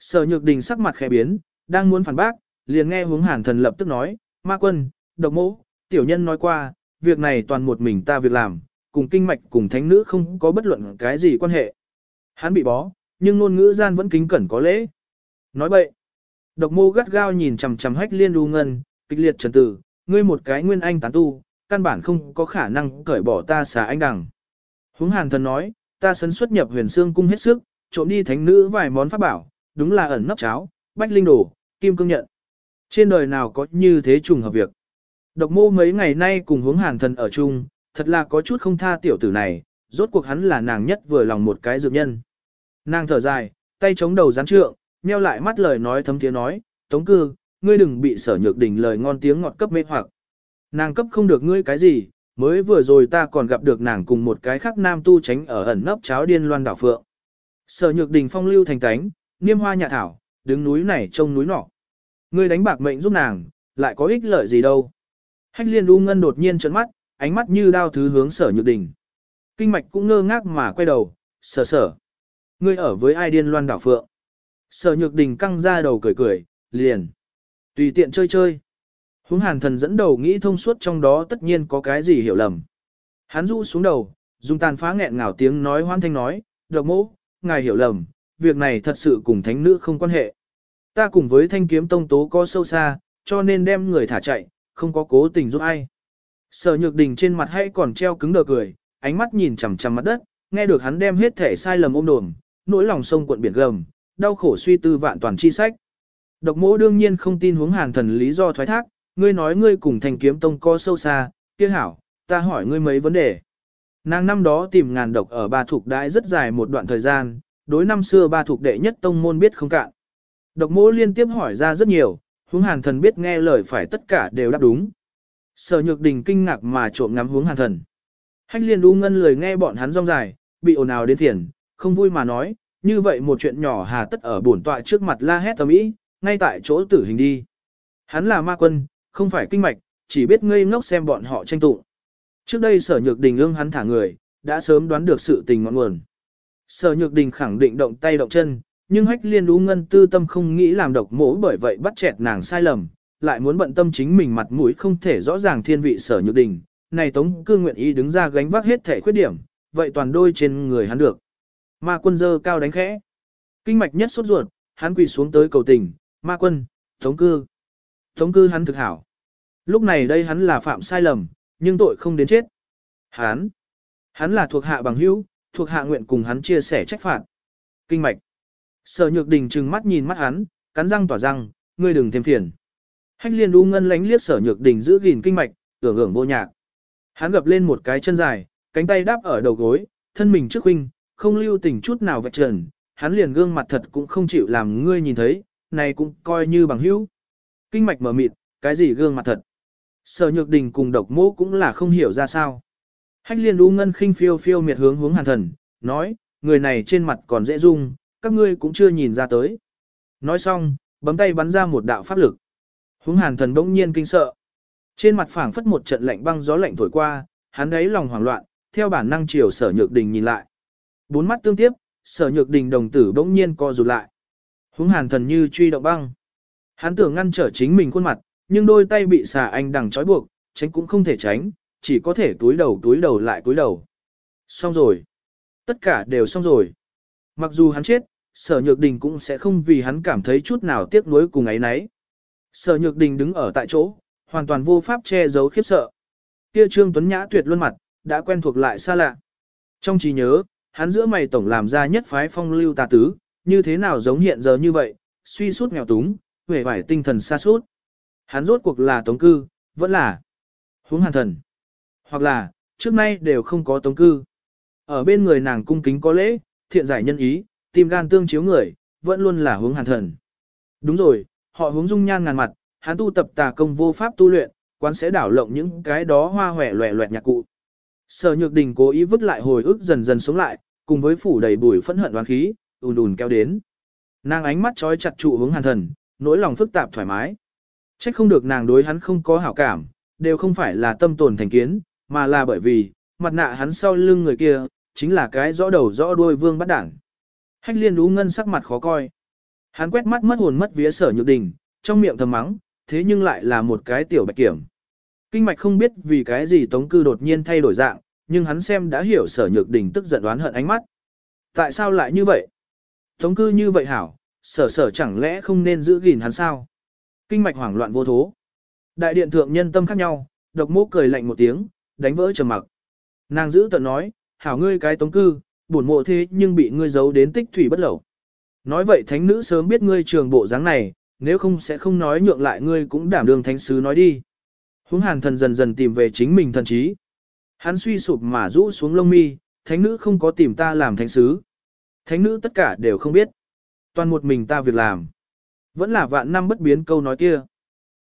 Sở nhược đình sắc mặt khẽ biến, đang muốn phản bác, liền nghe hướng hàn thần lập tức nói, ma quân, độc mỗ, tiểu nhân nói qua, việc này toàn một mình ta việc làm, cùng kinh mạch cùng thánh nữ không có bất luận cái gì quan hệ. Hắn bị bó, nhưng ngôn ngữ gian vẫn kính cẩn có lễ. Nói bậy. Độc mô gắt gao nhìn chằm chằm hách liên đu ngân, kịch liệt trần tử, ngươi một cái nguyên anh tán tu, căn bản không có khả năng cởi bỏ ta xả anh đằng. hướng hàn thần nói, ta sấn xuất nhập huyền xương cung hết sức, trộm đi thánh nữ vài món pháp bảo, đúng là ẩn nấp cháo, bách linh đồ, kim cương nhận. Trên đời nào có như thế trùng hợp việc. Độc mô mấy ngày nay cùng hướng hàn thần ở chung, thật là có chút không tha tiểu tử này, rốt cuộc hắn là nàng nhất vừa lòng một cái dược nhân. Nàng thở dài, tay chống đầu gián trượng, nheo lại mắt lời nói thấm tiếng nói, tống cư, ngươi đừng bị sở nhược đỉnh lời ngon tiếng ngọt cấp mê hoặc. Nàng cấp không được ngươi cái gì, mới vừa rồi ta còn gặp được nàng cùng một cái khác nam tu tránh ở ẩn nấp cháo điên loan đảo phượng. Sở nhược đình phong lưu thành tánh, niêm hoa nhà thảo, đứng núi này trông núi nọ. Ngươi đánh bạc mệnh giúp nàng, lại có ích lợi gì đâu. Hách liên u ngân đột nhiên trấn mắt, ánh mắt như đao thứ hướng sở nhược đình. Kinh mạch cũng ngơ ngác mà quay đầu, sở sở. Ngươi ở với ai điên loan đảo phượng. Sở nhược đình căng ra đầu cười cười, liền. Tùy tiện chơi chơi. Húng hàn thần dẫn đầu nghĩ thông suốt trong đó tất nhiên có cái gì hiểu lầm. Hắn rũ xuống đầu, dùng tàn phá nghẹn ngào tiếng nói hoan thanh nói, độc mỗ, ngài hiểu lầm, việc này thật sự cùng thánh nữ không quan hệ. Ta cùng với thanh kiếm tông tố có sâu xa, cho nên đem người thả chạy, không có cố tình giúp ai. Sở nhược đình trên mặt hay còn treo cứng đờ cười, ánh mắt nhìn chằm chằm mặt đất, nghe được hắn đem hết thể sai lầm ôm đồm, nỗi lòng sông cuộn biển gầm, đau khổ suy tư vạn toàn chi sách. Độc mỗ đương nhiên không tin hướng hàn thần lý do thoái thác, ngươi nói ngươi cùng thanh kiếm tông Co sâu xa, kia hảo, ta hỏi ngươi mấy vấn đề. Nàng năm đó tìm ngàn độc ở ba thuộc đãi rất dài một đoạn thời gian, đối năm xưa ba thuộc đệ nhất tông môn biết không cạn. Độc mỗ liên tiếp hỏi ra rất nhiều, hướng hàn thần biết nghe lời phải tất cả đều đáp đúng. Sở nhược đình kinh ngạc mà trộm ngắm hướng hàn thần. Hách liên u ngân lời nghe bọn hắn rong dài, bị ồn ào đến thiền, không vui mà nói, như vậy một chuyện nhỏ hà tất ở bổn tọa trước mặt la hét tầm ý, ngay tại chỗ tử hình đi. Hắn là ma quân, không phải kinh mạch, chỉ biết ngây ngốc xem bọn họ tranh tụng. Trước đây sở nhược đình ương hắn thả người, đã sớm đoán được sự tình ngọn nguồn. Sở nhược đình khẳng định động tay động chân, nhưng hách liên Ú ngân tư tâm không nghĩ làm độc mỗ bởi vậy bắt chẹt nàng sai lầm, lại muốn bận tâm chính mình mặt mũi không thể rõ ràng thiên vị sở nhược đình. Này tống cư nguyện ý đứng ra gánh vác hết thể khuyết điểm, vậy toàn đôi trên người hắn được. Ma quân dơ cao đánh khẽ. Kinh mạch nhất sốt ruột, hắn quỳ xuống tới cầu tình, ma quân, tống cư. Tống cư hắn thực hảo. Lúc này đây hắn là phạm sai lầm, nhưng tội không đến chết. Hắn, hắn là thuộc hạ bằng hữu, thuộc hạ nguyện cùng hắn chia sẻ trách phạt. Kinh mạch. Sở nhược đình trừng mắt nhìn mắt hắn, cắn răng tỏa răng, ngươi đừng thêm phiền. Hách liên u ngân lánh liếc sở nhược đình giữ gìn kinh mạch, tưởng hưởng vô nhạc. Hắn gập lên một cái chân dài, cánh tay đáp ở đầu gối, thân mình trước huynh, không lưu tình chút nào vạch trần, hắn liền gương mặt thật cũng không chịu làm ngươi nhìn thấy, này cũng coi như bằng hữu. Kinh mạch mở mịt, cái gì gương mặt thật. Sở nhược đình cùng độc mô cũng là không hiểu ra sao. Hách liên u ngân khinh phiêu phiêu miệt hướng hướng hàn thần, nói, người này trên mặt còn dễ dung, các ngươi cũng chưa nhìn ra tới. Nói xong, bấm tay bắn ra một đạo pháp lực. Hướng hàn thần bỗng nhiên kinh sợ. Trên mặt phảng phất một trận lạnh băng gió lạnh thổi qua, hắn đấy lòng hoảng loạn, theo bản năng chiều sở nhược đình nhìn lại. Bốn mắt tương tiếp, sở nhược đình đồng tử bỗng nhiên co rụt lại. Hướng hàn thần như truy động băng. Hắn tưởng ngăn trở chính mình khuôn mặt, nhưng đôi tay bị xà anh đằng trói buộc, tránh cũng không thể tránh, chỉ có thể túi đầu túi đầu lại túi đầu. Xong rồi. Tất cả đều xong rồi. Mặc dù hắn chết, sở nhược đình cũng sẽ không vì hắn cảm thấy chút nào tiếc nuối cùng ấy nấy. Sở nhược đình đứng ở tại chỗ, hoàn toàn vô pháp che giấu khiếp sợ. Kia trương tuấn nhã tuyệt luôn mặt, đã quen thuộc lại xa lạ. Trong trí nhớ, hắn giữa mày tổng làm ra nhất phái phong lưu tà tứ, như thế nào giống hiện giờ như vậy, suy sút nghèo túng, vẻ vải tinh thần xa suốt. Hắn rốt cuộc là tống cư, vẫn là huống hàn thần. Hoặc là, trước nay đều không có tống cư. Ở bên người nàng cung kính có lễ, thiện giải nhân ý, tìm gan tương chiếu người, vẫn luôn là hướng hàn thần. Đúng rồi, họ hướng dung nhan ngàn mặt, hắn tu tập tà công vô pháp tu luyện, quán sẽ đảo lộng những cái đó hoa hòe loẹ loẹt nhạc cụ. Sở Nhược Đình cố ý vứt lại hồi ức dần dần sống lại, cùng với phủ đầy bùi phẫn hận đoán khí, ùn ùn kéo đến. Nàng ánh mắt trói chặt trụ hướng hàn thần, nỗi lòng phức tạp thoải mái. Trách không được nàng đối hắn không có hảo cảm, đều không phải là tâm tồn thành kiến, mà là bởi vì, mặt nạ hắn sau lưng người kia, chính là cái rõ đầu rõ đuôi vương bắt đảng. Hách liên đú ngân sắc mặt khó coi. Hắn quét mắt mất hồn mất vía sở nhược đình, trong miệng thầm mắng, thế nhưng lại là một cái tiểu bạch kiểm. Kinh mạch không biết vì cái gì tống cư đột nhiên thay đổi dạng, nhưng hắn xem đã hiểu sở nhược đình tức giận đoán hận ánh mắt. Tại sao lại như vậy? Tống cư như vậy hảo, sở sở chẳng lẽ không nên giữ gìn hắn sao? Kinh mạch hoảng loạn vô thố. Đại điện thượng nhân tâm khác nhau, độc mô cười lạnh một tiếng, đánh vỡ trầm mặc. Nàng giữ tận nói, hảo ngươi cái tống cư, buồn mộ thế nhưng bị ngươi giấu đến tích thủy bất lẩu. Nói vậy thánh nữ sớm biết ngươi trường bộ dáng này, nếu không sẽ không nói nhượng lại ngươi cũng đảm đương thánh sứ nói đi. Húng hàn thần dần dần tìm về chính mình thần trí. Hắn suy sụp mà rũ xuống lông mi, thánh nữ không có tìm ta làm thánh sứ. Thánh nữ tất cả đều không biết. Toàn một mình ta việc làm. Vẫn là vạn năm bất biến câu nói kia.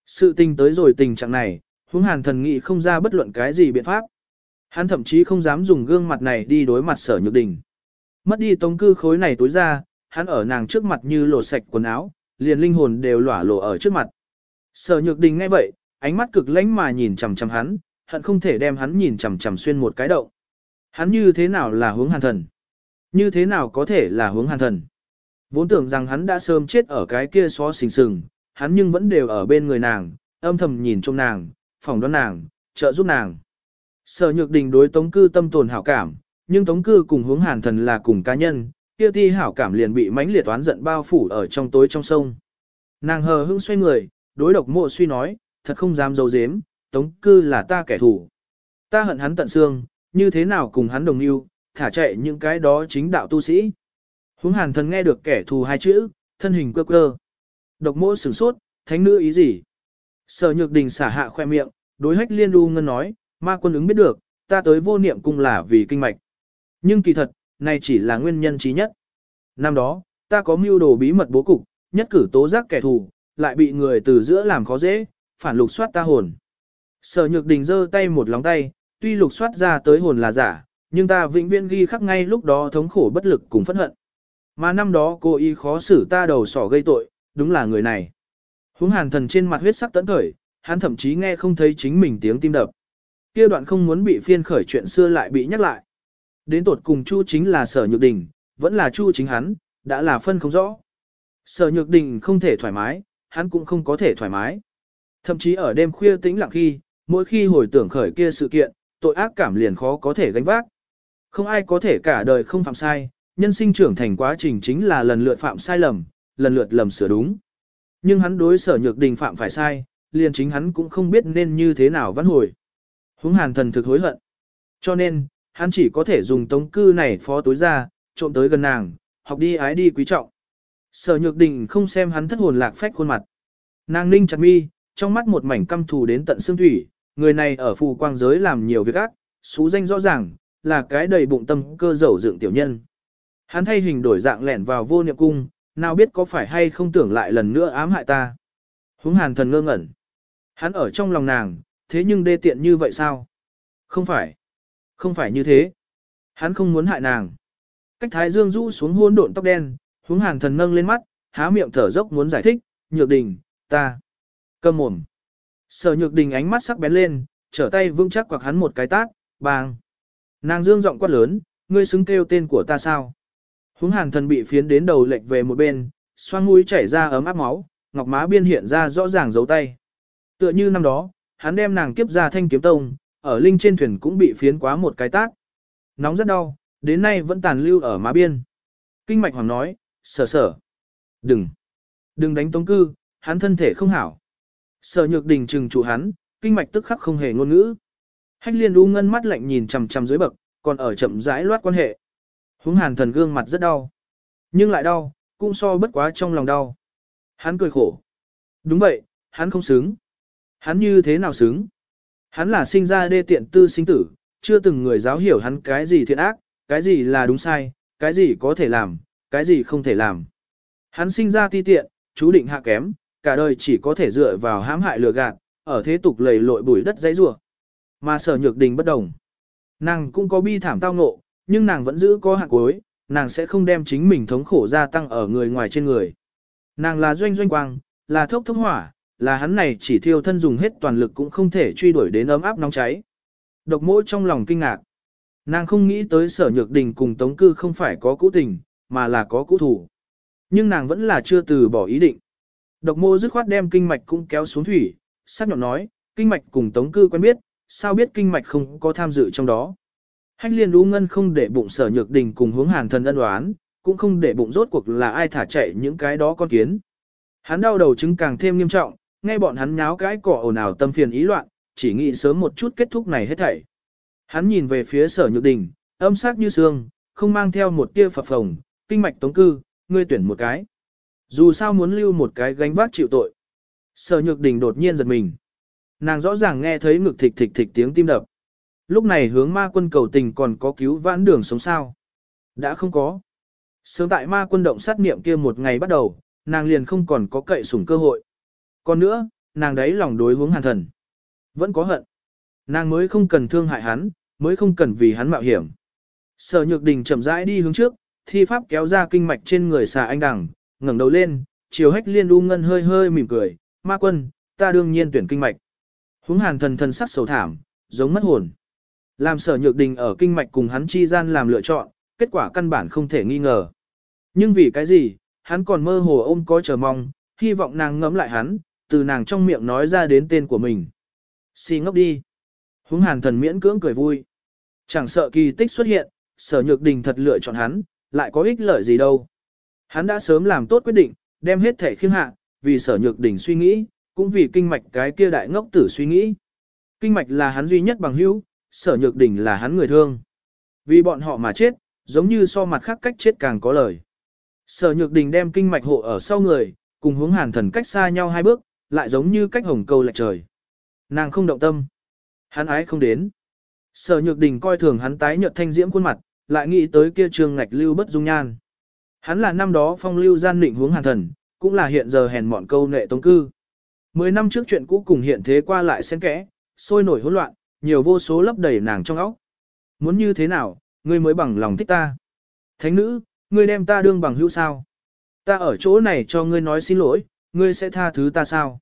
Sự tình tới rồi tình trạng này, huống hàn thần nghị không ra bất luận cái gì biện pháp. Hắn thậm chí không dám dùng gương mặt này đi đối mặt sở nhược đình. Mất đi tống cư khối này tối ra, hắn ở nàng trước mặt như lột sạch quần áo, liền linh hồn đều lỏa lộ ở trước mặt. Sở nhược đình ngay vậy, ánh mắt cực lãnh mà nhìn chằm chằm hắn, hận không thể đem hắn nhìn chằm chằm xuyên một cái động. Hắn như thế nào là hướng hàn thần? Như thế nào có thể là hướng hàn thần? Vốn tưởng rằng hắn đã sớm chết ở cái kia xó xình sừng, hắn nhưng vẫn đều ở bên người nàng, âm thầm nhìn trong nàng, phòng đoán nàng, trợ giúp nàng. Sở nhược đình đối tống cư tâm tồn hảo cảm, nhưng tống cư cùng hướng hàn thần là cùng cá nhân, kia ti hảo cảm liền bị mãnh liệt oán giận bao phủ ở trong tối trong sông. Nàng hờ hững xoay người, đối độc mộ suy nói, thật không dám dấu dếm, tống cư là ta kẻ thù. Ta hận hắn tận xương, như thế nào cùng hắn đồng yêu, thả chạy những cái đó chính đạo tu sĩ. Hướng hàn thần nghe được kẻ thù hai chữ, thân hình quơ quơ. Độc mộ sửng sốt, thánh nữ ý gì? Sở nhược đình xả hạ khoe miệng, đối hách liên u ngân nói, ma quân ứng biết được, ta tới vô niệm cung là vì kinh mạch. Nhưng kỳ thật, này chỉ là nguyên nhân trí nhất. Năm đó, ta có mưu đồ bí mật bố cục, nhất cử tố giác kẻ thù, lại bị người từ giữa làm khó dễ, phản lục soát ta hồn. Sở nhược đình giơ tay một lóng tay, tuy lục soát ra tới hồn là giả, nhưng ta vĩnh viễn ghi khắc ngay lúc đó thống khổ bất lực cùng phẫn hận. Mà năm đó cô y khó xử ta đầu sỏ gây tội, đúng là người này. Húng hàn thần trên mặt huyết sắc tẫn khởi, hắn thậm chí nghe không thấy chính mình tiếng tim đập. Kia đoạn không muốn bị phiên khởi chuyện xưa lại bị nhắc lại. Đến tột cùng Chu chính là sở nhược đình, vẫn là Chu chính hắn, đã là phân không rõ. Sở nhược đình không thể thoải mái, hắn cũng không có thể thoải mái. Thậm chí ở đêm khuya tĩnh lặng khi, mỗi khi hồi tưởng khởi kia sự kiện, tội ác cảm liền khó có thể gánh vác. Không ai có thể cả đời không phạm sai, nhân sinh trưởng thành quá trình chính là lần lượt phạm sai lầm, lần lượt lầm sửa đúng. Nhưng hắn đối sở nhược đình phạm phải sai, liền chính hắn cũng không biết nên như thế nào vãn hồi. Húng hàn thần thực hối hận. Cho nên, hắn chỉ có thể dùng tống cư này phó tối ra, trộm tới gần nàng, học đi ái đi quý trọng. Sở nhược đình không xem hắn thất hồn lạc phách khuôn mặt. Nàng ninh chặt mi, trong mắt một mảnh căm thù đến tận xương thủy, người này ở phù quang giới làm nhiều việc ác, xú danh rõ ràng, là cái đầy bụng tâm cơ dầu dựng tiểu nhân. Hắn thay hình đổi dạng lẻn vào vô niệm cung, nào biết có phải hay không tưởng lại lần nữa ám hại ta. Húng hàn thần ngơ ngẩn. Hắn ở trong lòng nàng, thế nhưng đê tiện như vậy sao? Không phải. Không phải như thế. Hắn không muốn hại nàng. Cách thái dương rũ xuống hôn độn tóc đen, hướng hàn thần nâng lên mắt, há miệng thở dốc muốn giải thích, nhược đình, ta. Cầm mồm. Sở nhược đình ánh mắt sắc bén lên, trở tay vững chắc quạc hắn một cái tát, bang. Nàng dương giọng quát lớn, ngươi xứng kêu tên của ta sao? Hướng hàn thần bị phiến đến đầu lệch về một bên, xoang mũi chảy ra ấm áp máu, ngọc má biên hiện ra rõ ràng dấu tay. Tựa như năm đó, hắn đem nàng kiếp ra thanh kiếm tông, ở linh trên thuyền cũng bị phiến quá một cái tát. Nóng rất đau, đến nay vẫn tàn lưu ở má biên. Kinh mạch hoàng nói, sở sở. Đừng, đừng đánh tống cư, hắn thân thể không hảo. Sở nhược đình trừng trụ hắn, kinh mạch tức khắc không hề ngôn ngữ. Hách liên u ngân mắt lạnh nhìn chằm chằm dưới bậc, còn ở chậm rãi loát quan hệ. Húng hàn thần gương mặt rất đau. Nhưng lại đau, cũng so bất quá trong lòng đau. Hắn cười khổ. Đúng vậy, hắn không xứng. Hắn như thế nào xứng? Hắn là sinh ra đê tiện tư sinh tử, chưa từng người giáo hiểu hắn cái gì thiện ác, cái gì là đúng sai, cái gì có thể làm, cái gì không thể làm. Hắn sinh ra ti tiện, chú định hạ kém, cả đời chỉ có thể dựa vào hãm hại lừa gạt, ở thế tục lầy lội bùi đất dãy rủa. Mà sở nhược đình bất đồng. Nàng cũng có bi thảm tao ngộ, nhưng nàng vẫn giữ có hạng cuối, nàng sẽ không đem chính mình thống khổ gia tăng ở người ngoài trên người. Nàng là doanh doanh quang, là thốc thốc hỏa, là hắn này chỉ thiêu thân dùng hết toàn lực cũng không thể truy đuổi đến ấm áp nóng cháy. Độc mỗi trong lòng kinh ngạc. Nàng không nghĩ tới sở nhược đình cùng tống cư không phải có cũ tình, mà là có cũ thủ. Nhưng nàng vẫn là chưa từ bỏ ý định. Độc mô dứt khoát đem kinh mạch cũng kéo xuống thủy, sắc nhọn nói, kinh mạch cùng tống cư quen biết, sao biết kinh mạch không có tham dự trong đó. Hách liên đu ngân không để bụng sở nhược đình cùng hướng hàn thần ân đoán, cũng không để bụng rốt cuộc là ai thả chạy những cái đó con kiến. Hắn đau đầu chứng càng thêm nghiêm trọng, nghe bọn hắn nháo cái cỏ ồn ào tâm phiền ý loạn, chỉ nghĩ sớm một chút kết thúc này hết thảy. Hắn nhìn về phía sở nhược đình, âm sắc như xương, không mang theo một tia phập phồng, kinh mạch tống cư, ngươi tuyển một cái. Dù sao muốn lưu một cái gánh vác chịu tội. Sở nhược đình đột nhiên giật mình. Nàng rõ ràng nghe thấy ngực thịch thịch thịch tiếng tim đập. Lúc này hướng ma quân cầu tình còn có cứu vãn đường sống sao. Đã không có. Sớm tại ma quân động sát niệm kia một ngày bắt đầu, nàng liền không còn có cậy sủng cơ hội. Còn nữa, nàng đấy lòng đối hướng hàn thần. Vẫn có hận. Nàng mới không cần thương hại hắn, mới không cần vì hắn mạo hiểm. Sở nhược đình chậm rãi đi hướng trước, thi pháp kéo ra kinh mạch trên người xà anh đằng, ngẩng đầu lên, chiều hách liên u ngân hơi hơi mỉm cười, ma quân, ta đương nhiên tuyển kinh mạch. Hướng hàn thần thần sắc sầu thảm, giống mất hồn. Làm sở nhược đình ở kinh mạch cùng hắn chi gian làm lựa chọn, kết quả căn bản không thể nghi ngờ. Nhưng vì cái gì, hắn còn mơ hồ ôm có chờ mong, hy vọng nàng ngẫm lại hắn, từ nàng trong miệng nói ra đến tên của mình. Xì ngốc đi. Húng hàn thần miễn cưỡng cười vui. Chẳng sợ kỳ tích xuất hiện, sở nhược đình thật lựa chọn hắn, lại có ích lợi gì đâu. Hắn đã sớm làm tốt quyết định, đem hết thể khiêng hạ, vì sở nhược đình suy nghĩ, cũng vì kinh mạch cái kia đại ngốc tử suy nghĩ. Kinh mạch là hắn duy nhất bằng hữu, sở nhược đình là hắn người thương. Vì bọn họ mà chết, giống như so mặt khác cách chết càng có lời. Sở nhược đình đem kinh mạch hộ ở sau người, cùng hướng hàn thần cách xa nhau hai bước, lại giống như cách hồng câu lạch trời. Nàng không động tâm. Hắn ái không đến. Sở nhược đình coi thường hắn tái nhợt thanh diễm khuôn mặt, lại nghĩ tới kia trường ngạch lưu bất dung nhan. Hắn là năm đó phong lưu gian định hướng hàn thần, cũng là hiện giờ hèn mọn câu nệ tống cư. Mười năm trước chuyện cũ cùng hiện thế qua lại xen kẽ, sôi nổi hỗn loạn, nhiều vô số lấp đầy nàng trong óc. Muốn như thế nào, ngươi mới bằng lòng thích ta. Thánh nữ, ngươi đem ta đương bằng hữu sao? Ta ở chỗ này cho ngươi nói xin lỗi, ngươi sẽ tha thứ ta sao?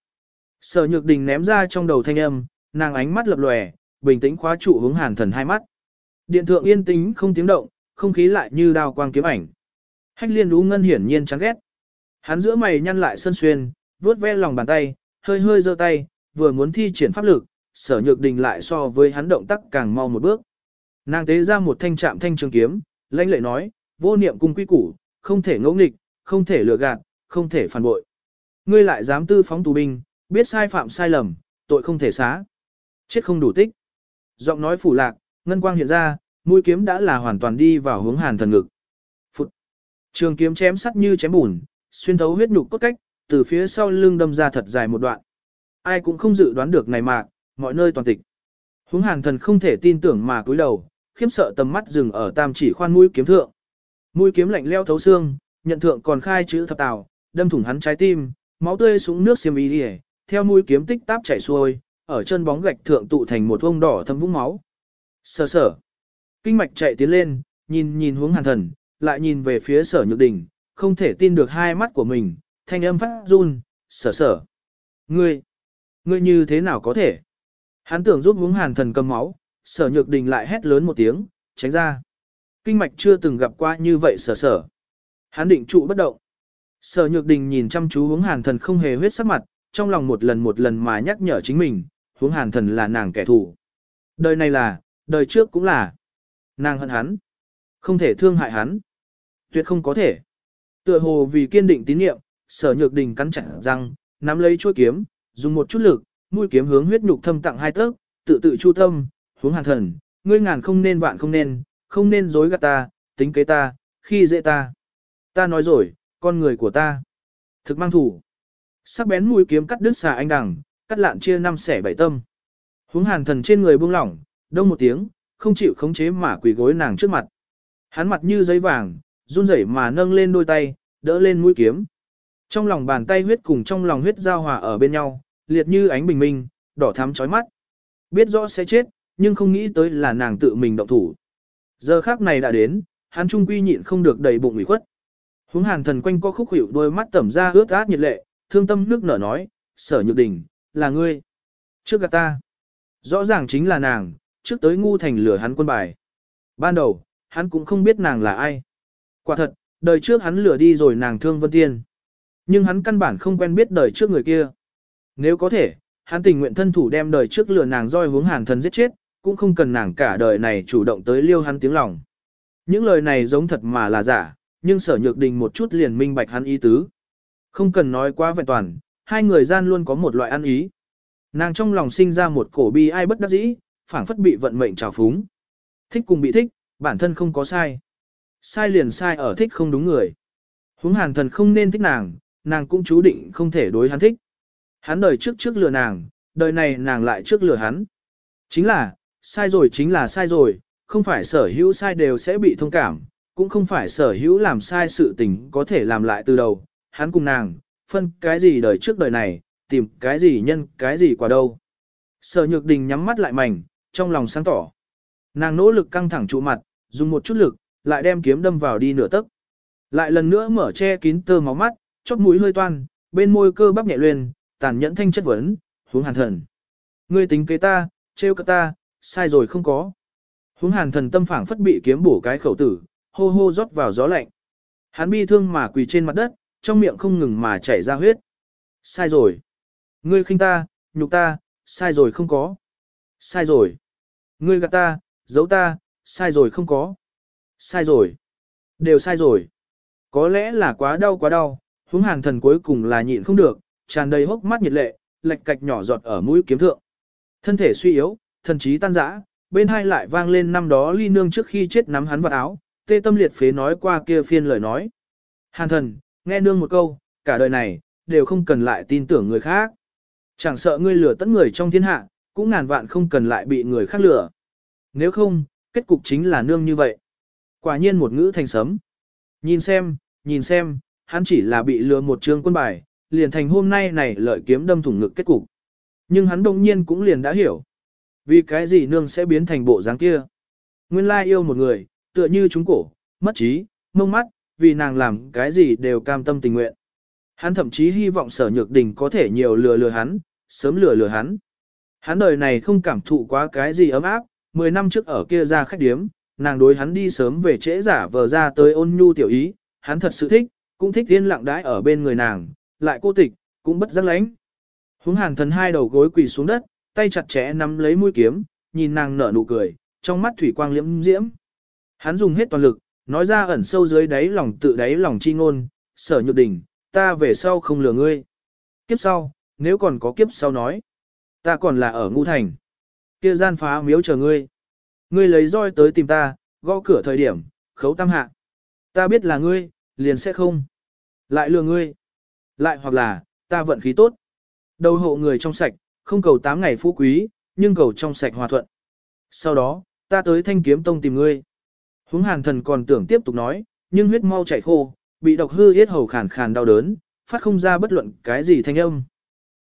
Sở nhược đình ném ra trong đầu thanh âm, nàng ánh mắt lập lòe, bình tĩnh khóa trụ hướng hàn thần hai mắt. Điện thượng yên tĩnh không tiếng động, không khí lại như đao quang kiếm ảnh. Hách liên đú ngân hiển nhiên chán ghét. Hắn giữa mày nhăn lại sân xuyên, vuốt ve lòng bàn tay, hơi hơi giơ tay, vừa muốn thi triển pháp lực, sở nhược đình lại so với hắn động tác càng mau một bước. Nàng tế ra một thanh trạm thanh trường kiếm, lãnh lệ nói, vô niệm cung quy củ, không thể ngẫu nghịch, không thể lừa gạt, không thể phản bội. Ngươi lại dám tư phóng tù binh, biết sai phạm sai lầm, tội không thể xá. Chết không đủ tích. Giọng nói phủ lạc, ngân quang hiện ra, mũi kiếm đã là hoàn toàn đi vào hướng hàn thần ngực. Phụt. Trường kiếm chém sắt như chém bùn, xuyên thấu huyết nhục cốt cách, từ phía sau lưng đâm ra thật dài một đoạn. Ai cũng không dự đoán được này mà, mọi nơi toàn tịch. Húng hàn thần không thể tin tưởng mà cúi đầu, khiếm sợ tầm mắt dừng ở tam chỉ khoan mũi kiếm thượng. Mũi kiếm lạnh leo thấu xương, nhận thượng còn khai chữ thập tào, đâm thủng hắn trái tim, máu tươi xuống nước xiêm y đi theo mũi kiếm tích táp chảy xuôi, ở chân bóng gạch thượng tụ thành một vông đỏ thâm vũng máu. Sở sở. Kinh mạch chạy tiến lên, nhìn nhìn hướng hàn thần, lại nhìn về phía sở nhược đình, không thể tin được hai mắt của mình, thanh âm phát run, sở sở. Ngươi, ngươi như thế nào có thể? Hắn tưởng giúp uống hàn thần cầm máu, sở nhược đình lại hét lớn một tiếng, tránh ra. Kinh mạch chưa từng gặp qua như vậy sở sở. Hắn định trụ bất động. Sở nhược đình nhìn chăm chú hướng hàn thần không hề huyết sắc mặt, trong lòng một lần một lần mà nhắc nhở chính mình, hướng hàn thần là nàng kẻ thù. Đời này là, đời trước cũng là. Nàng hận hắn. Không thể thương hại hắn. Tuyệt không có thể. Tựa hồ vì kiên định tín nhiệm, sở nhược đình cắn chặt răng, nắm lấy chuôi kiếm, dùng một chút lực, mũi kiếm hướng huyết nhục thâm tặng hai tấc, tự tự chu tâm, hướng hàn thần, ngươi ngàn không nên vạn không nên, không nên dối gạt ta, tính kế ta, khi dễ ta. Ta nói rồi, con người của ta. Thực mang thủ. Sắc bén mũi kiếm cắt đứt xà anh đằng, cắt lạn chia năm xẻ bảy tâm. Hướng hàn thần trên người buông lỏng, đông một tiếng, không chịu khống chế mà quỳ gối nàng trước mặt. Hắn mặt như giấy vàng, run rẩy mà nâng lên đôi tay, đỡ lên mũi kiếm. Trong lòng bàn tay huyết cùng trong lòng huyết giao hòa ở bên nhau, liệt như ánh bình minh, đỏ thắm chói mắt. Biết rõ sẽ chết, nhưng không nghĩ tới là nàng tự mình động thủ. Giờ khác này đã đến, hắn trung quy nhịn không được đầy bụng ủy khuất. Hướng hàn thần quanh co khúc hiệu đôi mắt tẩm ra ướt át nhiệt lệ, thương tâm nước nở nói, sở nhược đình, là ngươi. Trước gạt ta. Rõ ràng chính là nàng, trước tới ngu thành lửa hắn quân bài. Ban đầu, hắn cũng không biết nàng là ai. Quả thật, đời trước hắn lửa đi rồi nàng thương vân tiên. Nhưng hắn căn bản không quen biết đời trước người kia. Nếu có thể, hắn tình nguyện thân thủ đem đời trước lừa nàng roi hướng hàn thần giết chết, cũng không cần nàng cả đời này chủ động tới liêu hắn tiếng lòng. Những lời này giống thật mà là giả, nhưng sở nhược đình một chút liền minh bạch hắn ý tứ. Không cần nói quá vẹn toàn, hai người gian luôn có một loại ăn ý. Nàng trong lòng sinh ra một cổ bi ai bất đắc dĩ, phảng phất bị vận mệnh trào phúng. Thích cùng bị thích, bản thân không có sai. Sai liền sai ở thích không đúng người. Huống hàn thần không nên thích nàng, nàng cũng chú định không thể đối hắn thích. Hắn đời trước trước lừa nàng, đời này nàng lại trước lừa hắn. Chính là, sai rồi chính là sai rồi, không phải sở hữu sai đều sẽ bị thông cảm, cũng không phải sở hữu làm sai sự tình có thể làm lại từ đầu. Hắn cùng nàng, phân cái gì đời trước đời này, tìm cái gì nhân cái gì quả đâu. Sở nhược đình nhắm mắt lại mảnh, trong lòng sáng tỏ. Nàng nỗ lực căng thẳng trụ mặt, dùng một chút lực, lại đem kiếm đâm vào đi nửa tấc. Lại lần nữa mở che kín tơ máu mắt, chóp mũi hơi toan, bên môi cơ bắp nhẹ luyên tàn nhẫn thanh chất vấn, hướng hàn thần. Ngươi tính kế ta, trêu cả ta, sai rồi không có. Hướng hàn thần tâm phảng phất bị kiếm bổ cái khẩu tử, hô hô rót vào gió lạnh. Hắn bi thương mà quỳ trên mặt đất, trong miệng không ngừng mà chảy ra huyết. Sai rồi. Ngươi khinh ta, nhục ta, sai rồi không có. Sai rồi. Ngươi gạt ta, giấu ta, sai rồi không có. Sai rồi. Đều sai rồi. Có lẽ là quá đau quá đau, huống hàn thần cuối cùng là nhịn không được, tràn đầy hốc mắt nhiệt lệ, lệch cạch nhỏ giọt ở mũi kiếm thượng. Thân thể suy yếu, thần trí tan rã, bên hai lại vang lên năm đó ly nương trước khi chết nắm hắn vào áo, tê tâm liệt phế nói qua kia phiên lời nói. Hàn thần, nghe nương một câu, cả đời này, đều không cần lại tin tưởng người khác. Chẳng sợ ngươi lừa tất người trong thiên hạ, cũng ngàn vạn không cần lại bị người khác lừa. Nếu không, kết cục chính là nương như vậy. Quả nhiên một ngữ thành sấm. Nhìn xem, nhìn xem, hắn chỉ là bị lừa một trường quân bài, liền thành hôm nay này lợi kiếm đâm thủng ngực kết cục. Nhưng hắn đồng nhiên cũng liền đã hiểu. Vì cái gì nương sẽ biến thành bộ dáng kia. Nguyên lai yêu một người, tựa như chúng cổ, mất trí, mông mắt, vì nàng làm cái gì đều cam tâm tình nguyện. Hắn thậm chí hy vọng sở nhược đình có thể nhiều lừa lừa hắn, sớm lừa lừa hắn. Hắn đời này không cảm thụ quá cái gì ấm áp, 10 năm trước ở kia ra khách điếm, nàng đối hắn đi sớm về trễ giả vờ ra tới ôn nhu tiểu ý, hắn thật sự thích, cũng thích yên lặng đãi ở bên người nàng, lại cô tịch, cũng bất giác lãnh Hướng hàn thần hai đầu gối quỳ xuống đất, tay chặt chẽ nắm lấy mũi kiếm, nhìn nàng nở nụ cười, trong mắt thủy quang liễm diễm. Hắn dùng hết toàn lực, nói ra ẩn sâu dưới đáy lòng tự đáy lòng chi ngôn, sở nhược đỉnh, ta về sau không lừa ngươi. Kiếp sau, nếu còn có kiếp sau nói, ta còn là ở ngu thành. Kia gian phá miếu chờ ngươi. Ngươi lấy roi tới tìm ta, gõ cửa thời điểm, khấu tam hạ. Ta biết là ngươi, liền sẽ không. Lại lừa ngươi. Lại hoặc là, ta vận khí tốt. Đầu hộ người trong sạch, không cầu 8 ngày phú quý, nhưng cầu trong sạch hòa thuận. Sau đó, ta tới thanh kiếm tông tìm ngươi. Húng hàn thần còn tưởng tiếp tục nói, nhưng huyết mau chảy khô, bị độc hư yết hầu khàn khàn đau đớn, phát không ra bất luận cái gì thanh âm.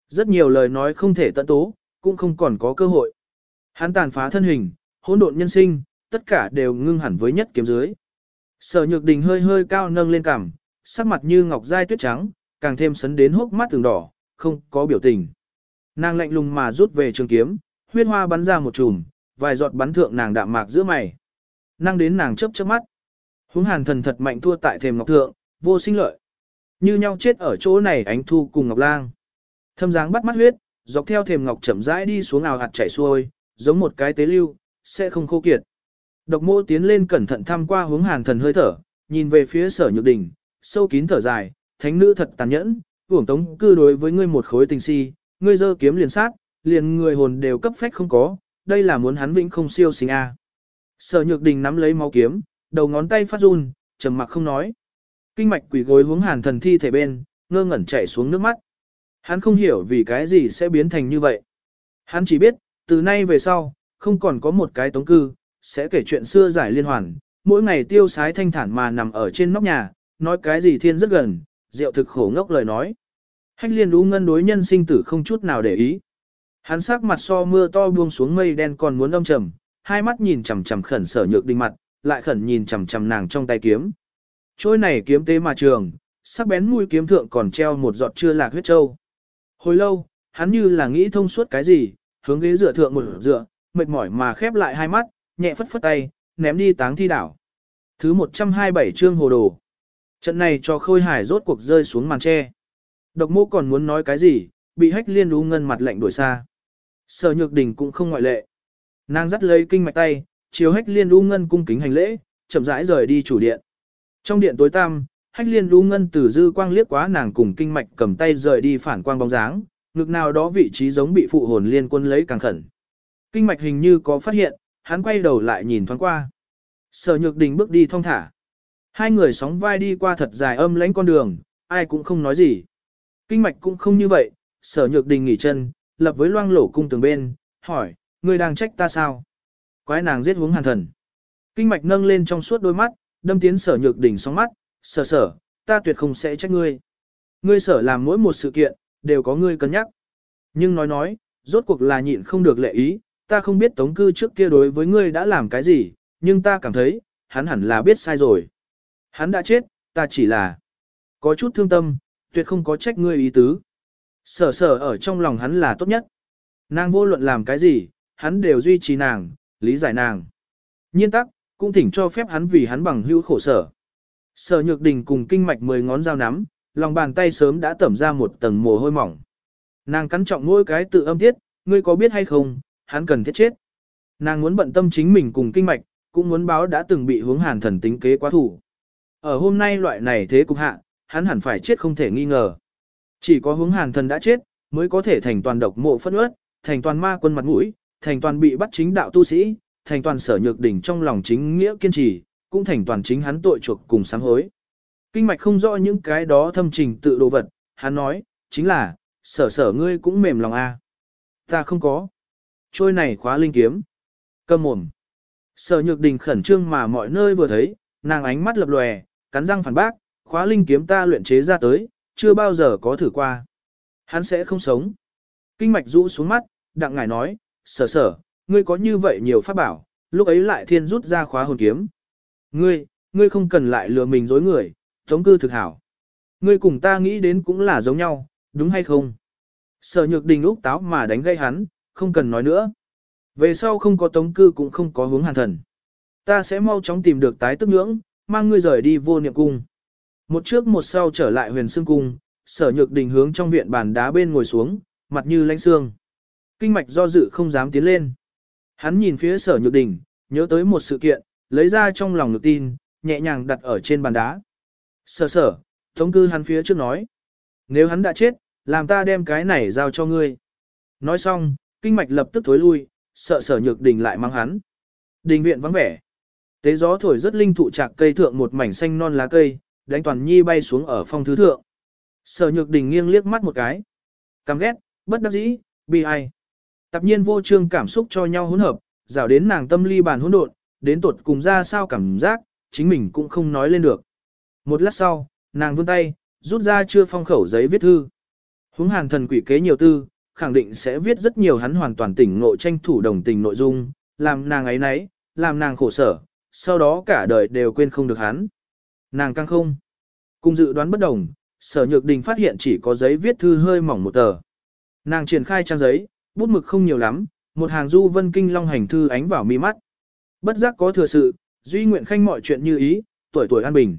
Rất nhiều lời nói không thể tận tố, cũng không còn có cơ hội. Hắn tàn phá thân hình, hỗn độn nhân sinh, tất cả đều ngưng hẳn với nhất kiếm dưới. Sở Nhược Đình hơi hơi cao nâng lên cằm, sắc mặt như ngọc dai tuyết trắng, càng thêm sấn đến hốc mắt từng đỏ, không có biểu tình. Nàng lạnh lùng mà rút về trường kiếm, huyết hoa bắn ra một chùm, vài giọt bắn thượng nàng đạm mạc giữa mày. Năng đến nàng chớp chớp mắt. Húng hàn thần thật mạnh thua tại thềm ngọc thượng, vô sinh lợi. Như nhau chết ở chỗ này ánh thu cùng ngọc lang. Thâm dáng bắt mắt huyết, dọc theo thềm ngọc chậm rãi đi xuống ào hạt chảy xuôi, giống một cái tế lưu, sẽ không khô kiệt. Độc mô tiến lên cẩn thận thăm qua hướng hàn thần hơi thở, nhìn về phía sở nhược đình, sâu kín thở dài, thánh nữ thật tàn nhẫn, uổng tống cư đối với ngươi một khối tình si, ngươi dơ kiếm liền sát, liền người hồn đều cấp phách không có, đây là muốn hắn vĩnh không siêu sinh a. Sở nhược đình nắm lấy máu kiếm, đầu ngón tay phát run, trầm mặc không nói. Kinh mạch quỷ gối hướng hàn thần thi thể bên, ngơ ngẩn chảy xuống nước mắt. Hắn không hiểu vì cái gì sẽ biến thành như vậy. Hắn chỉ biết, từ nay về sau, không còn có một cái tống cư, sẽ kể chuyện xưa giải liên hoàn, mỗi ngày tiêu sái thanh thản mà nằm ở trên nóc nhà, nói cái gì thiên rất gần, rượu thực khổ ngốc lời nói. Hách liên đú ngân đối nhân sinh tử không chút nào để ý. Hắn sắc mặt so mưa to buông xuống mây đen còn muốn âm trầm, hai mắt nhìn chằm chằm khẩn sở nhược đình mặt, lại khẩn nhìn chằm chằm nàng trong tay kiếm. Trôi này kiếm tế mà trường, sắc bén mũi kiếm thượng còn treo một giọt chưa lạc huyết châu. Hồi lâu, hắn như là nghĩ thông suốt cái gì, hướng ghế dựa thượng một dựa, mệt mỏi mà khép lại hai mắt, nhẹ phất phất tay, ném đi táng thi đảo. Thứ 127 chương hồ đồ. Trận này cho khôi hải rốt cuộc rơi xuống màn tre. Độc mô còn muốn nói cái gì, bị hách liên u ngân mặt lạnh đuổi xa. Sở nhược đình cũng không ngoại lệ. Nàng dắt lấy kinh mạch tay, chiếu hách liên u ngân cung kính hành lễ, chậm rãi rời đi chủ điện. Trong điện tối tăm, hách liên u ngân từ dư quang liếc quá nàng cùng kinh mạch cầm tay rời đi phản quang bóng dáng, ngực nào đó vị trí giống bị phụ hồn liên quân lấy càng khẩn. Kinh mạch hình như có phát hiện, hắn quay đầu lại nhìn thoáng qua. Sở nhược đình bước đi thong thả. Hai người sóng vai đi qua thật dài âm lãnh con đường, ai cũng không nói gì. Kinh mạch cũng không như vậy, sở nhược đình nghỉ chân, lập với loang lổ cung tường bên, hỏi, ngươi đang trách ta sao? Quái nàng giết hướng hàn thần. Kinh mạch nâng lên trong suốt đôi mắt, đâm tiến sở nhược đình sóng mắt, sở sở, ta tuyệt không sẽ trách ngươi. Ngươi sở làm mỗi một sự kiện, đều có ngươi cân nhắc. Nhưng nói nói, rốt cuộc là nhịn không được lệ ý, ta không biết tống cư trước kia đối với ngươi đã làm cái gì, nhưng ta cảm thấy, hắn hẳn là biết sai rồi. Hắn đã chết, ta chỉ là có chút thương tâm, tuyệt không có trách ngươi ý tứ. Sở sở ở trong lòng hắn là tốt nhất. Nàng vô luận làm cái gì, hắn đều duy trì nàng, lý giải nàng. Nhiên tắc, cũng thỉnh cho phép hắn vì hắn bằng hữu khổ sở. Sở nhược đình cùng kinh mạch mười ngón dao nắm, lòng bàn tay sớm đã tẩm ra một tầng mồ hôi mỏng. Nàng cắn trọng mỗi cái tự âm tiết, ngươi có biết hay không, hắn cần thiết chết. Nàng muốn bận tâm chính mình cùng kinh mạch, cũng muốn báo đã từng bị hướng hàn thần tính kế quá thủ. Ở hôm nay loại này thế cục hạ, hắn hẳn phải chết không thể nghi ngờ. Chỉ có hướng hàn thần đã chết, mới có thể thành toàn độc mộ phân ướt, thành toàn ma quân mặt mũi, thành toàn bị bắt chính đạo tu sĩ, thành toàn sở nhược đỉnh trong lòng chính nghĩa kiên trì, cũng thành toàn chính hắn tội chuộc cùng sám hối. Kinh mạch không rõ những cái đó thâm trình tự đồ vật, hắn nói, chính là, sở sở ngươi cũng mềm lòng a. À. Ta không có. Trôi này khóa linh kiếm. Cầm mồm. Sở nhược đình khẩn trương mà mọi nơi vừa thấy, nàng ánh mắt lập lòe, cắn răng phản bác, khóa linh kiếm ta luyện chế ra tới, chưa bao giờ có thử qua. Hắn sẽ không sống. Kinh mạch rũ xuống mắt, đặng ngài nói, sở sở, ngươi có như vậy nhiều pháp bảo, lúc ấy lại thiên rút ra khóa hồn kiếm. Ngươi, ngươi không cần lại lừa mình dối người, tống cư thực hảo. Ngươi cùng ta nghĩ đến cũng là giống nhau, đúng hay không? Sở nhược đình úc táo mà đánh gây hắn, không cần nói nữa. Về sau không có tống cư cũng không có hướng hàn thần. Ta sẽ mau chóng tìm được tái tức nhưỡng, mang ngươi rời đi vô niệm cung. Một trước một sau trở lại huyền xương cung, sở nhược đình hướng trong viện bàn đá bên ngồi xuống, mặt như lãnh xương. Kinh mạch do dự không dám tiến lên. Hắn nhìn phía sở nhược đình, nhớ tới một sự kiện, lấy ra trong lòng ngực tin, nhẹ nhàng đặt ở trên bàn đá. Sở sở, thống cư hắn phía trước nói. Nếu hắn đã chết, làm ta đem cái này giao cho ngươi. Nói xong, kinh mạch lập tức thối lui, sợ sở nhược đình lại mang hắn. Đình viện vắng vẻ. Tế gió thổi rất linh thụ chạc cây thượng một mảnh xanh non lá cây, đánh toàn nhi bay xuống ở phong thứ thượng. Sở nhược đình nghiêng liếc mắt một cái. Căm ghét, bất đắc dĩ, bi ai. Tập nhiên vô trương cảm xúc cho nhau hỗn hợp, rào đến nàng tâm ly bàn hỗn độn, đến tột cùng ra sao cảm giác, chính mình cũng không nói lên được. Một lát sau, nàng vươn tay, rút ra chưa phong khẩu giấy viết thư. Húng hàn thần quỷ kế nhiều tư, khẳng định sẽ viết rất nhiều hắn hoàn toàn tỉnh nội tranh thủ đồng tình nội dung, làm nàng ấy nấy, làm nàng khổ sở, sau đó cả đời đều quên không được hắn. Nàng căng không. Cùng dự đoán bất đồng, sở nhược đình phát hiện chỉ có giấy viết thư hơi mỏng một tờ. Nàng triển khai trang giấy, bút mực không nhiều lắm, một hàng du vân kinh long hành thư ánh vào mi mắt. Bất giác có thừa sự, duy nguyện khanh mọi chuyện như ý, tuổi tuổi an bình.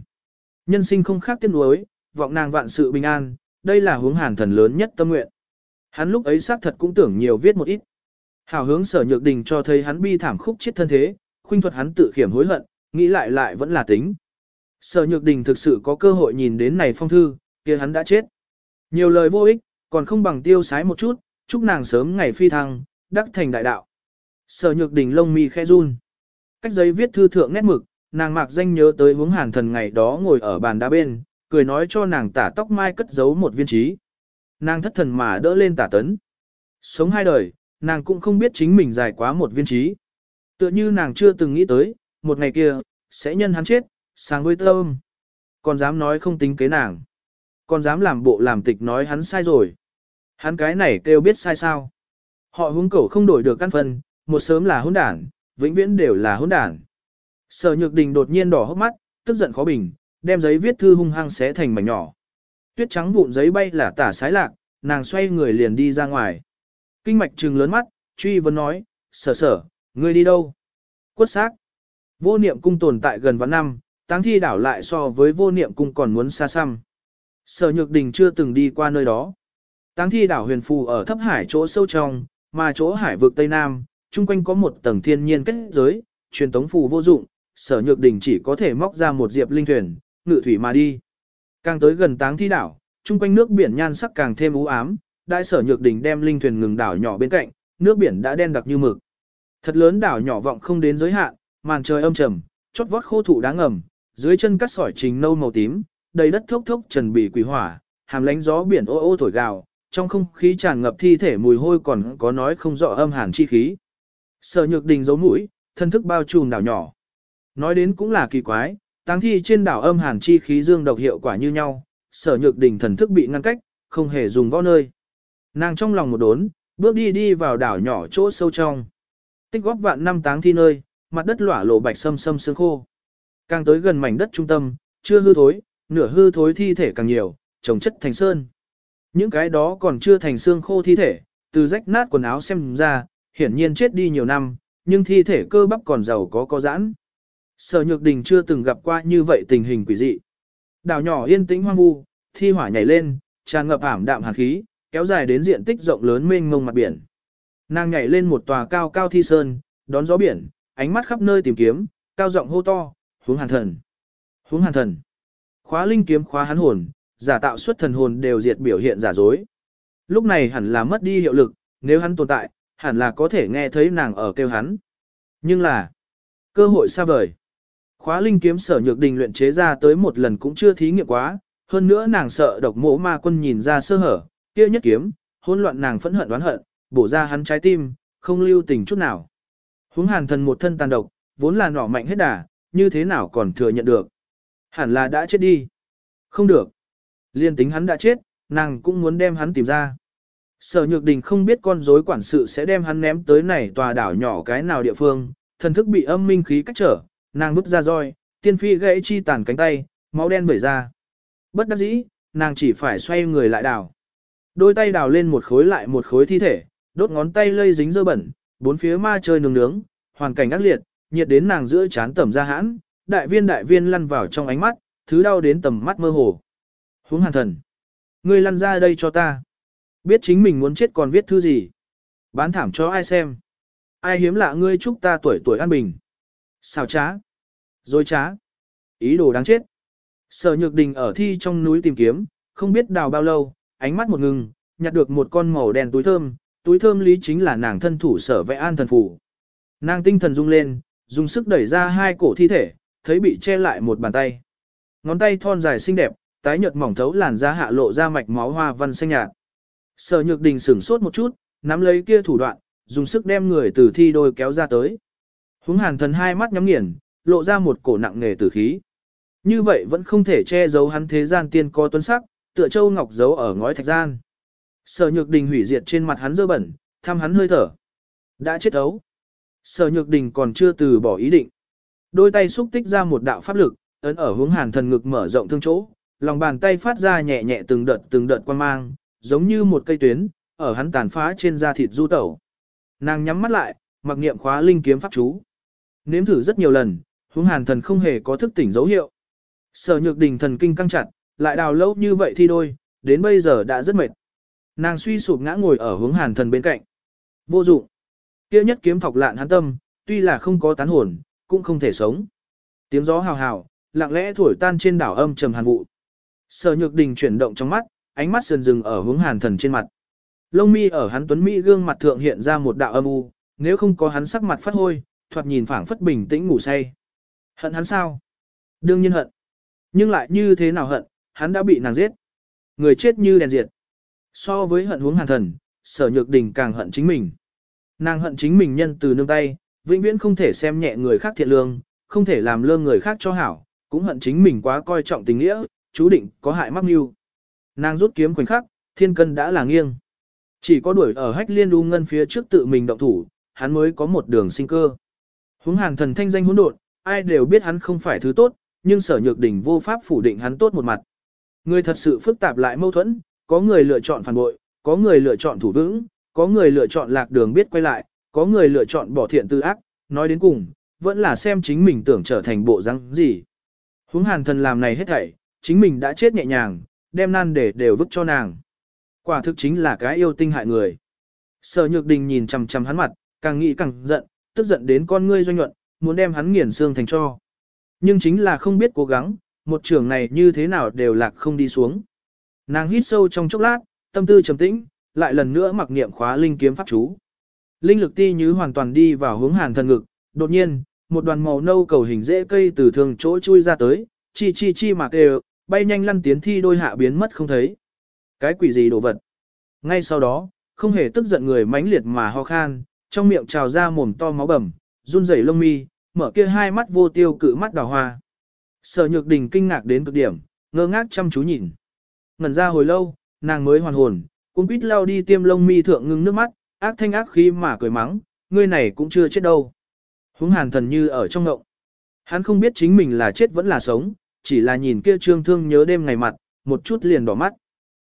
Nhân sinh không khác tiên nuối, vọng nàng vạn sự bình an, đây là hướng hàn thần lớn nhất tâm nguyện. Hắn lúc ấy xác thật cũng tưởng nhiều viết một ít. Hảo hướng sở nhược đình cho thấy hắn bi thảm khúc chết thân thế, khuynh thuật hắn tự khiểm hối hận, nghĩ lại lại vẫn là tính. Sở nhược đình thực sự có cơ hội nhìn đến này phong thư, kia hắn đã chết. Nhiều lời vô ích, còn không bằng tiêu sái một chút, chúc nàng sớm ngày phi thăng, đắc thành đại đạo. Sở nhược đình lông mi khẽ run. Cách giấy viết thư thượng nét mực, nàng mạc danh nhớ tới hướng hàn thần ngày đó ngồi ở bàn đá bên, cười nói cho nàng tả tóc mai cất giấu một viên trí. Nàng thất thần mà đỡ lên tả tấn. Sống hai đời, nàng cũng không biết chính mình dài quá một viên trí. Tựa như nàng chưa từng nghĩ tới, một ngày kia, sẽ nhân hắn chết, sáng với tâm. Còn dám nói không tính kế nàng. Còn dám làm bộ làm tịch nói hắn sai rồi. Hắn cái này kêu biết sai sao. Họ hướng cầu không đổi được căn phần, một sớm là hỗn đản, vĩnh viễn đều là hỗn đản. Sở nhược đình đột nhiên đỏ hốc mắt, tức giận khó bình, đem giấy viết thư hung hăng xé thành mảnh nhỏ. Tuyết trắng vụn giấy bay là tả sái lạc, nàng xoay người liền đi ra ngoài. Kinh mạch trừng lớn mắt, truy vấn nói, sở sở, ngươi đi đâu? Quất xác. Vô niệm cung tồn tại gần vạn năm, táng thi đảo lại so với vô niệm cung còn muốn xa xăm. Sở nhược đình chưa từng đi qua nơi đó. Táng thi đảo huyền phù ở thấp hải chỗ sâu trong, mà chỗ hải vực Tây Nam, chung quanh có một tầng thiên nhiên kết giới, truyền tống phù vô dụng, sở nhược đình chỉ có thể móc ra một diệp linh thuyền, ngự thủy mà đi. Càng tới gần táng thi đảo, chung quanh nước biển nhan sắc càng thêm u ám, đại sở nhược đình đem linh thuyền ngừng đảo nhỏ bên cạnh, nước biển đã đen đặc như mực. Thật lớn đảo nhỏ vọng không đến giới hạn, màn trời âm trầm, chót vót khô thụ đáng ngầm, dưới chân cắt sỏi trình nâu màu tím, đầy đất thốc thốc trần bị quỷ hỏa, hàm lánh gió biển ô ô thổi gào, trong không khí tràn ngập thi thể mùi hôi còn có nói không rõ âm hàn chi khí. Sở nhược đình giấu mũi, thân thức bao trùm đảo nhỏ. Nói đến cũng là kỳ quái, táng thi trên đảo âm hàn chi khí dương độc hiệu quả như nhau, sở nhược đình thần thức bị ngăn cách, không hề dùng võ nơi. Nàng trong lòng một đốn, bước đi đi vào đảo nhỏ chỗ sâu trong. Tích góp vạn năm táng thi nơi, mặt đất lỏa lộ bạch sâm sâm sương khô. Càng tới gần mảnh đất trung tâm, chưa hư thối, nửa hư thối thi thể càng nhiều, trồng chất thành sơn. Những cái đó còn chưa thành xương khô thi thể, từ rách nát quần áo xem ra, hiển nhiên chết đi nhiều năm, nhưng thi thể cơ bắp còn giàu có có giãn. Sở Nhược Đình chưa từng gặp qua như vậy tình hình quỷ dị. Đảo nhỏ yên tĩnh hoang vu, thi hỏa nhảy lên, tràn ngập ảm đạm hàn khí, kéo dài đến diện tích rộng lớn mênh mông mặt biển. Nàng nhảy lên một tòa cao cao thi sơn, đón gió biển, ánh mắt khắp nơi tìm kiếm, cao giọng hô to, hướng hàn thần. Hướng hàn thần. Khóa linh kiếm khóa hắn hồn, giả tạo xuất thần hồn đều diệt biểu hiện giả dối. Lúc này hẳn là mất đi hiệu lực, nếu hắn tồn tại, hẳn là có thể nghe thấy nàng ở kêu hắn. Nhưng là, cơ hội xa vời. Khóa linh kiếm sở nhược đình luyện chế ra tới một lần cũng chưa thí nghiệm quá, hơn nữa nàng sợ độc mộ ma quân nhìn ra sơ hở, kia nhất kiếm, hỗn loạn nàng phẫn hận đoán hận, bổ ra hắn trái tim, không lưu tình chút nào. Huống hàn thần một thân tàn độc, vốn là nỏ mạnh hết đà, như thế nào còn thừa nhận được. Hẳn là đã chết đi. Không được. Liên tính hắn đã chết, nàng cũng muốn đem hắn tìm ra. Sở Nhược Đình không biết con rối quản sự sẽ đem hắn ném tới này tòa đảo nhỏ cái nào địa phương, thần thức bị âm minh khí cách trở, nàng vứt ra roi, tiên phi gãy chi tàn cánh tay, máu đen vẩy ra. Bất đắc dĩ, nàng chỉ phải xoay người lại đảo. Đôi tay đào lên một khối lại một khối thi thể, đốt ngón tay lây dính dơ bẩn, bốn phía ma chơi nướng nướng, hoàn cảnh ác liệt, nhiệt đến nàng giữa chán tẩm ra hãn, đại viên đại viên lăn vào trong ánh mắt, thứ đau đến tầm mắt mơ hồ. Huống hàn thần. Ngươi lăn ra đây cho ta. Biết chính mình muốn chết còn viết thư gì. Bán thảm cho ai xem. Ai hiếm lạ ngươi chúc ta tuổi tuổi an bình. Xào trá. Dối trá. Ý đồ đáng chết. Sở nhược đình ở thi trong núi tìm kiếm, không biết đào bao lâu, ánh mắt một ngừng, nhặt được một con màu đen túi thơm, túi thơm lý chính là nàng thân thủ sở vẽ an thần phủ. Nàng tinh thần rung lên, dùng sức đẩy ra hai cổ thi thể, thấy bị che lại một bàn tay. Ngón tay thon dài xinh đẹp, tái nhợt mỏng thấu làn da hạ lộ ra mạch máu hoa văn xanh nhạt. Sở Nhược Đình sửng sốt một chút, nắm lấy kia thủ đoạn, dùng sức đem người từ thi đôi kéo ra tới. Húng hàn thần hai mắt nhắm nghiền, lộ ra một cổ nặng nề tử khí. Như vậy vẫn không thể che giấu hắn thế gian tiên co tuấn sắc, tựa châu ngọc giấu ở ngói thạch gian. Sở Nhược Đình hủy diệt trên mặt hắn dơ bẩn, thăm hắn hơi thở. Đã chết ấu. Sở Nhược Đình còn chưa từ bỏ ý định. Đôi tay xúc tích ra một đạo pháp lực, ấn ở hướng hàn thần ngực mở rộng thương chỗ, lòng bàn tay phát ra nhẹ nhẹ từng đợt từng đợt quan mang, giống như một cây tuyến, ở hắn tàn phá trên da thịt du tẩu. Nàng nhắm mắt lại, mặc niệm khóa linh kiếm pháp chú. Nếm thử rất nhiều lần, hướng hàn thần không hề có thức tỉnh dấu hiệu. Sở nhược đình thần kinh căng chặt, lại đào lâu như vậy thi đôi, đến bây giờ đã rất mệt. Nàng suy sụp ngã ngồi ở hướng hàn thần bên cạnh. Vô dụng. Kia nhất kiếm thọc lạn hắn tâm, tuy là không có tán hồn, cũng không thể sống. Tiếng gió hào hào, lặng lẽ thổi tan trên đảo âm trầm hàn vụ. Sở Nhược Đình chuyển động trong mắt, ánh mắt sườn dừng ở hướng Hàn Thần trên mặt. Lông mi ở hắn tuấn mỹ gương mặt thượng hiện ra một đạo âm u, nếu không có hắn sắc mặt phát hôi, thoạt nhìn phảng phất bình tĩnh ngủ say. Hận hắn sao? Đương nhiên hận. Nhưng lại như thế nào hận, hắn đã bị nàng giết. Người chết như đèn diệt. So với hận huống Hàn Thần, Sở Nhược Đình càng hận chính mình. Nàng hận chính mình nhân từ nương tay, vĩnh viễn không thể xem nhẹ người khác thiện lương, không thể làm lơ người khác cho hảo, cũng hận chính mình quá coi trọng tình nghĩa, chú định có hại mắc mưu. Nàng rút kiếm khoảnh khắc, thiên cân đã là nghiêng. Chỉ có đuổi ở hách liên u ngân phía trước tự mình động thủ, hắn mới có một đường sinh cơ. Huống hàn thần thanh danh hỗn độn, ai đều biết hắn không phải thứ tốt, nhưng sở nhược đỉnh vô pháp phủ định hắn tốt một mặt. Người thật sự phức tạp lại mâu thuẫn, có người lựa chọn phản bội, có người lựa chọn thủ vững, có người lựa chọn lạc đường biết quay lại, có người lựa chọn bỏ thiện tư ác, nói đến cùng, vẫn là xem chính mình tưởng trở thành bộ răng gì. Huống hàn thần làm này hết thảy, chính mình đã chết nhẹ nhàng, đem nan để đều vứt cho nàng. Quả thực chính là cái yêu tinh hại người. Sở nhược đình nhìn chằm chằm hắn mặt, càng nghĩ càng giận, tức giận đến con ngươi doanh nhuận, muốn đem hắn nghiền xương thành cho. Nhưng chính là không biết cố gắng, một trường này như thế nào đều lạc không đi xuống. Nàng hít sâu trong chốc lát, tâm tư trầm tĩnh, lại lần nữa mặc niệm khóa linh kiếm pháp chú. Linh lực ti như hoàn toàn đi vào hướng hàn thần ngực, đột nhiên, một đoàn màu nâu cầu hình rễ cây từ thường chỗ chui ra tới, chi chi chi mà kêu, bay nhanh lăn tiến thi đôi hạ biến mất không thấy. Cái quỷ gì đồ vật? Ngay sau đó, không hề tức giận người mãnh liệt mà ho khan, trong miệng trào ra mồm to máu bầm, run rẩy lông mi, mở kia hai mắt vô tiêu cự mắt đào hoa. Sở Nhược Đình kinh ngạc đến cực điểm, ngơ ngác chăm chú nhìn. Ngẩn ra hồi lâu, nàng mới hoàn hồn, cũng quýt lao đi tiêm lông mi thượng ngưng nước mắt, ác thanh ác khí mà cười mắng, ngươi này cũng chưa chết đâu. Húng hàn thần như ở trong ngộng. Hắn không biết chính mình là chết vẫn là sống, chỉ là nhìn kia trương thương nhớ đêm ngày mặt, một chút liền đỏ mắt.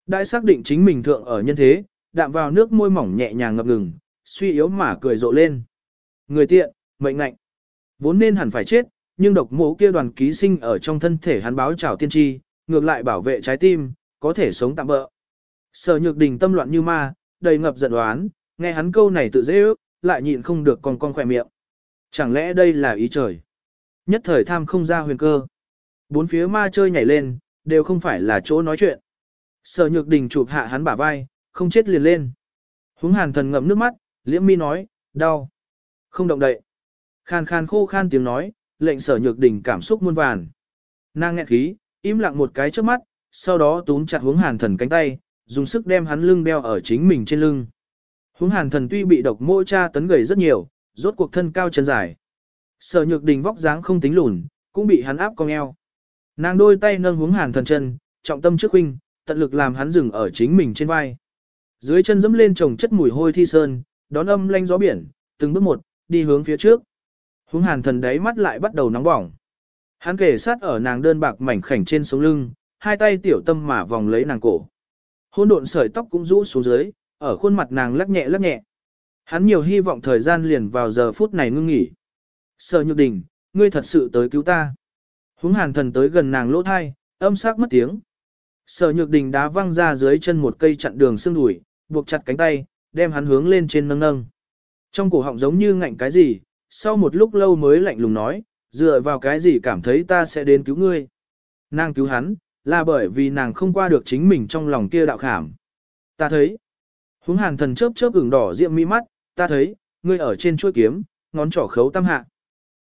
Đại xác định chính mình thượng ở nhân thế, đạm vào nước môi mỏng nhẹ nhàng ngập ngừng, suy yếu mà cười rộ lên. Người tiện, mệnh ngạnh. Vốn nên hẳn phải chết, nhưng độc mộ kia đoàn ký sinh ở trong thân thể hắn báo trào tiên tri, ngược lại bảo vệ trái tim, có thể sống tạm bỡ. Sở nhược đình tâm loạn như ma, đầy ngập giận đoán, nghe hắn câu này tự dễ ước, lại nhịn không được còn con khỏe miệng. Chẳng lẽ đây là ý trời? Nhất thời tham không ra huyền cơ. Bốn phía ma chơi nhảy lên, đều không phải là chỗ nói chuyện. Sở nhược đình chụp hạ hắn bả vai, không chết liền lên. Húng hàn thần ngậm nước mắt, liễm mi nói, đau. Không động đậy. Khan khan khô khan tiếng nói, lệnh sở nhược đình cảm xúc muôn vàn. Nàng nghẹn khí, im lặng một cái trước mắt, sau đó túm chặt hướng hàn thần cánh tay, dùng sức đem hắn lưng đeo ở chính mình trên lưng. Hướng hàn thần tuy bị độc mô cha tấn gầy rất nhiều, rốt cuộc thân cao chân dài. Sở nhược đình vóc dáng không tính lùn, cũng bị hắn áp cong eo. Nàng đôi tay nâng hướng hàn thần chân, trọng tâm trước huynh, tận lực làm hắn dừng ở chính mình trên vai. Dưới chân dẫm lên trồng chất mùi hôi thi sơn, đón âm lanh gió biển, từng bước một, đi hướng phía trước. Hướng hàn thần đáy mắt lại bắt đầu nóng bỏng. Hắn kề sát ở nàng đơn bạc mảnh khảnh trên sống lưng, hai tay tiểu tâm mà vòng lấy nàng cổ. Hôn độn sợi tóc cũng rũ xuống dưới, ở khuôn mặt nàng lắc nhẹ lắc nhẹ. Hắn nhiều hy vọng thời gian liền vào giờ phút này ngưng nghỉ. Sở nhược đình, ngươi thật sự tới cứu ta. Húng hàn thần tới gần nàng lỗ thai, âm sắc mất tiếng. Sở nhược đình đá văng ra dưới chân một cây chặn đường xương đùi, buộc chặt cánh tay, đem hắn hướng lên trên nâng nâng. Trong cổ họng giống như ngạnh cái gì, sau một lúc lâu mới lạnh lùng nói, dựa vào cái gì cảm thấy ta sẽ đến cứu ngươi. Nàng cứu hắn, là bởi vì nàng không qua được chính mình trong lòng kia đạo khảm. Ta thấy, húng hàn thần chớp chớp ửng đỏ diệm mi mắt, ta thấy, ngươi ở trên chuôi kiếm, ngón trỏ khấu tam hạ.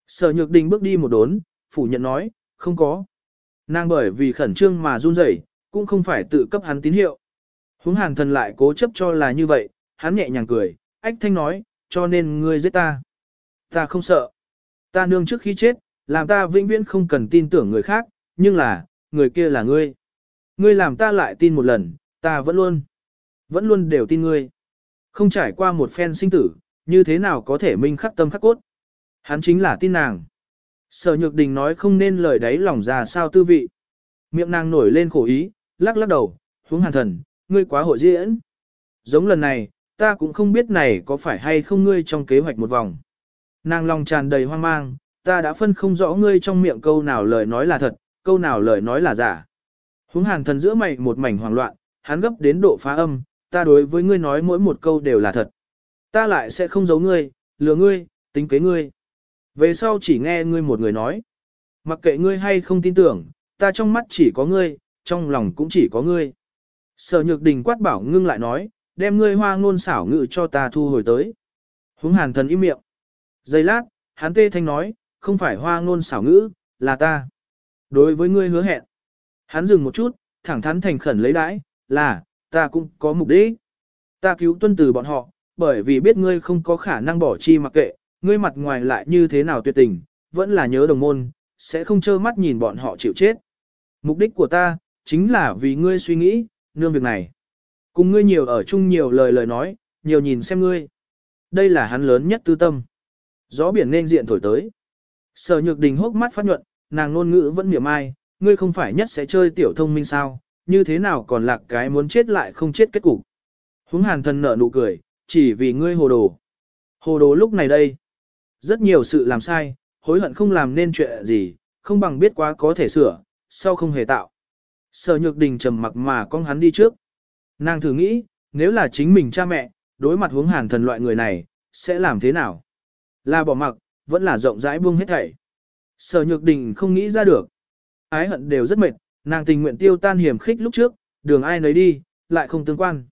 Sở nhược đình bước đi một đốn, phủ nhận nói, không có. Nàng bởi vì khẩn trương mà run rẩy, cũng không phải tự cấp hắn tín hiệu. Húng hàn thần lại cố chấp cho là như vậy, hắn nhẹ nhàng cười, ách thanh nói, cho nên ngươi giết ta. Ta không sợ. Ta nương trước khi chết, làm ta vĩnh viễn không cần tin tưởng người khác, nhưng là, người kia là ngươi. Ngươi làm ta lại tin một lần, ta vẫn luôn, vẫn luôn đều tin ngươi. Không trải qua một phen sinh tử, như thế nào có thể minh khắc tâm khắc cốt. Hắn chính là tin nàng. Sở Nhược Đình nói không nên lời đấy lòng ra sao tư vị. Miệng nàng nổi lên khổ ý, lắc lắc đầu, hướng hàn thần, ngươi quá hội diễn. Giống lần này, ta cũng không biết này có phải hay không ngươi trong kế hoạch một vòng. Nàng lòng tràn đầy hoang mang, ta đã phân không rõ ngươi trong miệng câu nào lời nói là thật, câu nào lời nói là giả. Húng hàn thần giữa mày một mảnh hoảng loạn, hắn gấp đến độ phá âm, ta đối với ngươi nói mỗi một câu đều là thật. Ta lại sẽ không giấu ngươi, lừa ngươi, tính kế ngươi. Về sau chỉ nghe ngươi một người nói. Mặc kệ ngươi hay không tin tưởng, ta trong mắt chỉ có ngươi, trong lòng cũng chỉ có ngươi. Sở nhược đình quát bảo ngưng lại nói, đem ngươi hoa ngôn xảo ngự cho ta thu hồi tới. Húng hàn thần im miệng. Giây lát, hắn tê thanh nói, không phải hoa ngôn xảo ngữ, là ta. Đối với ngươi hứa hẹn. Hắn dừng một chút, thẳng thắn thành khẩn lấy đãi, là, ta cũng có mục đích. Ta cứu tuân từ bọn họ, bởi vì biết ngươi không có khả năng bỏ chi mặc kệ, ngươi mặt ngoài lại như thế nào tuyệt tình, vẫn là nhớ đồng môn, sẽ không trơ mắt nhìn bọn họ chịu chết. Mục đích của ta, chính là vì ngươi suy nghĩ, nương việc này. Cùng ngươi nhiều ở chung nhiều lời lời nói, nhiều nhìn xem ngươi. Đây là hắn lớn nhất tư tâm. Gió biển nên diện thổi tới. Sở nhược đình hốc mắt phát nhuận, nàng ngôn ngữ vẫn miệng ai, ngươi không phải nhất sẽ chơi tiểu thông minh sao, như thế nào còn lạc cái muốn chết lại không chết kết cục. Húng hàn thần nở nụ cười, chỉ vì ngươi hồ đồ. Hồ đồ lúc này đây. Rất nhiều sự làm sai, hối hận không làm nên chuyện gì, không bằng biết quá có thể sửa, sau không hề tạo. Sở nhược đình trầm mặc mà con hắn đi trước. Nàng thử nghĩ, nếu là chính mình cha mẹ, đối mặt hướng hàn thần loại người này, sẽ làm thế nào? Là bỏ mặc, vẫn là rộng rãi buông hết thảy. Sở nhược đình không nghĩ ra được. Ái hận đều rất mệt, nàng tình nguyện tiêu tan hiểm khích lúc trước, đường ai nấy đi, lại không tương quan.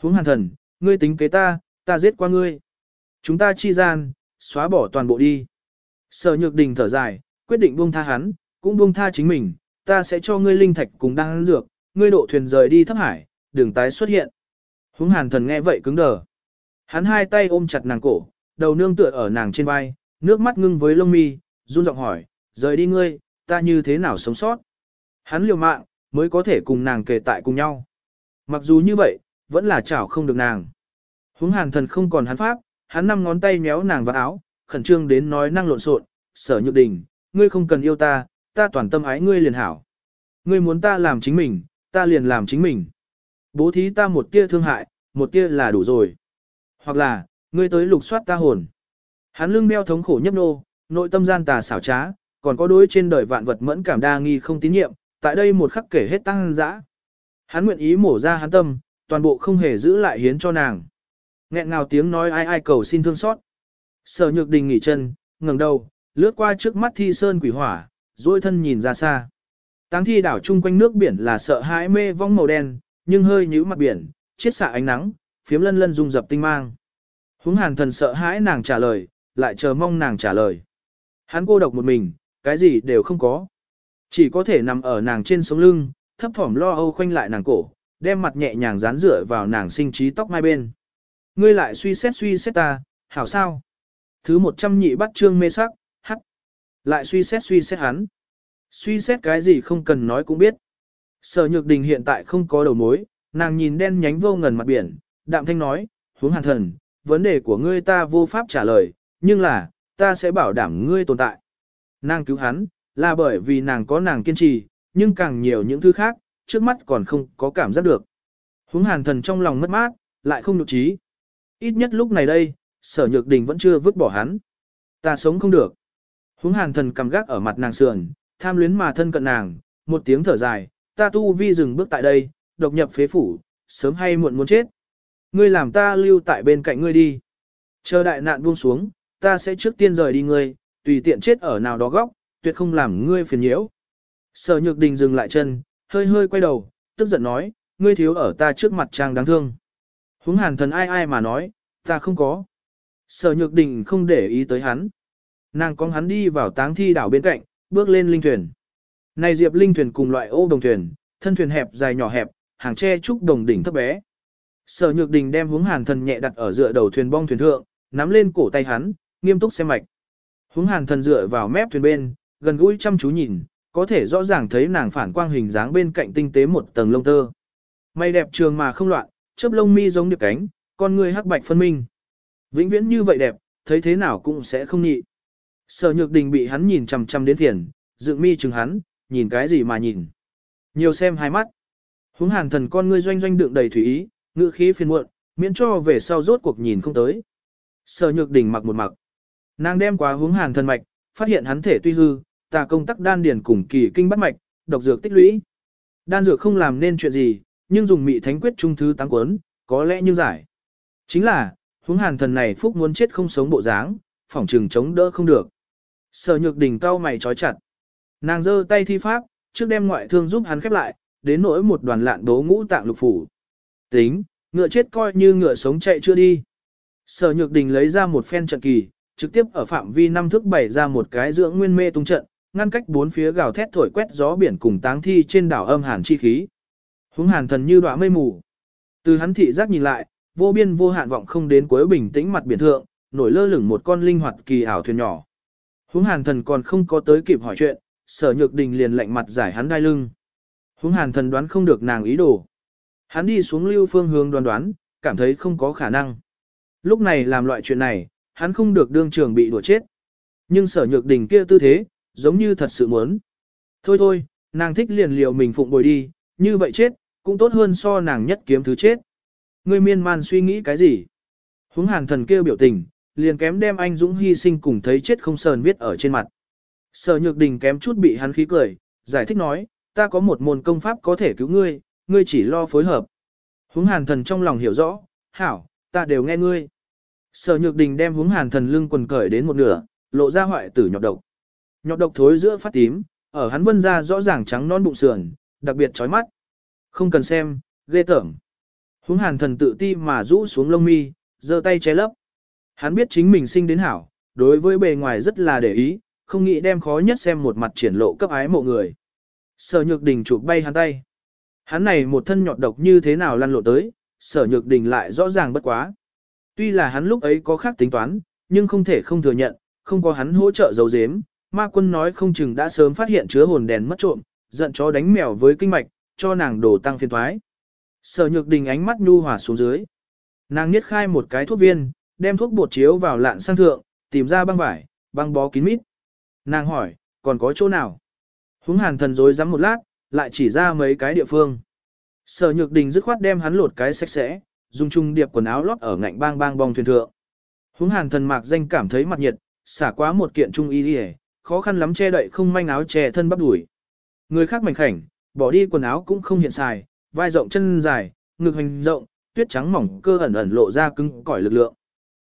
Hướng hàn thần, ngươi tính kế ta, ta giết qua ngươi. Chúng ta chi gian, xóa bỏ toàn bộ đi. Sở nhược đình thở dài, quyết định buông tha hắn, cũng buông tha chính mình, ta sẽ cho ngươi linh thạch cùng đăng dược, ngươi độ thuyền rời đi thấp hải, đường tái xuất hiện. Hướng hàn thần nghe vậy cứng đờ. Hắn hai tay ôm chặt nàng cổ, đầu nương tựa ở nàng trên vai, nước mắt ngưng với lông mi, run giọng hỏi, rời đi ngươi, ta như thế nào sống sót? Hắn liều mạng, mới có thể cùng nàng kề tại cùng nhau. Mặc dù như vậy, vẫn là chảo không được nàng. Hướng hàn thần không còn hắn pháp, hắn năm ngón tay méo nàng vào áo, khẩn trương đến nói năng lộn xộn, sở nhược đình, ngươi không cần yêu ta, ta toàn tâm ái ngươi liền hảo. Ngươi muốn ta làm chính mình, ta liền làm chính mình. Bố thí ta một tia thương hại, một tia là đủ rồi. Hoặc là, ngươi tới lục soát ta hồn. Hắn lưng đeo thống khổ nhấp nô, nội tâm gian tà xảo trá, còn có đối trên đời vạn vật mẫn cảm đa nghi không tín nhiệm, tại đây một khắc kể hết tăng dã. Hắn nguyện ý mổ ra hắn tâm, toàn bộ không hề giữ lại hiến cho nàng. Nghẹn ngào tiếng nói ai ai cầu xin thương xót. Sở nhược đình nghỉ chân, ngẩng đầu, lướt qua trước mắt thi sơn quỷ hỏa, duỗi thân nhìn ra xa. Táng thi đảo chung quanh nước biển là sợ hãi mê vong màu đen, nhưng hơi nhíu mặt biển, chiết xạ ánh nắng, phiếm lân lân rung dập tinh mang. Húng hàn thần sợ hãi nàng trả lời, lại chờ mong nàng trả lời. Hắn cô độc một mình, cái gì đều không có. Chỉ có thể nằm ở nàng trên sống lưng, thấp thỏm lo âu khoanh lại nàng cổ, đem mặt nhẹ nhàng dán rửa vào nàng sinh trí tóc mai bên. Ngươi lại suy xét suy xét ta, hảo sao? Thứ một trăm nhị bắt trương mê sắc, hắc, Lại suy xét suy xét hắn. Suy xét cái gì không cần nói cũng biết. Sở nhược đình hiện tại không có đầu mối, nàng nhìn đen nhánh vô ngần mặt biển, đạm thanh nói, huống hàn thần, vấn đề của ngươi ta vô pháp trả lời, nhưng là, ta sẽ bảo đảm ngươi tồn tại. Nàng cứu hắn, là bởi vì nàng có nàng kiên trì, nhưng càng nhiều những thứ khác, trước mắt còn không có cảm giác được. Húng hàn thần trong lòng mất mát, lại không nhục trí. Ít nhất lúc này đây, sở nhược đình vẫn chưa vứt bỏ hắn. Ta sống không được. Húng hàn thần cầm gác ở mặt nàng sườn, tham luyến mà thân cận nàng, một tiếng thở dài, ta tu vi dừng bước tại đây, độc nhập phế phủ, sớm hay muộn muốn chết. Ngươi làm ta lưu tại bên cạnh ngươi đi. Chờ đại nạn buông xuống, ta sẽ trước tiên rời đi ngươi, tùy tiện chết ở nào đó góc, tuyệt không làm ngươi phiền nhiễu. Sở nhược đình dừng lại chân, hơi hơi quay đầu, tức giận nói, ngươi thiếu ở ta trước mặt trang đáng thương. Húng hàn thần ai ai mà nói, ta không có. Sở nhược đình không để ý tới hắn. Nàng con hắn đi vào táng thi đảo bên cạnh, bước lên linh thuyền. Này diệp linh thuyền cùng loại ô đồng thuyền, thân thuyền hẹp dài nhỏ hẹp, hàng tre trúc đồng đỉnh thấp bé. Sở nhược đình đem hướng hàn thần nhẹ đặt ở dựa đầu thuyền bong thuyền thượng, nắm lên cổ tay hắn, nghiêm túc xem mạch. Hướng hàn thần dựa vào mép thuyền bên, gần gũi chăm chú nhìn, có thể rõ ràng thấy nàng phản quang hình dáng bên cạnh tinh tế một tầng lông tơ. mày đẹp trường mà không loạn, chớp lông mi giống điệp cánh, con người hắc bạch phân minh. Vĩnh viễn như vậy đẹp, thấy thế nào cũng sẽ không nhị. Sở nhược đình bị hắn nhìn chằm chằm đến thiền, dựng mi chừng hắn, nhìn cái gì mà nhìn. Nhiều xem hai mắt. Hướng hàn thần con ngươi doanh doanh đựng đầy thủy ý, ngữ khí phiền muộn, miễn cho về sau rốt cuộc nhìn không tới. Sở nhược đình mặc một mặc. Nàng đem qua hướng hàn thần mạch, phát hiện hắn thể tuy hư, tà công tắc đan điển cùng kỳ kinh bắt mạch, độc dược tích lũy. Đan dược không làm nên chuyện gì, nhưng dùng mị thánh quyết trung thứ tăng quấn, có lẽ như giải. Chính là, hướng hàn thần này phúc muốn chết không sống bộ dáng, phỏng trừng chống đỡ không được. Sở nhược Đỉnh cao mày trói chặt. Nàng giơ tay thi pháp, trước đem ngoại thương giúp hắn khép lại, đến nỗi một đoàn lạn đố ngũ tạng lục phủ. Tính, ngựa chết coi như ngựa sống chạy chưa đi. Sở nhược đình lấy ra một phen trận kỳ, trực tiếp ở phạm vi năm thước bày ra một cái dưỡng nguyên mê tung trận, ngăn cách bốn phía gào thét thổi quét gió biển cùng táng thi trên đảo âm hàn chi khí. Húng hàn thần như đọa mây mù. Từ hắn thị giác nhìn lại, vô biên vô hạn vọng không đến cuối bình tĩnh mặt biển thượng, nổi lơ lửng một con linh hoạt kỳ ảo thuyền nhỏ. Húng hàn thần còn không có tới kịp hỏi chuyện, sở nhược đình liền lạnh mặt giải hắn đai lưng. Húng hàn thần đoán không được nàng ý đồ. Hắn đi xuống lưu phương hướng đoán đoán, cảm thấy không có khả năng. Lúc này làm loại chuyện này, hắn không được đương trường bị đùa chết. Nhưng sở nhược đình kia tư thế, giống như thật sự muốn. Thôi thôi, nàng thích liền liều mình phụng bồi đi, như vậy chết, cũng tốt hơn so nàng nhất kiếm thứ chết. Ngươi miên man suy nghĩ cái gì? Húng hàn thần kêu biểu tình, liền kém đem anh Dũng hy sinh cùng thấy chết không sờn viết ở trên mặt. Sở nhược đình kém chút bị hắn khí cười, giải thích nói, ta có một môn công pháp có thể cứu ngươi, ngươi chỉ lo phối hợp. Hướng hàn thần trong lòng hiểu rõ, hảo, ta đều nghe ngươi. Sở nhược đình đem hướng hàn thần lưng quần cởi đến một nửa, lộ ra hoại tử nhọt độc. Nhọt độc thối giữa phát tím, ở hắn vân ra rõ ràng trắng non bụng sườn, đặc biệt chói mắt. Không cần xem, ghê tởm. Hướng hàn thần tự ti mà rũ xuống lông mi, giơ tay che lấp. Hắn biết chính mình sinh đến hảo, đối với bề ngoài rất là để ý, không nghĩ đem khó nhất xem một mặt triển lộ cấp ái mộ người. Sở nhược đình chụp bay hắn tay. Hắn này một thân nhọt độc như thế nào lăn lộ tới, sở nhược đình lại rõ ràng bất quá. Tuy là hắn lúc ấy có khác tính toán, nhưng không thể không thừa nhận, không có hắn hỗ trợ giấu giếm, ma quân nói không chừng đã sớm phát hiện chứa hồn đèn mất trộm, giận chó đánh mèo với kinh mạch, cho nàng đổ tăng phiền thoái. Sở nhược đình ánh mắt nhu hòa xuống dưới. Nàng niết khai một cái thuốc viên, đem thuốc bột chiếu vào lạn sang thượng, tìm ra băng vải, băng bó kín mít. Nàng hỏi, còn có chỗ nào? Húng hàn thần dối rắm một lát, lại chỉ ra mấy cái địa phương. Sở nhược đình dứt khoát đem hắn lột cái sạch sẽ, dùng chung điệp quần áo lót ở ngạnh bang bang bong thuyền thượng. Húng hàn thần mạc danh cảm thấy mặt nhiệt, xả quá một kiện trung y đi khó khăn lắm che đậy không manh áo che thân bắp đuổi. Người khác mảnh khảnh, bỏ đi quần áo cũng không hiện xài, vai rộng chân dài, ngực hành rộng, tuyết trắng mỏng cơ ẩn ẩn lộ ra cứng cỏi lực lượng.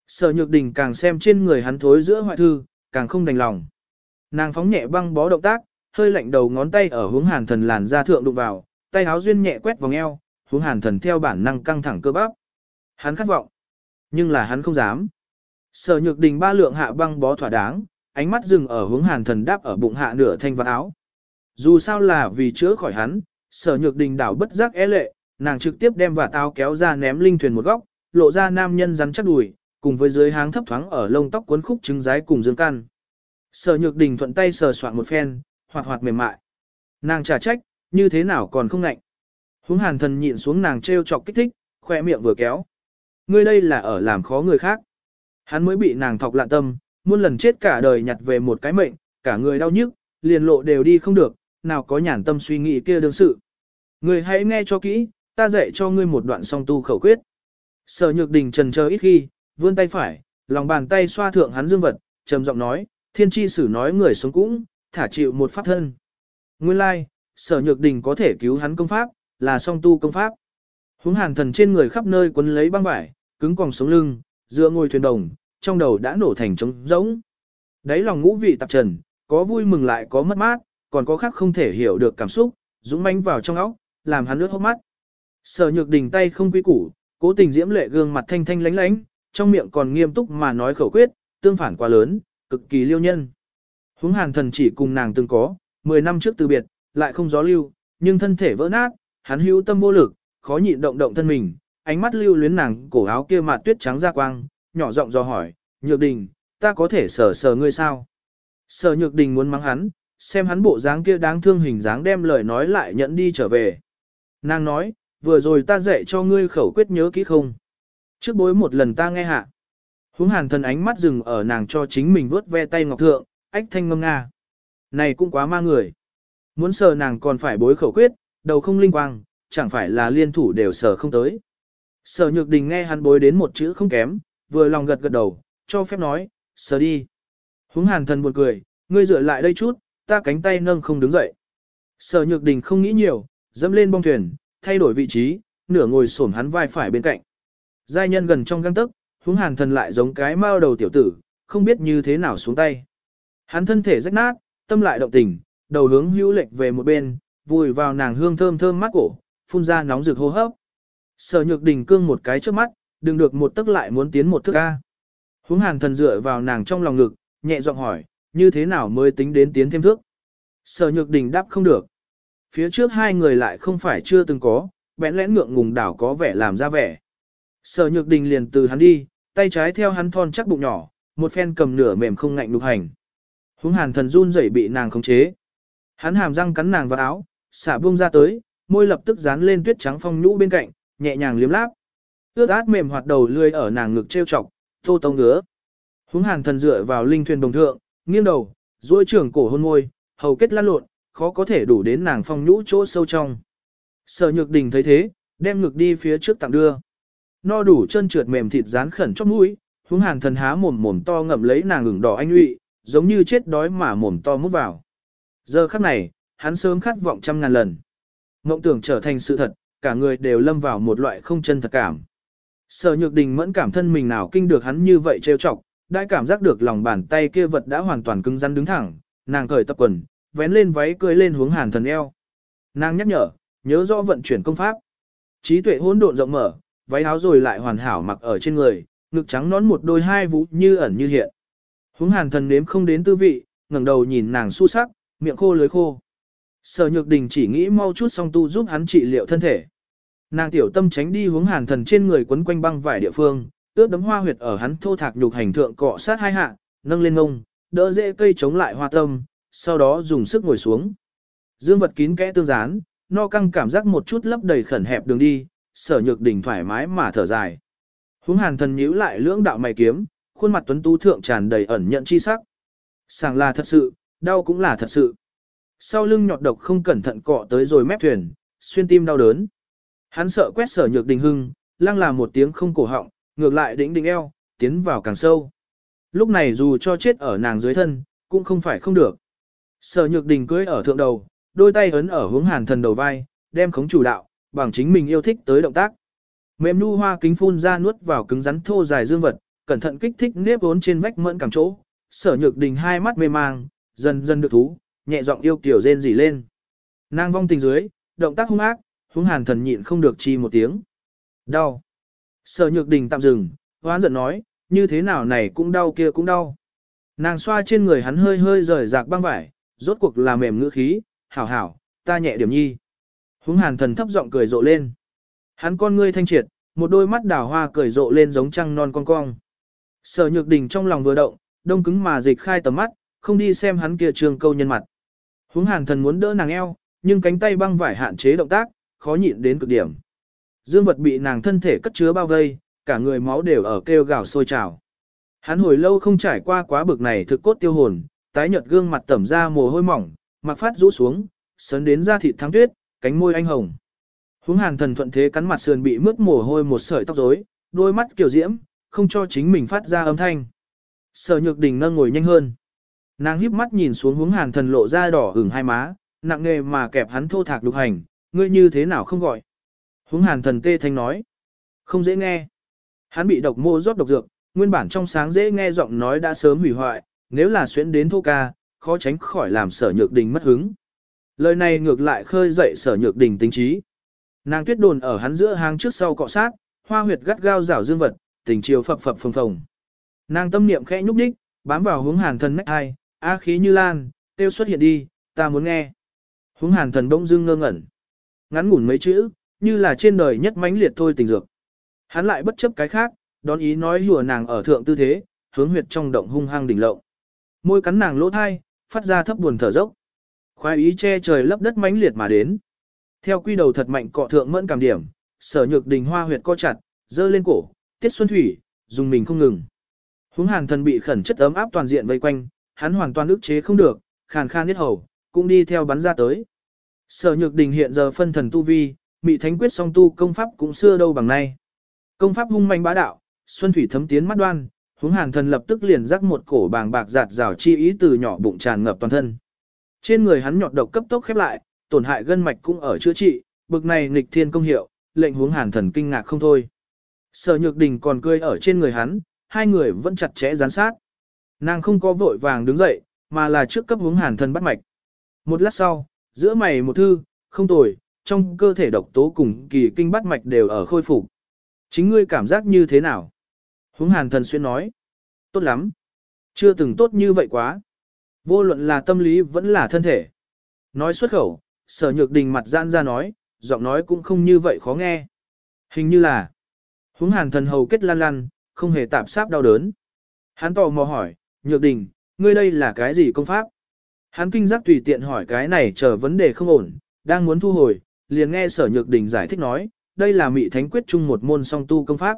Sở nhược đình càng xem trên người hắn thối giữa hoại thư, càng không đành lòng. Nàng phóng nhẹ băng bó động tác, hơi lạnh đầu ngón tay ở hướng hàn thần làn da thượng đụng vào, tay áo duyên nhẹ quét vòng eo, hướng hàn thần theo bản năng căng thẳng cơ bắp. Hắn khát vọng, nhưng là hắn không dám. Sở nhược đình ba lượng hạ băng bó thỏa đáng, ánh mắt dừng ở hướng hàn thần đáp ở bụng hạ nửa thanh vạt áo. Dù sao là vì chữa khỏi hắn, sở nhược đình đảo bất giác é lệ, nàng trực tiếp đem vạt áo kéo ra ném linh thuyền một góc, lộ ra nam nhân rắn chắc đùi, cùng với dưới háng thấp thoáng ở lông tóc cuốn khúc trứng rái cùng dương căn. Sở nhược đình thuận tay sờ soạn một phen, hoạt hoạt mềm mại. Nàng trả trách, như thế nào còn không ngạnh. Húng hàn thần nhịn xuống nàng trêu chọc kích thích, khoe miệng vừa kéo. Ngươi đây là ở làm khó người khác. Hắn mới bị nàng thọc lạ tâm, muôn lần chết cả đời nhặt về một cái mệnh, cả người đau nhức, liền lộ đều đi không được, nào có nhàn tâm suy nghĩ kia đương sự. Ngươi hãy nghe cho kỹ, ta dạy cho ngươi một đoạn song tu khẩu quyết. Sở nhược đình trần chờ ít khi, vươn tay phải, lòng bàn tay xoa thượng hắn dương vật, trầm giọng nói, thiên tri sử nói người sống cũng, thả chịu một pháp thân. Nguyên lai, like, sở nhược đình có thể cứu hắn công pháp, là song tu công pháp. Húng hàn thần trên người khắp nơi quấn lấy băng vải, cứng còng sống lưng, dựa ngồi thuyền đồng, trong đầu đã nổ thành trống rỗng. Đấy lòng ngũ vị tạp trần, có vui mừng lại có mất mát, còn có khác không thể hiểu được cảm xúc, dũng manh vào trong óc, làm hắn lướt hốc mắt. Sở nhược đình tay không quy củ, cố tình diễm lệ gương mặt thanh thanh lánh lánh, trong miệng còn nghiêm túc mà nói khẩu quyết, tương phản quá lớn, cực kỳ liêu nhân. Húng hàn thần chỉ cùng nàng từng có, 10 năm trước từ biệt, lại không gió lưu, nhưng thân thể vỡ nát, hắn hữu tâm vô lực, khó nhịn động động thân mình, ánh mắt lưu luyến nàng cổ áo kia mặt tuyết trắng ra quang, nhỏ giọng dò hỏi, nhược đình, ta có thể sờ sờ ngươi sao? Sở nhược đình muốn mắng hắn, xem hắn bộ dáng kia đáng thương hình dáng đem lời nói lại nhận đi trở về. Nàng nói, vừa rồi ta dạy cho ngươi khẩu quyết nhớ kỹ không? Trước bối một lần ta nghe hạ. Hướng hàn thần ánh mắt dừng ở nàng cho chính mình vớt ve tay ngọc thượng, ách thanh ngâm nga. Này cũng quá ma người. Muốn sờ nàng còn phải bối khẩu quyết, đầu không linh quang, chẳng phải là liên thủ đều sở không tới. Sở nhược đình nghe hắn bối đến một chữ không kém, vừa lòng gật gật đầu, cho phép nói, Sở đi. Húng hàn thần buồn cười, ngươi dựa lại đây chút, ta cánh tay nâng không đứng dậy. Sở nhược đình không nghĩ nhiều, dẫm lên bong thuyền, thay đổi vị trí, nửa ngồi xổm hắn vai phải bên cạnh. Giai nhân gần trong găng tức, húng hàn thần lại giống cái mao đầu tiểu tử, không biết như thế nào xuống tay. Hắn thân thể rách nát, tâm lại động tình, đầu hướng hữu lệch về một bên, vùi vào nàng hương thơm thơm mắt cổ, phun ra nóng rực hô hấp. Sở nhược đình cương một cái trước mắt, đừng được một tức lại muốn tiến một thức a. Hướng hàn thần dựa vào nàng trong lòng ngực, nhẹ giọng hỏi, như thế nào mới tính đến tiến thêm thước? Sở nhược đình đáp không được. Phía trước hai người lại không phải chưa từng có, bẽn lẽn ngượng ngùng đảo có vẻ làm ra vẻ. Sở nhược đình liền từ hắn đi, tay trái theo hắn thon chắc bụng nhỏ, một phen cầm nửa mềm không ngạnh đục hành. Húng hàn thần run rẩy bị nàng khống chế. Hắn hàm răng cắn nàng vào áo, xả buông ra tới, môi lập tức dán lên tuyết trắng phong nhũ bên cạnh, nhẹ nhàng liếm láp. Ước át mềm hoạt đầu lươi ở nàng ngực treo chọc, tô tông ngứa. Húng hàn thần dựa vào linh thuyền đồng thượng, nghiêng đầu, duỗi trưởng cổ hôn môi, hầu kết lan lộn, khó có thể đủ đến nàng phong nhũ chỗ sâu trong. Sở nhược đình thấy thế, đem ngực đi phía trước tặng đưa. No đủ chân trượt mềm thịt dán khẩn chóp mũi, húng hàn thần há mồm mồm to ngậm lấy nàng ửng đỏ anh uy, giống như chết đói mà mồm to mút vào. Giờ khắc này, hắn sớm khát vọng trăm ngàn lần. Mộng tưởng trở thành sự thật, cả người đều lâm vào một loại không chân thật cảm. Sở nhược đình mẫn cảm thân mình nào kinh được hắn như vậy trêu chọc, đã cảm giác được lòng bàn tay kia vật đã hoàn toàn cứng rắn đứng thẳng, nàng cởi tập quần, vén lên váy cưới lên hướng hàn thần eo. Nàng nhắc nhở, nhớ rõ vận chuyển công pháp. Trí tuệ hỗn độn rộng mở, váy áo rồi lại hoàn hảo mặc ở trên người, ngực trắng nón một đôi hai vũ như ẩn như hiện. Hướng hàn thần nếm không đến tư vị, ngẩng đầu nhìn nàng su sắc, miệng khô lưới khô. Sở nhược đình chỉ nghĩ mau chút song tu giúp hắn trị liệu thân thể. Nàng tiểu tâm tránh đi hướng hàn thần trên người quấn quanh băng vải địa phương, ướt đấm hoa huyệt ở hắn thô thạc nhục hành thượng cọ sát hai hạ, nâng lên ngông, đỡ dễ cây chống lại hoa tâm, sau đó dùng sức ngồi xuống. Dương vật kín kẽ tương dán, no căng cảm giác một chút lấp đầy khẩn hẹp đường đi, sở nhược đỉnh thoải mái mà thở dài. hướng hàn thần nhíu lại lưỡng đạo mày kiếm, khuôn mặt tuấn tú thượng tràn đầy ẩn nhận chi sắc. Sàng là thật sự, đau cũng là thật sự. Sau lưng nhọt độc không cẩn thận cọ tới rồi mép thuyền, xuyên tim đau đớn. Hắn sợ quét sở nhược đình hưng, lăng là một tiếng không cổ họng, ngược lại đỉnh đỉnh eo, tiến vào càng sâu. Lúc này dù cho chết ở nàng dưới thân, cũng không phải không được. Sở nhược đình cưới ở thượng đầu, đôi tay ấn ở hướng hàn thần đầu vai, đem khống chủ đạo, bằng chính mình yêu thích tới động tác. Mềm nu hoa kính phun ra nuốt vào cứng rắn thô dài dương vật, cẩn thận kích thích nếp vốn trên vách mẫn cảm chỗ. Sở nhược đình hai mắt mê mang, dần dần được thú, nhẹ giọng yêu kiểu rên rỉ lên. Nàng vong tình dưới, động tác hung ác, hung hàn thần nhịn không được chi một tiếng. Đau. Sở nhược đình tạm dừng, hoán giận nói, như thế nào này cũng đau kia cũng đau. Nàng xoa trên người hắn hơi hơi rời rạc băng vải, rốt cuộc là mềm ngữ khí, hảo hảo, ta nhẹ điểm nhi. Húng hàn thần thấp giọng cười rộ lên. Hắn con ngươi thanh triệt, một đôi mắt đào hoa cười rộ lên giống trăng non con cong. Sở nhược đình trong lòng vừa động, đông cứng mà dịch khai tầm mắt, không đi xem hắn kia trường câu nhân mặt. Húng hàn thần muốn đỡ nàng eo, nhưng cánh tay băng vải hạn chế động tác, khó nhịn đến cực điểm. Dương vật bị nàng thân thể cất chứa bao vây, cả người máu đều ở kêu gào sôi trào. Hắn hồi lâu không trải qua quá bực này thực cốt tiêu hồn, tái nhợt gương mặt tẩm ra mồ hôi mỏng, mặc phát rũ xuống, sấn đến da thịt thắng tuyết, cánh môi anh hồng. Hướng hàn thần thuận thế cắn mặt sườn bị mướt mồ hôi một sợi tóc rối, đôi mắt kiểu diễm, không cho chính mình phát ra âm thanh. Sở nhược đình nâng ngồi nhanh hơn. Nàng híp mắt nhìn xuống hướng hàn thần lộ ra đỏ ửng hai má, nặng nề mà kẹp hắn thô thạc đục hành, ngươi như thế nào không gọi. Hướng hàn thần tê thanh nói. Không dễ nghe. Hắn bị độc mô rót độc dược, nguyên bản trong sáng dễ nghe giọng nói đã sớm hủy hoại, nếu là xuyến đến thô ca, khó tránh khỏi làm sở nhược đình mất hứng. Lời này ngược lại khơi dậy sở nhược đình tính trí. Nàng tuyết đồn ở hắn giữa hang trước sau cọ sát, hoa huyệt gắt gao rảo dương vật, tình chiều phập phập phồng phồng. Nàng tâm niệm khẽ nhúc đích, bám vào hướng hàn thần nách hai, á khí như lan, tiêu xuất hiện đi, ta muốn nghe. Hướng hàn thần bỗng dưng ngơ ngẩn. Ngắn ngủn mấy chữ, như là trên đời nhất mãnh liệt thôi tình dược. Hắn lại bất chấp cái khác, đón ý nói hùa nàng ở thượng tư thế, hướng huyệt trong động hung hăng đỉnh lộng. Môi cắn nàng lỗ thai, phát ra thấp buồn thở dốc. Khoái ý che trời lấp đất mãnh liệt mà đến. Theo quy đầu thật mạnh cọ thượng mẫn cảm điểm, sở nhược đình hoa huyệt co chặt, dơ lên cổ, tiết xuân thủy, dùng mình không ngừng. Húng hàn thần bị khẩn chất ấm áp toàn diện vây quanh, hắn hoàn toàn ức chế không được, khàn khan niết hầu, cũng đi theo bắn ra tới. Sở nhược đình hiện giờ phân thần tu vi, mị thánh quyết song tu công pháp cũng xưa đâu bằng nay. Công pháp hung manh bá đạo, xuân thủy thấm tiến mắt đoan, hướng hàn thần lập tức liền rắc một cổ bàng bạc giạt rào chi ý từ nhỏ bụng tràn ngập toàn thân. Trên người hắn nhọt độc cấp tốc khép lại, tổn hại gân mạch cũng ở chữa trị, bực này nghịch thiên công hiệu, lệnh hướng hàn thần kinh ngạc không thôi. Sở nhược đình còn cười ở trên người hắn, hai người vẫn chặt chẽ gián sát. Nàng không có vội vàng đứng dậy, mà là trước cấp hướng hàn thần bắt mạch. Một lát sau, giữa mày một thư, không tồi, trong cơ thể độc tố cùng kỳ kinh bắt mạch đều ở khôi phục. Chính ngươi cảm giác như thế nào? Hướng hàn thần xuyên nói. Tốt lắm. Chưa từng tốt như vậy quá. Vô luận là tâm lý vẫn là thân thể. Nói xuất khẩu, sở nhược đình mặt giãn ra nói, giọng nói cũng không như vậy khó nghe. Hình như là, hướng hàn thần hầu kết lan lan, không hề tạp sáp đau đớn. Hắn tò mò hỏi, nhược đình, ngươi đây là cái gì công pháp? Hắn kinh giác tùy tiện hỏi cái này chờ vấn đề không ổn, đang muốn thu hồi, liền nghe sở nhược đình giải thích nói, đây là mị thánh quyết chung một môn song tu công pháp.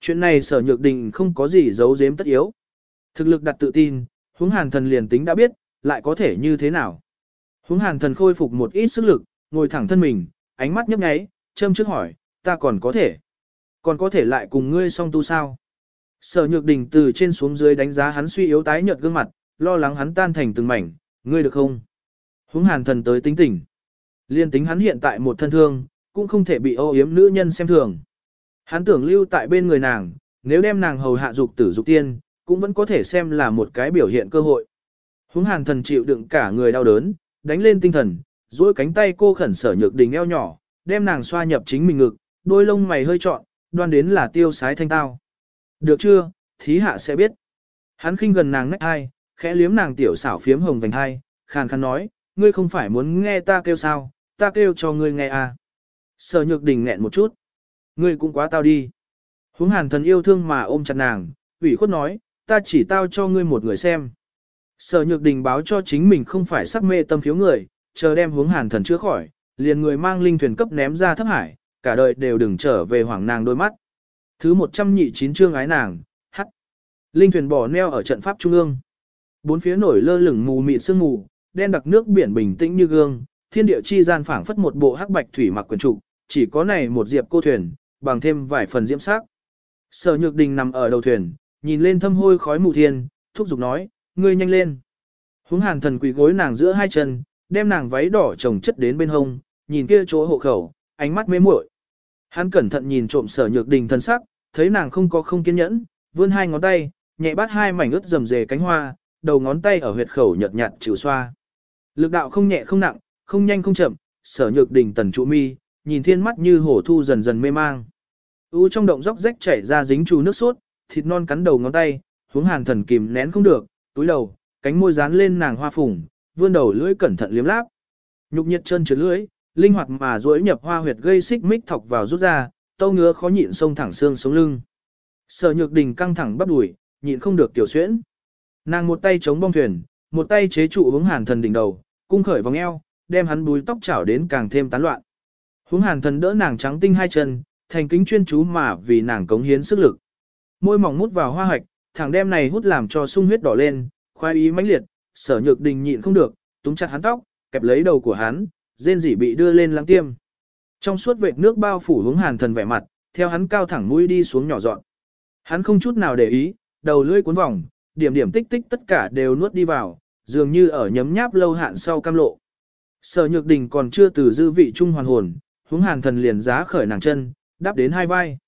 Chuyện này sở nhược đình không có gì giấu giếm tất yếu. Thực lực đặt tự tin, huống hàn thần liền tính đã biết, lại có thể như thế nào. Huống hàn thần khôi phục một ít sức lực, ngồi thẳng thân mình, ánh mắt nhấp nháy, châm trước hỏi, ta còn có thể. Còn có thể lại cùng ngươi song tu sao? Sở nhược đình từ trên xuống dưới đánh giá hắn suy yếu tái nhợt gương mặt, lo lắng hắn tan thành từng mảnh, ngươi được không? Hướng hàn thần tới tính tỉnh. Liên tính hắn hiện tại một thân thương, cũng không thể bị ô yếm nữ nhân xem thường. Hắn tưởng lưu tại bên người nàng, nếu đem nàng hầu hạ dục tử dục tiên, cũng vẫn có thể xem là một cái biểu hiện cơ hội. Húng hàn thần chịu đựng cả người đau đớn, đánh lên tinh thần, duỗi cánh tay cô khẩn sở nhược đình eo nhỏ, đem nàng xoa nhập chính mình ngực, đôi lông mày hơi trọn, đoan đến là tiêu sái thanh tao. Được chưa, thí hạ sẽ biết. Hắn khinh gần nàng nách hai, khẽ liếm nàng tiểu xảo phiếm hồng vành hai, khàn khàn nói, ngươi không phải muốn nghe ta kêu sao, ta kêu cho ngươi nghe à. Sở nhược đình nghẹn một chút. Ngươi cũng quá tao đi. Huống hàn thần yêu thương mà ôm chặt nàng, ủy khuất nói, ta chỉ tao cho ngươi một người xem. Sở nhược đình báo cho chính mình không phải sắc mê tâm thiếu người, chờ đem Hướng hàn thần chữa khỏi, liền người mang linh thuyền cấp ném ra thấp hải, cả đời đều đừng trở về hoảng nàng đôi mắt. Thứ 109 chương ái nàng, hắc. Linh thuyền bỏ neo ở trận pháp trung ương. Bốn phía nổi lơ lửng mù mịt sương mù, đen đặc nước biển bình tĩnh như gương, thiên địa chi gian phảng phất một bộ hắc bạch thủy mặc quần trụ, chỉ có này một diệp cô thuyền, bằng thêm vài phần diễm sắc. Sở Nhược Đình nằm ở đầu thuyền, nhìn lên thâm hôi khói mù thiên, thúc giục nói, ngươi nhanh lên. Húng hàn thần quỳ gối nàng giữa hai chân, đem nàng váy đỏ trồng chất đến bên hông, nhìn kia chỗ hộ khẩu, ánh mắt mê muội. Hắn cẩn thận nhìn trộm sở nhược đình thân sắc, thấy nàng không có không kiên nhẫn, vươn hai ngón tay, nhẹ bắt hai mảnh ướt rầm rề cánh hoa, đầu ngón tay ở huyệt khẩu nhợt nhạt chịu xoa. Lực đạo không nhẹ không nặng, không nhanh không chậm, sở nhược đỉnh tần trụ mi, nhìn thiên mắt như hổ thu dần dần mê mang. U trong động róc rách chảy ra dính chú nước sốt, thịt non cắn đầu ngón tay, hướng hàn thần kìm nén không được, túi đầu, cánh môi dán lên nàng hoa phùng, vươn đầu lưỡi cẩn thận liếm láp. Nhục nhiệt chân trượt lưỡi, linh hoạt mà duỗi nhập hoa huyệt gây xích mích thọc vào rút ra, tâu ngứa khó nhịn sông thẳng xương sống lưng. Sở nhược đình căng thẳng bắp đùi, nhịn không được tiểu xuyễn. Nàng một tay chống bong thuyền, một tay chế trụ hướng hàn thần đỉnh đầu, cung khởi vòng eo, đem hắn búi tóc chảo đến càng thêm tán loạn. Hướng hàn thần đỡ nàng trắng tinh hai chân, thành kính chuyên chú mà vì nàng cống hiến sức lực. Môi mỏng mút vào hoa hạch, thẳng đem này hút làm cho sung huyết đỏ lên, khoái ý mãnh liệt, sở nhược đình nhịn không được, túm chặt hắn tóc, kẹp lấy đầu của hắn, rên rỉ bị đưa lên lăng tiêm. Trong suốt vệt nước bao phủ hướng hàn thần vẻ mặt, theo hắn cao thẳng mũi đi xuống nhỏ dọn. Hắn không chút nào để ý, đầu lưỡi cuốn vòng, điểm điểm tích tích tất cả đều nuốt đi vào, dường như ở nhấm nháp lâu hạn sau cam lộ. Sở nhược đình còn chưa từ dư vị trung hoàn hồn, hướng hàn thần liền giá khởi nàng chân, đáp đến hai vai.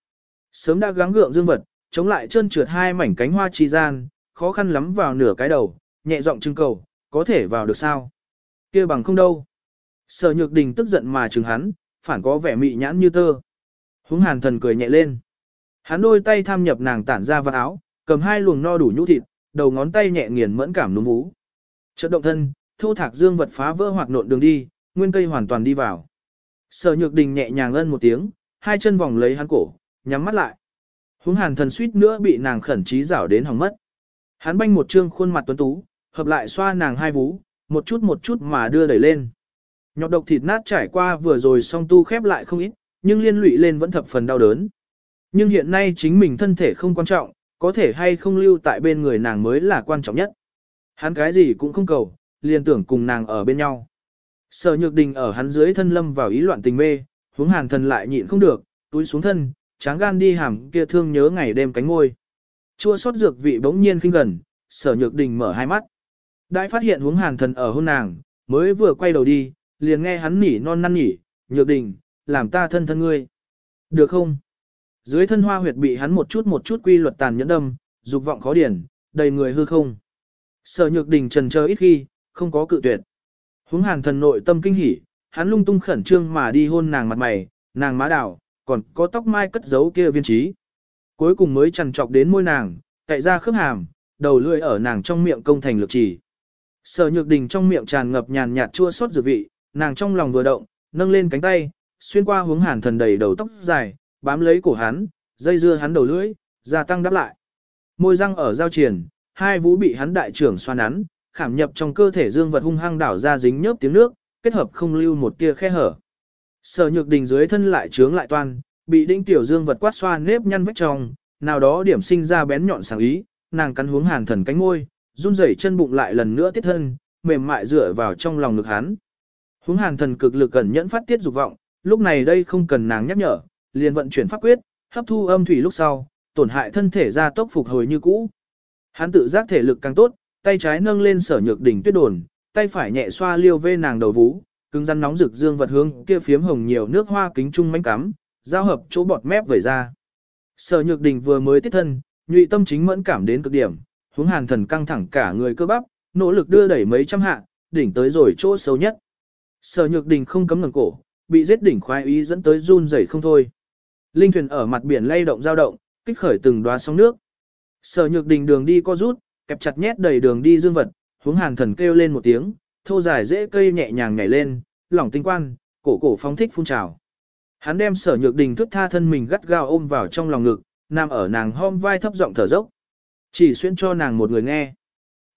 Sớm đã gắng gượng dương vật, chống lại chân trượt hai mảnh cánh hoa chi gian, khó khăn lắm vào nửa cái đầu, nhẹ giọng trưng cầu, có thể vào được sao? kia bằng không đâu. Sở nhược đình tức giận mà chừng hắn, phản có vẻ mị nhãn như tơ. Húng hàn thần cười nhẹ lên. Hắn đôi tay tham nhập nàng tản ra vào áo, cầm hai luồng no đủ nhũ thịt, đầu ngón tay nhẹ nghiền mẫn cảm núm vú. Chợt động thân, thô thạc dương vật phá vỡ hoặc nộn đường đi, nguyên cây hoàn toàn đi vào. Sở nhược đình nhẹ nhàng ân một tiếng, hai chân vòng lấy hắn cổ, nhắm mắt lại. Húng hàn thần suýt nữa bị nàng khẩn trí rảo đến hỏng mất. Hắn banh một trương khuôn mặt tuấn tú, hợp lại xoa nàng hai vú, một chút một chút mà đưa đẩy lên. Nhọc độc thịt nát trải qua vừa rồi song tu khép lại không ít, nhưng liên lụy lên vẫn thập phần đau đớn. Nhưng hiện nay chính mình thân thể không quan trọng, có thể hay không lưu tại bên người nàng mới là quan trọng nhất. Hắn cái gì cũng không cầu, liền tưởng cùng nàng ở bên nhau. Sở nhược đình ở hắn dưới thân lâm vào ý loạn tình mê, hướng hàn thần lại nhịn không được, túi xuống thân, tráng gan đi hàm kia thương nhớ ngày đêm cánh ngôi. Chua xót dược vị bỗng nhiên khinh gần, sở nhược đình mở hai mắt. Đại phát hiện hướng hàn thần ở hôn nàng, mới vừa quay đầu đi, liền nghe hắn nỉ non năn nỉ, nhược đình, làm ta thân thân ngươi. Được không? Dưới thân hoa huyệt bị hắn một chút một chút quy luật tàn nhẫn đâm, dục vọng khó điển, đầy người hư không. Sở nhược đình trần chờ ít khi, không có cự tuyệt. Hướng hàn thần nội tâm kinh hỉ, hắn lung tung khẩn trương mà đi hôn nàng mặt mày, nàng má đảo, còn có tóc mai cất giấu kia viên trí. Cuối cùng mới chằn trọc đến môi nàng, cậy ra khớp hàm, đầu lưỡi ở nàng trong miệng công thành lực chỉ. Sở nhược đình trong miệng tràn ngập nhàn nhạt chua xót dược vị, nàng trong lòng vừa động, nâng lên cánh tay, xuyên qua hướng hàn thần đầy đầu tóc dài, bám lấy cổ hắn, dây dưa hắn đầu lưỡi, gia tăng đáp lại. Môi răng ở giao triển, hai vũ bị hắn đại trưởng xoa nắn, khảm nhập trong cơ thể dương vật hung hăng đảo ra dính nhớp tiếng nước, kết hợp không lưu một tia khe hở. Sở nhược đình dưới thân lại trướng lại toan, bị đinh tiểu dương vật quát xoa nếp nhăn vách trong, nào đó điểm sinh ra bén nhọn sáng ý, nàng cắn hướng hàn thần cánh môi, run rẩy chân bụng lại lần nữa tiết thân, mềm mại dựa vào trong lòng ngực hắn. Hướng hàn thần cực lực cẩn nhẫn phát tiết dục vọng, lúc này đây không cần nàng nhắc nhở, liền vận chuyển pháp quyết, hấp thu âm thủy lúc sau, tổn hại thân thể ra tốc phục hồi như cũ. Hắn tự giác thể lực càng tốt, tay trái nâng lên sở nhược đỉnh tuyết đồn, tay phải nhẹ xoa liêu vê nàng đầu vú, cứng rắn nóng rực dương vật hướng kia phiếm hồng nhiều nước hoa kính trung mánh cắm, giao hợp chỗ bọt mép vẩy ra. Sở Nhược đỉnh vừa mới tiết thân, nhụy tâm chính mẫn cảm đến cực điểm, huống hàn thần căng thẳng cả người cơ bắp, nỗ lực đưa đẩy mấy trăm hạ, đỉnh tới rồi chỗ sâu nhất. Sở Nhược Đình không cấm ngẩng cổ, bị giết đỉnh khoái ý dẫn tới run rẩy không thôi. Linh thuyền ở mặt biển lay động dao động, kích khởi từng đóa sóng nước. Sở Nhược Đình đường đi co rút, kẹp chặt nhét đầy đường đi dương vật, hướng hàn thần kêu lên một tiếng, thô dài dễ cây nhẹ nhàng nhảy lên, lỏng tinh quan, cổ cổ phóng thích phun trào. Hắn đem sở nhược đình thức tha thân mình gắt gao ôm vào trong lòng ngực, nằm ở nàng hom vai thấp giọng thở dốc. Chỉ xuyên cho nàng một người nghe.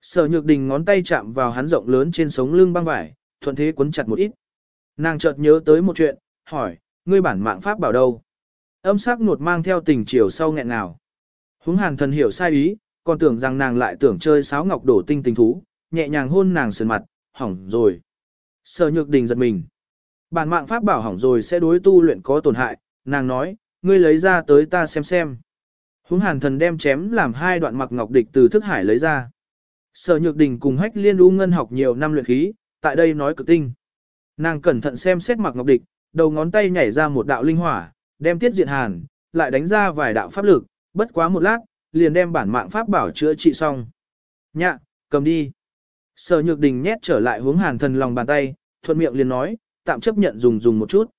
Sở nhược đình ngón tay chạm vào hắn rộng lớn trên sống lưng băng vải, thuận thế quấn chặt một ít. Nàng chợt nhớ tới một chuyện, hỏi, ngươi bản mạng pháp bảo đâu? Âm sắc nột mang theo tình chiều sau nghẹn nào. Húng hàn thần hiểu sai ý, còn tưởng rằng nàng lại tưởng chơi sáo ngọc đổ tinh tình thú, nhẹ nhàng hôn nàng sườn mặt, hỏng rồi. Sở nhược đình giật mình. Bản mạng pháp bảo hỏng rồi sẽ đối tu luyện có tổn hại, nàng nói, ngươi lấy ra tới ta xem xem. Húng hàn thần đem chém làm hai đoạn mặc ngọc địch từ thức hải lấy ra. Sở nhược đình cùng hách liên u ngân học nhiều năm luyện khí, tại đây nói cực tinh. Nàng cẩn thận xem xét mặc ngọc địch, đầu ngón tay nhảy ra một đạo linh hỏa, đem tiết diện hàn, lại đánh ra vài đạo pháp lực, bất quá một lát, liền đem bản mạng pháp bảo chữa trị xong. Nhạ, cầm đi. Sở nhược đình nhét trở lại hướng hàn thần lòng bàn tay, thuận miệng liền nói, tạm chấp nhận dùng dùng một chút.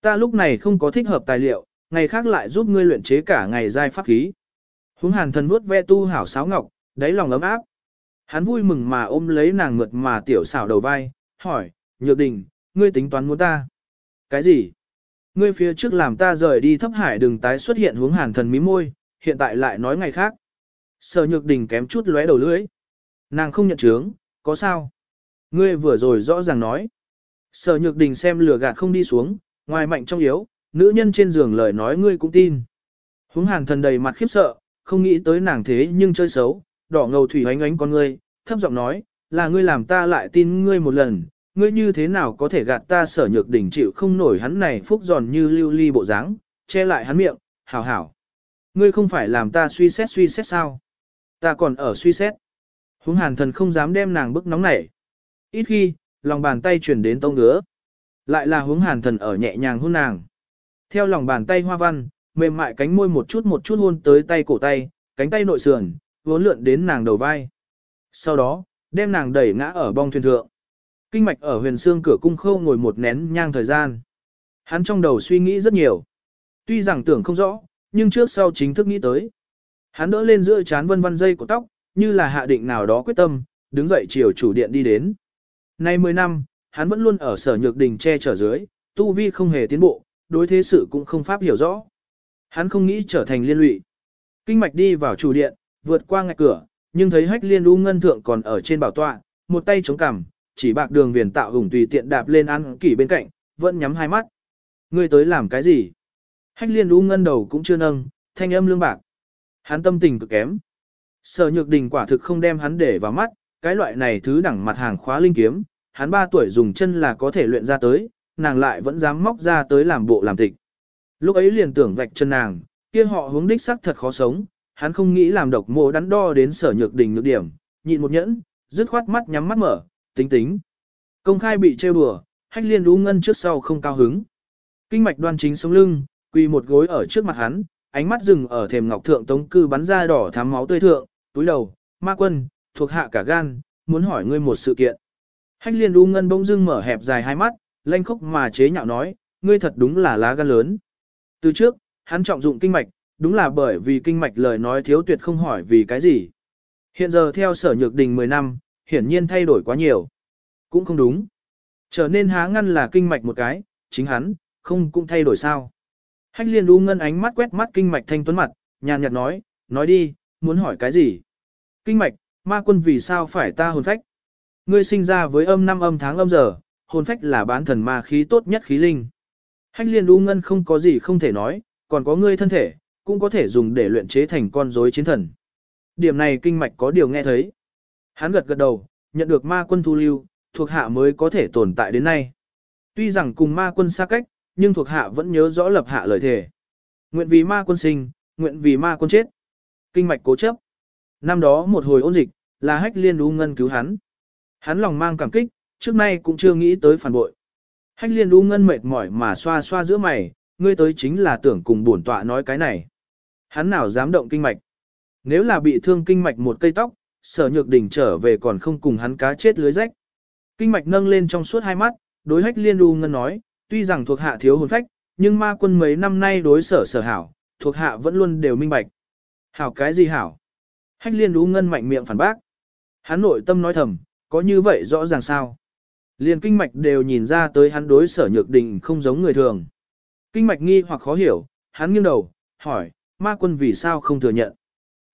Ta lúc này không có thích hợp tài liệu, ngày khác lại giúp ngươi luyện chế cả ngày giai pháp khí. Hướng hàn thần vuốt ve tu hảo sáo ngọc, đáy lòng ấm áp. Hắn vui mừng mà ôm lấy nàng ngượt mà tiểu xảo đầu vai, hỏi, nhược đình, ngươi tính toán muốn ta. Cái gì? Ngươi phía trước làm ta rời đi thấp hải đừng tái xuất hiện hướng hàn thần mí môi, hiện tại lại nói ngày khác. Sở nhược đình kém chút lóe đầu lưỡi. Nàng không nhận chướng, có sao? Ngươi vừa rồi rõ ràng nói. Sở nhược đình xem lửa gạt không đi xuống, ngoài mạnh trong yếu, nữ nhân trên giường lời nói ngươi cũng tin. hướng hàn thần đầy mặt khiếp sợ, không nghĩ tới nàng thế nhưng chơi xấu, đỏ ngầu thủy ánh ánh con ngươi, thấp giọng nói, là ngươi làm ta lại tin ngươi một lần, ngươi như thế nào có thể gạt ta sở nhược đỉnh chịu không nổi hắn này phúc giòn như lưu ly bộ dáng, che lại hắn miệng, hảo hảo. Ngươi không phải làm ta suy xét suy xét sao? Ta còn ở suy xét. Húng hàn thần không dám đem nàng bức nóng nảy. Ít khi, lòng bàn tay chuyển đến tông ngứa. Lại là hướng hàn thần ở nhẹ nhàng hôn nàng. Theo lòng bàn tay hoa văn, mềm mại cánh môi một chút một chút hôn tới tay cổ tay, cánh tay nội sườn, vốn lượn đến nàng đầu vai. Sau đó, đem nàng đẩy ngã ở bong thuyền thượng. Kinh mạch ở huyền xương cửa cung khâu ngồi một nén nhang thời gian. Hắn trong đầu suy nghĩ rất nhiều. Tuy rằng tưởng không rõ, nhưng trước sau chính thức nghĩ tới. Hắn đỡ lên giữa chán vân vân dây của tóc, như là hạ định nào đó quyết tâm, đứng dậy chiều chủ điện đi đến. Nay 10 năm, hắn vẫn luôn ở sở nhược đình che chở dưới, tu vi không hề tiến bộ, đối thế sự cũng không pháp hiểu rõ. Hắn không nghĩ trở thành liên lụy. Kinh mạch đi vào chủ điện, vượt qua ngạch cửa, nhưng thấy hách liên u ngân thượng còn ở trên bảo tọa, một tay chống cằm, chỉ bạc đường viền tạo hùng tùy tiện đạp lên ăn kỷ bên cạnh, vẫn nhắm hai mắt. Ngươi tới làm cái gì? Hách liên u ngân đầu cũng chưa nâng, thanh âm lương bạc. Hắn tâm tình cực kém. Sở nhược đình quả thực không đem hắn để vào mắt, cái loại này thứ đẳng mặt hàng khóa linh kiếm, hắn 3 tuổi dùng chân là có thể luyện ra tới, nàng lại vẫn dám móc ra tới làm bộ làm tịch. Lúc ấy liền tưởng vạch chân nàng, kia họ hướng đích sắc thật khó sống, hắn không nghĩ làm độc mộ đắn đo đến sở nhược đình nhược điểm, nhịn một nhẫn, dứt khoát mắt nhắm mắt mở, tính tính. Công khai bị trêu đùa, hách liên đú ngân trước sau không cao hứng. Kinh mạch đoan chính sống lưng, quỳ một gối ở trước mặt hắn, ánh mắt dừng ở thềm ngọc thượng tống cư bắn ra đỏ thắm máu tươi thượng, túi đầu, ma quân, thuộc hạ cả gan, muốn hỏi ngươi một sự kiện. Hách liên đú ngân bỗng dưng mở hẹp dài hai mắt, lanh khốc mà chế nhạo nói, ngươi thật đúng là lá gan lớn. Từ trước, hắn trọng dụng kinh mạch, đúng là bởi vì kinh mạch lời nói thiếu tuyệt không hỏi vì cái gì. Hiện giờ theo sở nhược đình 10 năm, hiển nhiên thay đổi quá nhiều. Cũng không đúng. Trở nên há ngăn là kinh mạch một cái, chính hắn, không cũng thay đổi sao. Hách liên u ngân ánh mắt quét mắt kinh mạch thanh tuấn mặt, nhàn nhạt nói, nói đi, muốn hỏi cái gì. Kinh mạch, ma quân vì sao phải ta hồn phách? Ngươi sinh ra với âm năm âm tháng âm giờ, hồn phách là bán thần ma khí tốt nhất khí linh. Hách liên u ngân không có gì không thể nói, còn có ngươi thân thể, cũng có thể dùng để luyện chế thành con rối chiến thần. Điểm này kinh mạch có điều nghe thấy. Hắn gật gật đầu, nhận được ma quân thu lưu, thuộc hạ mới có thể tồn tại đến nay. Tuy rằng cùng ma quân xa cách, nhưng thuộc hạ vẫn nhớ rõ lập hạ lời thề. Nguyện vì ma quân sinh, nguyện vì ma quân chết. Kinh mạch cố chấp. Năm đó một hồi ôn dịch, là hách liên đu ngân cứu hắn. Hắn lòng mang cảm kích, trước nay cũng chưa nghĩ tới phản bội. Hách liên u ngân mệt mỏi mà xoa xoa giữa mày, ngươi tới chính là tưởng cùng bổn tọa nói cái này. Hắn nào dám động kinh mạch. Nếu là bị thương kinh mạch một cây tóc, sở nhược đỉnh trở về còn không cùng hắn cá chết lưới rách. Kinh mạch nâng lên trong suốt hai mắt, đối hách liên đu ngân nói, tuy rằng thuộc hạ thiếu hồn phách, nhưng ma quân mấy năm nay đối sở sở hảo, thuộc hạ vẫn luôn đều minh bạch. Hảo cái gì hảo? Hách liên đu ngân mạnh miệng phản bác. Hắn nội tâm nói thầm, có như vậy rõ ràng sao? Liền kinh mạch đều nhìn ra tới hắn đối sở nhược đình không giống người thường. Kinh mạch nghi hoặc khó hiểu, hắn nghiêng đầu, hỏi, ma quân vì sao không thừa nhận?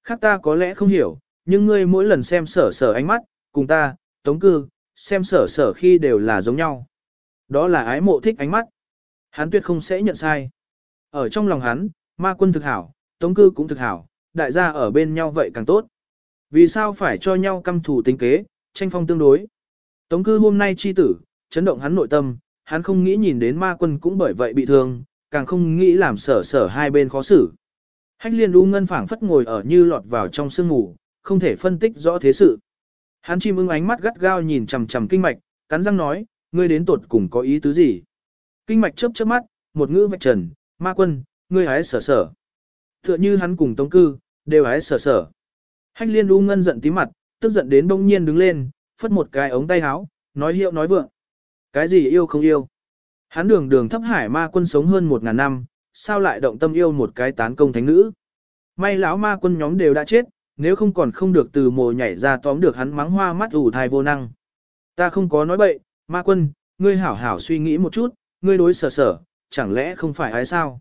Khác ta có lẽ không hiểu, nhưng ngươi mỗi lần xem sở sở ánh mắt, cùng ta, tống cư, xem sở sở khi đều là giống nhau. Đó là ái mộ thích ánh mắt. Hắn tuyệt không sẽ nhận sai. Ở trong lòng hắn, ma quân thực hảo, tống cư cũng thực hảo, đại gia ở bên nhau vậy càng tốt. Vì sao phải cho nhau căm thù tính kế, tranh phong tương đối. Tống cư hôm nay chi tử, chấn động hắn nội tâm, hắn không nghĩ nhìn đến ma quân cũng bởi vậy bị thương, càng không nghĩ làm sở sở hai bên khó xử. Hách liên u ngân phảng phất ngồi ở như lọt vào trong sương ngủ, không thể phân tích rõ thế sự. Hắn chim ưng ánh mắt gắt gao nhìn chằm chằm kinh mạch, cắn răng nói, ngươi đến tột cùng có ý tứ gì? Kinh mạch chớp chớp mắt, một ngữ vạch trần, ma quân, ngươi hái sở sở. Tựa như hắn cùng tống cư, đều hái sở sở. Hách liên u ngân giận tí mặt, tức giận đến bỗng nhiên đứng lên, phất một cái ống tay háo, nói hiệu nói vượng. Cái gì yêu không yêu? Hắn đường đường thấp hải ma quân sống hơn một ngàn năm, sao lại động tâm yêu một cái tán công thánh nữ? May lão ma quân nhóm đều đã chết, nếu không còn không được từ mồ nhảy ra tóm được hắn mắng hoa mắt ủ thai vô năng. Ta không có nói bậy, ma quân, ngươi hảo hảo suy nghĩ một chút, ngươi đối sở sở, chẳng lẽ không phải ai sao?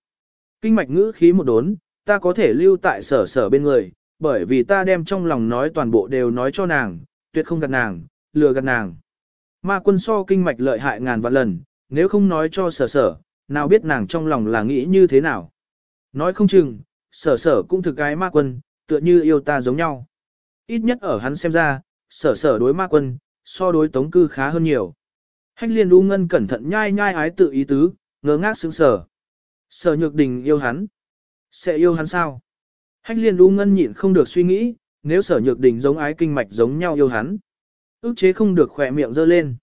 Kinh mạch ngữ khí một đốn, ta có thể lưu tại sở sở bên người, bởi vì ta đem trong lòng nói toàn bộ đều nói cho nàng, tuyệt không gạt nàng, lừa gạt nàng. Ma quân so kinh mạch lợi hại ngàn vạn lần, nếu không nói cho sở sở, nào biết nàng trong lòng là nghĩ như thế nào. Nói không chừng, sở sở cũng thực cái ma quân, tựa như yêu ta giống nhau. Ít nhất ở hắn xem ra, sở sở đối ma quân, so đối tống cư khá hơn nhiều. Hách liên u ngân cẩn thận nhai nhai ái tự ý tứ, ngơ ngác sững sở. Sở nhược đình yêu hắn. Sẽ yêu hắn sao? Hách liên u ngân nhịn không được suy nghĩ, nếu sở nhược đình giống ái kinh mạch giống nhau yêu hắn. ước chế không được khỏe miệng dơ lên.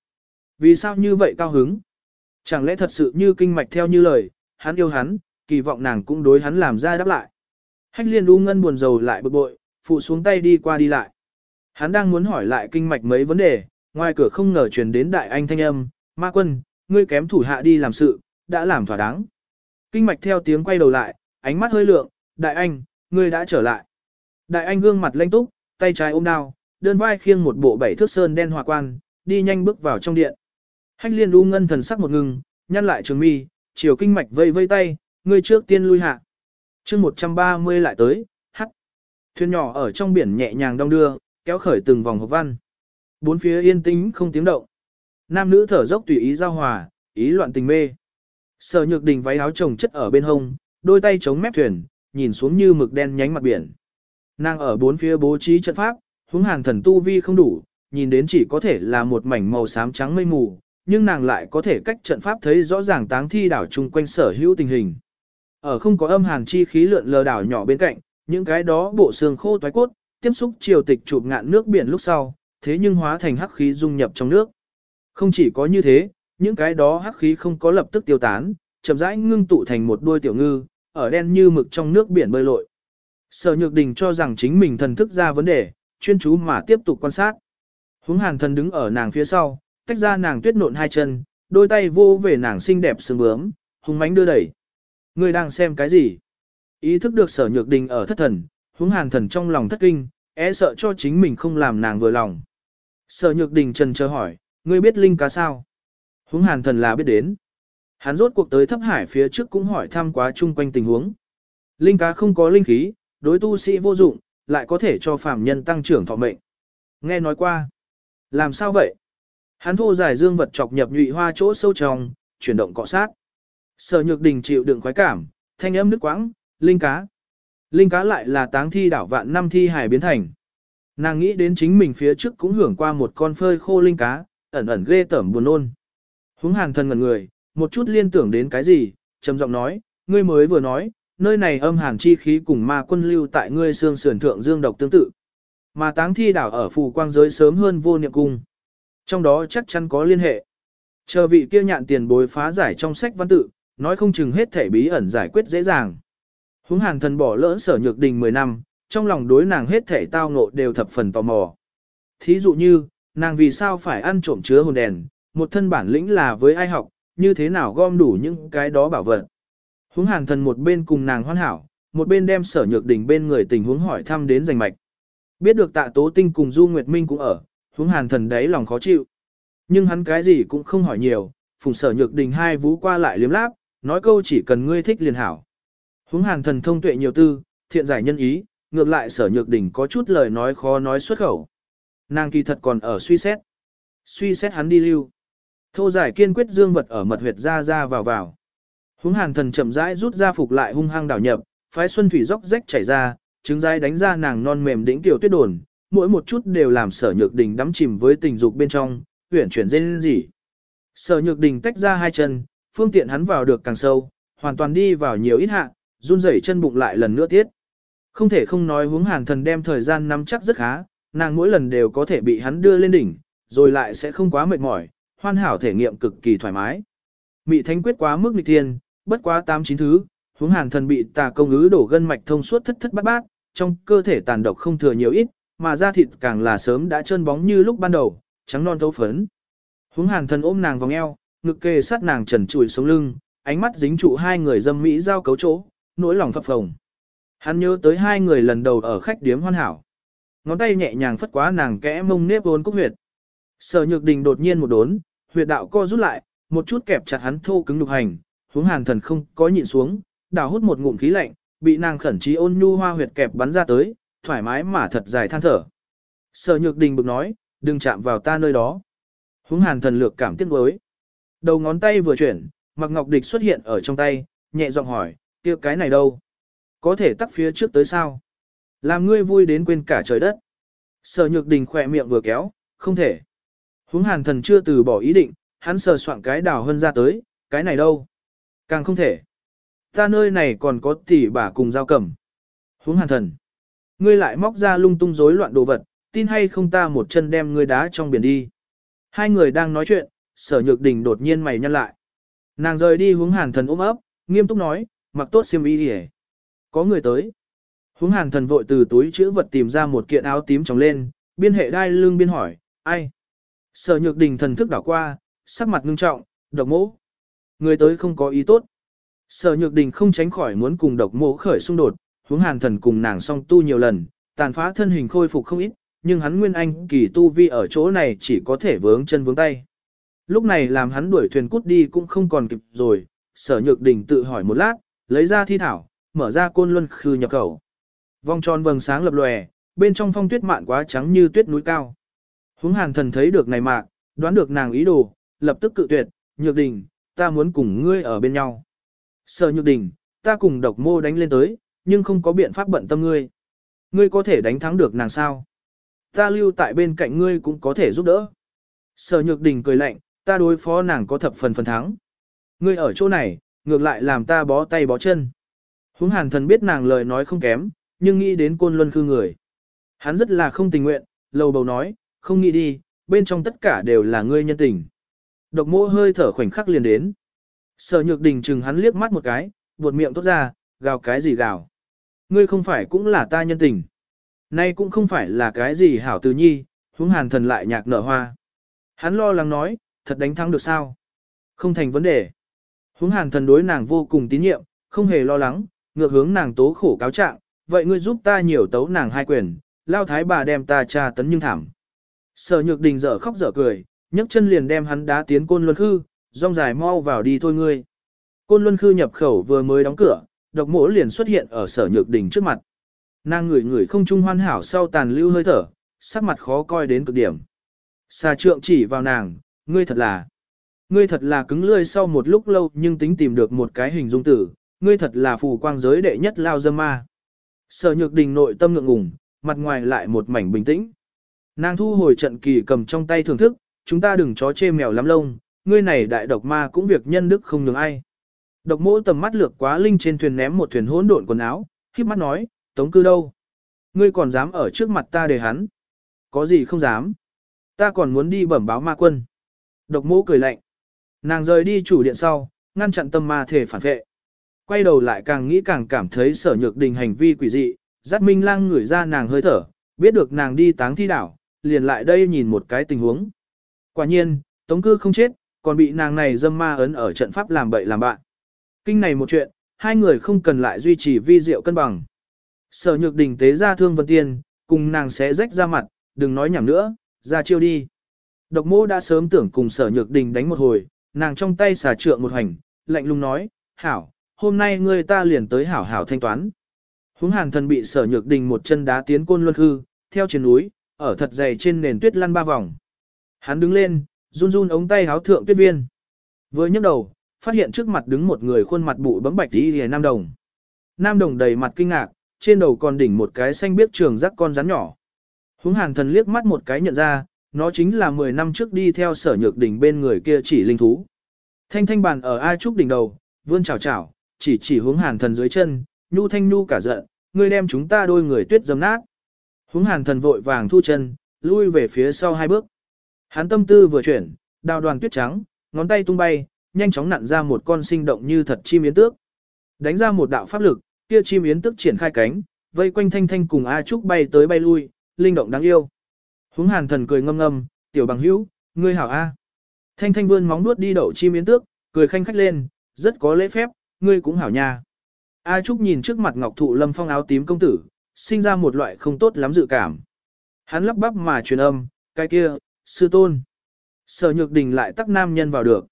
Vì sao như vậy cao hứng? Chẳng lẽ thật sự như kinh mạch theo như lời, hắn yêu hắn, kỳ vọng nàng cũng đối hắn làm ra đáp lại. Hách liên u ngân buồn rầu lại bực bội, phụ xuống tay đi qua đi lại. Hắn đang muốn hỏi lại kinh mạch mấy vấn đề, ngoài cửa không ngờ truyền đến đại anh thanh âm, ma quân, ngươi kém thủ hạ đi làm sự, đã làm thỏa đáng. Kinh mạch theo tiếng quay đầu lại, ánh mắt hơi lượng, đại anh, ngươi đã trở lại. Đại anh gương mặt lanh túc, tay trái ôm đao, đơn vai khiêng một bộ bảy thước sơn đen hòa quan, đi nhanh bước vào trong điện. Hách liên u ngân thần sắc một ngừng, nhăn lại trường mi, chiều kinh mạch vây vây tay, ngươi trước tiên lui hạ. chương 130 lại tới, hắc. Thuyền nhỏ ở trong biển nhẹ nhàng đong đưa, kéo khởi từng vòng hộp văn. Bốn phía yên tĩnh không tiếng động. Nam nữ thở dốc tùy ý giao hòa, ý loạn tình mê. Sở nhược đình váy áo chồng chất ở bên hông, đôi tay chống mép thuyền, nhìn xuống như mực đen nhánh mặt biển. Nàng ở bốn phía bố trí trận pháp, hướng hàng thần tu vi không đủ, nhìn đến chỉ có thể là một mảnh màu xám trắng mây mù, nhưng nàng lại có thể cách trận pháp thấy rõ ràng táng thi đảo chung quanh sở hữu tình hình. Ở không có âm hàn chi khí lượn lờ đảo nhỏ bên cạnh, những cái đó bộ xương khô toái cốt, tiếp xúc chiều tịch chụp ngạn nước biển lúc sau, thế nhưng hóa thành hắc khí dung nhập trong nước. Không chỉ có như thế, những cái đó hắc khí không có lập tức tiêu tán, chậm rãi ngưng tụ thành một đuôi tiểu ngư, ở đen như mực trong nước biển bơi lội. Sở Nhược Đình cho rằng chính mình thần thức ra vấn đề, chuyên chú mà tiếp tục quan sát. hướng hàn thần đứng ở nàng phía sau, tách ra nàng tuyết nộn hai chân, đôi tay vô về nàng xinh đẹp sương bướm, hung mánh đưa đẩy. Người đang xem cái gì? Ý thức được sở nhược đình ở thất thần, húng hàn thần trong lòng thất kinh, e sợ cho chính mình không làm nàng vừa lòng. Sở nhược đình trần chờ hỏi, ngươi biết linh cá sao? Húng hàn thần là biết đến. Hắn rốt cuộc tới thấp hải phía trước cũng hỏi thăm quá chung quanh tình huống. Linh cá không có linh khí, đối tu sĩ vô dụng, lại có thể cho phàm nhân tăng trưởng thọ mệnh. Nghe nói qua. Làm sao vậy? Hắn thô giải dương vật chọc nhập nhụy hoa chỗ sâu trong, chuyển động cọ sát. Sở nhược đình chịu đựng khoái cảm, thanh âm nước quãng, linh cá. Linh cá lại là táng thi đảo vạn năm thi hải biến thành. Nàng nghĩ đến chính mình phía trước cũng hưởng qua một con phơi khô linh cá, ẩn ẩn ghê tởm buồn nôn. Húng hàn thân ngẩn người, một chút liên tưởng đến cái gì, trầm giọng nói, ngươi mới vừa nói, nơi này âm hàn chi khí cùng ma quân lưu tại ngươi xương sườn thượng dương độc tương tự. Mà táng thi đảo ở phù quang giới sớm hơn vô niệm cung. Trong đó chắc chắn có liên hệ. Chờ vị kia nhạn tiền bối phá giải trong sách văn tự, nói không chừng hết thể bí ẩn giải quyết dễ dàng. Húng hàn thần bỏ lỡ sở nhược đình 10 năm, trong lòng đối nàng hết thể tao ngộ đều thập phần tò mò. Thí dụ như, nàng vì sao phải ăn trộm chứa hồn đèn, một thân bản lĩnh là với ai học, như thế nào gom đủ những cái đó bảo vật. Húng hàn thần một bên cùng nàng hoan hảo, một bên đem sở nhược đình bên người tình huống hỏi thăm đến giành mạch. Biết được tạ tố tinh cùng Du Nguyệt Minh cũng ở, Hướng hàn thần đấy lòng khó chịu. Nhưng hắn cái gì cũng không hỏi nhiều, phùng sở nhược đình hai vú qua lại liếm láp, nói câu chỉ cần ngươi thích liền hảo. Hướng hàn thần thông tuệ nhiều tư, thiện giải nhân ý, ngược lại sở nhược đình có chút lời nói khó nói xuất khẩu. Nàng kỳ thật còn ở suy xét. Suy xét hắn đi lưu. Thô giải kiên quyết dương vật ở mật huyệt ra ra vào vào. Hướng hàn thần chậm rãi rút ra phục lại hung hăng đảo nhập, phái xuân thủy dốc rách chảy ra, trứng rái đánh ra nàng non mềm đỉnh tiểu tuyết đồn, mỗi một chút đều làm sở nhược đình đắm chìm với tình dục bên trong, huyển chuyển dên gì. Sở nhược đình tách ra hai chân, phương tiện hắn vào được càng sâu, hoàn toàn đi vào nhiều ít hạ, run rẩy chân bụng lại lần nữa tiết. Không thể không nói hướng hàn thần đem thời gian nắm chắc rất khá, nàng mỗi lần đều có thể bị hắn đưa lên đỉnh, rồi lại sẽ không quá mệt mỏi, hoàn hảo thể nghiệm cực kỳ thoải mái. Mị thánh quyết quá mức nghịch thiên, bất quá tám chín thứ, hướng hàn thần bị tà công ứ đổ gân mạch thông suốt thất thất bát bát, trong cơ thể tàn độc không thừa nhiều ít, mà da thịt càng là sớm đã trơn bóng như lúc ban đầu, trắng non thấu phấn. Hướng hàn thần ôm nàng vòng eo, ngực kề sát nàng trần trụi sống lưng, ánh mắt dính trụ hai người dâm mỹ giao cấu chỗ, nỗi lòng phập phồng. Hắn nhớ tới hai người lần đầu ở khách điếm hoan hảo. Ngón tay nhẹ nhàng phất quá nàng kẽ mông nếp vốn cúc huyệt. Sở nhược đình đột nhiên một đốn, huyệt đạo co rút lại, một chút kẹp chặt hắn thô cứng đục hành, hướng hàn thần không có nhịn xuống, đào hút một ngụm khí lạnh, bị nàng khẩn trí ôn nhu hoa huyệt kẹp bắn ra tới, thoải mái mà thật dài than thở. Sở nhược đình bực nói, đừng chạm vào ta nơi đó. Hướng hàn thần lược cảm tiếc đối. Đầu ngón tay vừa chuyển, mặc ngọc địch xuất hiện ở trong tay, nhẹ giọng hỏi, kia cái này đâu? Có thể tắt phía trước tới sao? Làm ngươi vui đến quên cả trời đất. Sở nhược đình khỏe miệng vừa kéo, không thể. Hướng hàn thần chưa từ bỏ ý định, hắn sờ soạn cái đào hơn ra tới, cái này đâu? Càng không thể. Ta nơi này còn có tỷ bà cùng giao cầm. Hướng hàn thần. Ngươi lại móc ra lung tung rối loạn đồ vật, tin hay không ta một chân đem ngươi đá trong biển đi. Hai người đang nói chuyện, sở nhược đình đột nhiên mày nhăn lại. Nàng rời đi hướng hàn thần ôm ấp, nghiêm túc nói, mặc tốt xiêm y đi Có người tới. Hướng hàn thần vội từ túi chữ vật tìm ra một kiện áo tím tròng lên, biên hệ đai lưng biên hỏi, ai? Sở nhược đình thần thức đảo qua, sắc mặt ngưng trọng, độc mỗ. Người tới không có ý tốt. Sở nhược đình không tránh khỏi muốn cùng độc mỗ khởi xung đột, hướng hàn thần cùng nàng song tu nhiều lần, tàn phá thân hình khôi phục không ít, nhưng hắn nguyên anh kỳ tu vi ở chỗ này chỉ có thể vướng chân vướng tay. Lúc này làm hắn đuổi thuyền cút đi cũng không còn kịp rồi, sở nhược đình tự hỏi một lát, lấy ra thi thảo, mở ra côn luân khư nhập khẩu. Vòng tròn vầng sáng lập lòe, bên trong phong tuyết mạn quá trắng như tuyết núi cao. Hướng hàn thần thấy được này mạn, đoán được nàng ý đồ, lập tức cự tuyệt, nhược đình, ta muốn cùng ngươi ở bên nhau. Sở nhược đình, ta cùng độc mô đánh lên tới, nhưng không có biện pháp bận tâm ngươi. Ngươi có thể đánh thắng được nàng sao? Ta lưu tại bên cạnh ngươi cũng có thể giúp đỡ. Sở nhược đình cười lạnh, ta đối phó nàng có thập phần phần thắng. Ngươi ở chỗ này, ngược lại làm ta bó tay bó chân. Húng hàn thần biết nàng lời nói không kém, nhưng nghĩ đến côn luân khư người. Hắn rất là không tình nguyện, lầu bầu nói, không nghĩ đi, bên trong tất cả đều là ngươi nhân tình. Độc mô hơi thở khoảnh khắc liền đến. Sở nhược đình chừng hắn liếc mắt một cái, buột miệng tốt ra, gào cái gì gào. Ngươi không phải cũng là ta nhân tình. Nay cũng không phải là cái gì hảo từ nhi, huống hàn thần lại nhạc nở hoa. Hắn lo lắng nói, thật đánh thắng được sao? Không thành vấn đề. Huống hàn thần đối nàng vô cùng tín nhiệm, không hề lo lắng, ngược hướng nàng tố khổ cáo trạng, vậy ngươi giúp ta nhiều tấu nàng hai quyền, lao thái bà đem ta tra tấn nhưng thảm. Sở nhược đình dở khóc dở cười, nhấc chân liền đem hắn đá tiến côn luân khư, rong dài mau vào đi thôi ngươi. Côn luân khư nhập khẩu vừa mới đóng cửa, độc mỗ liền xuất hiện ở sở nhược đình trước mặt. Nàng ngửi ngửi không trung hoan hảo sau tàn lưu hơi thở, sắc mặt khó coi đến cực điểm. Xà trượng chỉ vào nàng, ngươi thật là, ngươi thật là cứng lươi sau một lúc lâu nhưng tính tìm được một cái hình dung tử, ngươi thật là phù quang giới đệ nhất lao dâm ma. Sở nhược đình nội tâm ngượng ngùng, mặt ngoài lại một mảnh bình tĩnh. Nàng thu hồi trận kỳ cầm trong tay thưởng thức, chúng ta đừng chó chê mèo lắm lông, ngươi này đại độc ma cũng việc nhân đức không nhường ai. Độc mỗ tầm mắt lược quá linh trên thuyền ném một thuyền hỗn độn quần áo, khiếp mắt nói, tống cư đâu? Ngươi còn dám ở trước mặt ta để hắn? Có gì không dám? Ta còn muốn đi bẩm báo ma quân. Độc mỗ cười lạnh. Nàng rời đi chủ điện sau, ngăn chặn tâm ma thể phản vệ. Quay đầu lại càng nghĩ càng cảm thấy sở nhược đình hành vi quỷ dị, giác minh lang ngửi ra nàng hơi thở, biết được nàng đi táng thi đảo, liền lại đây nhìn một cái tình huống. Quả nhiên, tống cư không chết, còn bị nàng này dâm ma ấn ở trận pháp làm bậy làm bạn. Kinh này một chuyện, hai người không cần lại duy trì vi diệu cân bằng. Sở nhược đình tế ra thương vân tiên, cùng nàng sẽ rách ra mặt, đừng nói nhảm nữa, ra chiêu đi. Độc mô đã sớm tưởng cùng sở nhược đình đánh một hồi, nàng trong tay xà trượng một hành, lạnh lùng nói, hảo, hôm nay ngươi ta liền tới hảo hảo thanh toán. Húng hàn thần bị sở nhược đình một chân đá tiến côn luân hư, theo trên núi, ở thật dày trên nền tuyết lăn ba vòng. Hắn đứng lên, run run ống tay háo thượng tuyết viên. Vừa nhấc đầu, phát hiện trước mặt đứng một người khuôn mặt bụ bấm bạch tí hề nam đồng. Nam đồng đầy mặt kinh ngạc, trên đầu còn đỉnh một cái xanh biếc trường rắc con rắn nhỏ. Húng hàn thần liếc mắt một cái nhận ra, nó chính là 10 năm trước đi theo sở nhược đỉnh bên người kia chỉ linh thú. Thanh thanh bàn ở A Trúc đỉnh đầu, vươn chào chào, chỉ chỉ hướng hàn thần dưới chân, nhu thanh nhu cả giận, ngươi đem chúng ta đôi người tuyết dầm nát. Hướng hàn thần vội vàng thu chân, lui về phía sau hai bước. Hắn tâm tư vừa chuyển, đào đoàn tuyết trắng, ngón tay tung bay, nhanh chóng nặn ra một con sinh động như thật chim yến tước. Đánh ra một đạo pháp lực, kia chim yến tước triển khai cánh, vây quanh thanh thanh cùng A Trúc bay tới bay lui, linh động đáng yêu. Hướng hàn thần cười ngâm ngâm, tiểu bằng hữu, ngươi hảo A. Thanh thanh vươn móng nuốt đi đậu chim yến tước, cười khanh khách lên, rất có lễ phép, ngươi cũng hảo nha. A Trúc nhìn trước mặt ngọc thụ lâm phong áo tím công tử, sinh ra một loại không tốt lắm dự cảm. Hắn lắp bắp mà truyền âm, cái kia, sư tôn. Sở nhược đình lại tắc nam nhân vào được.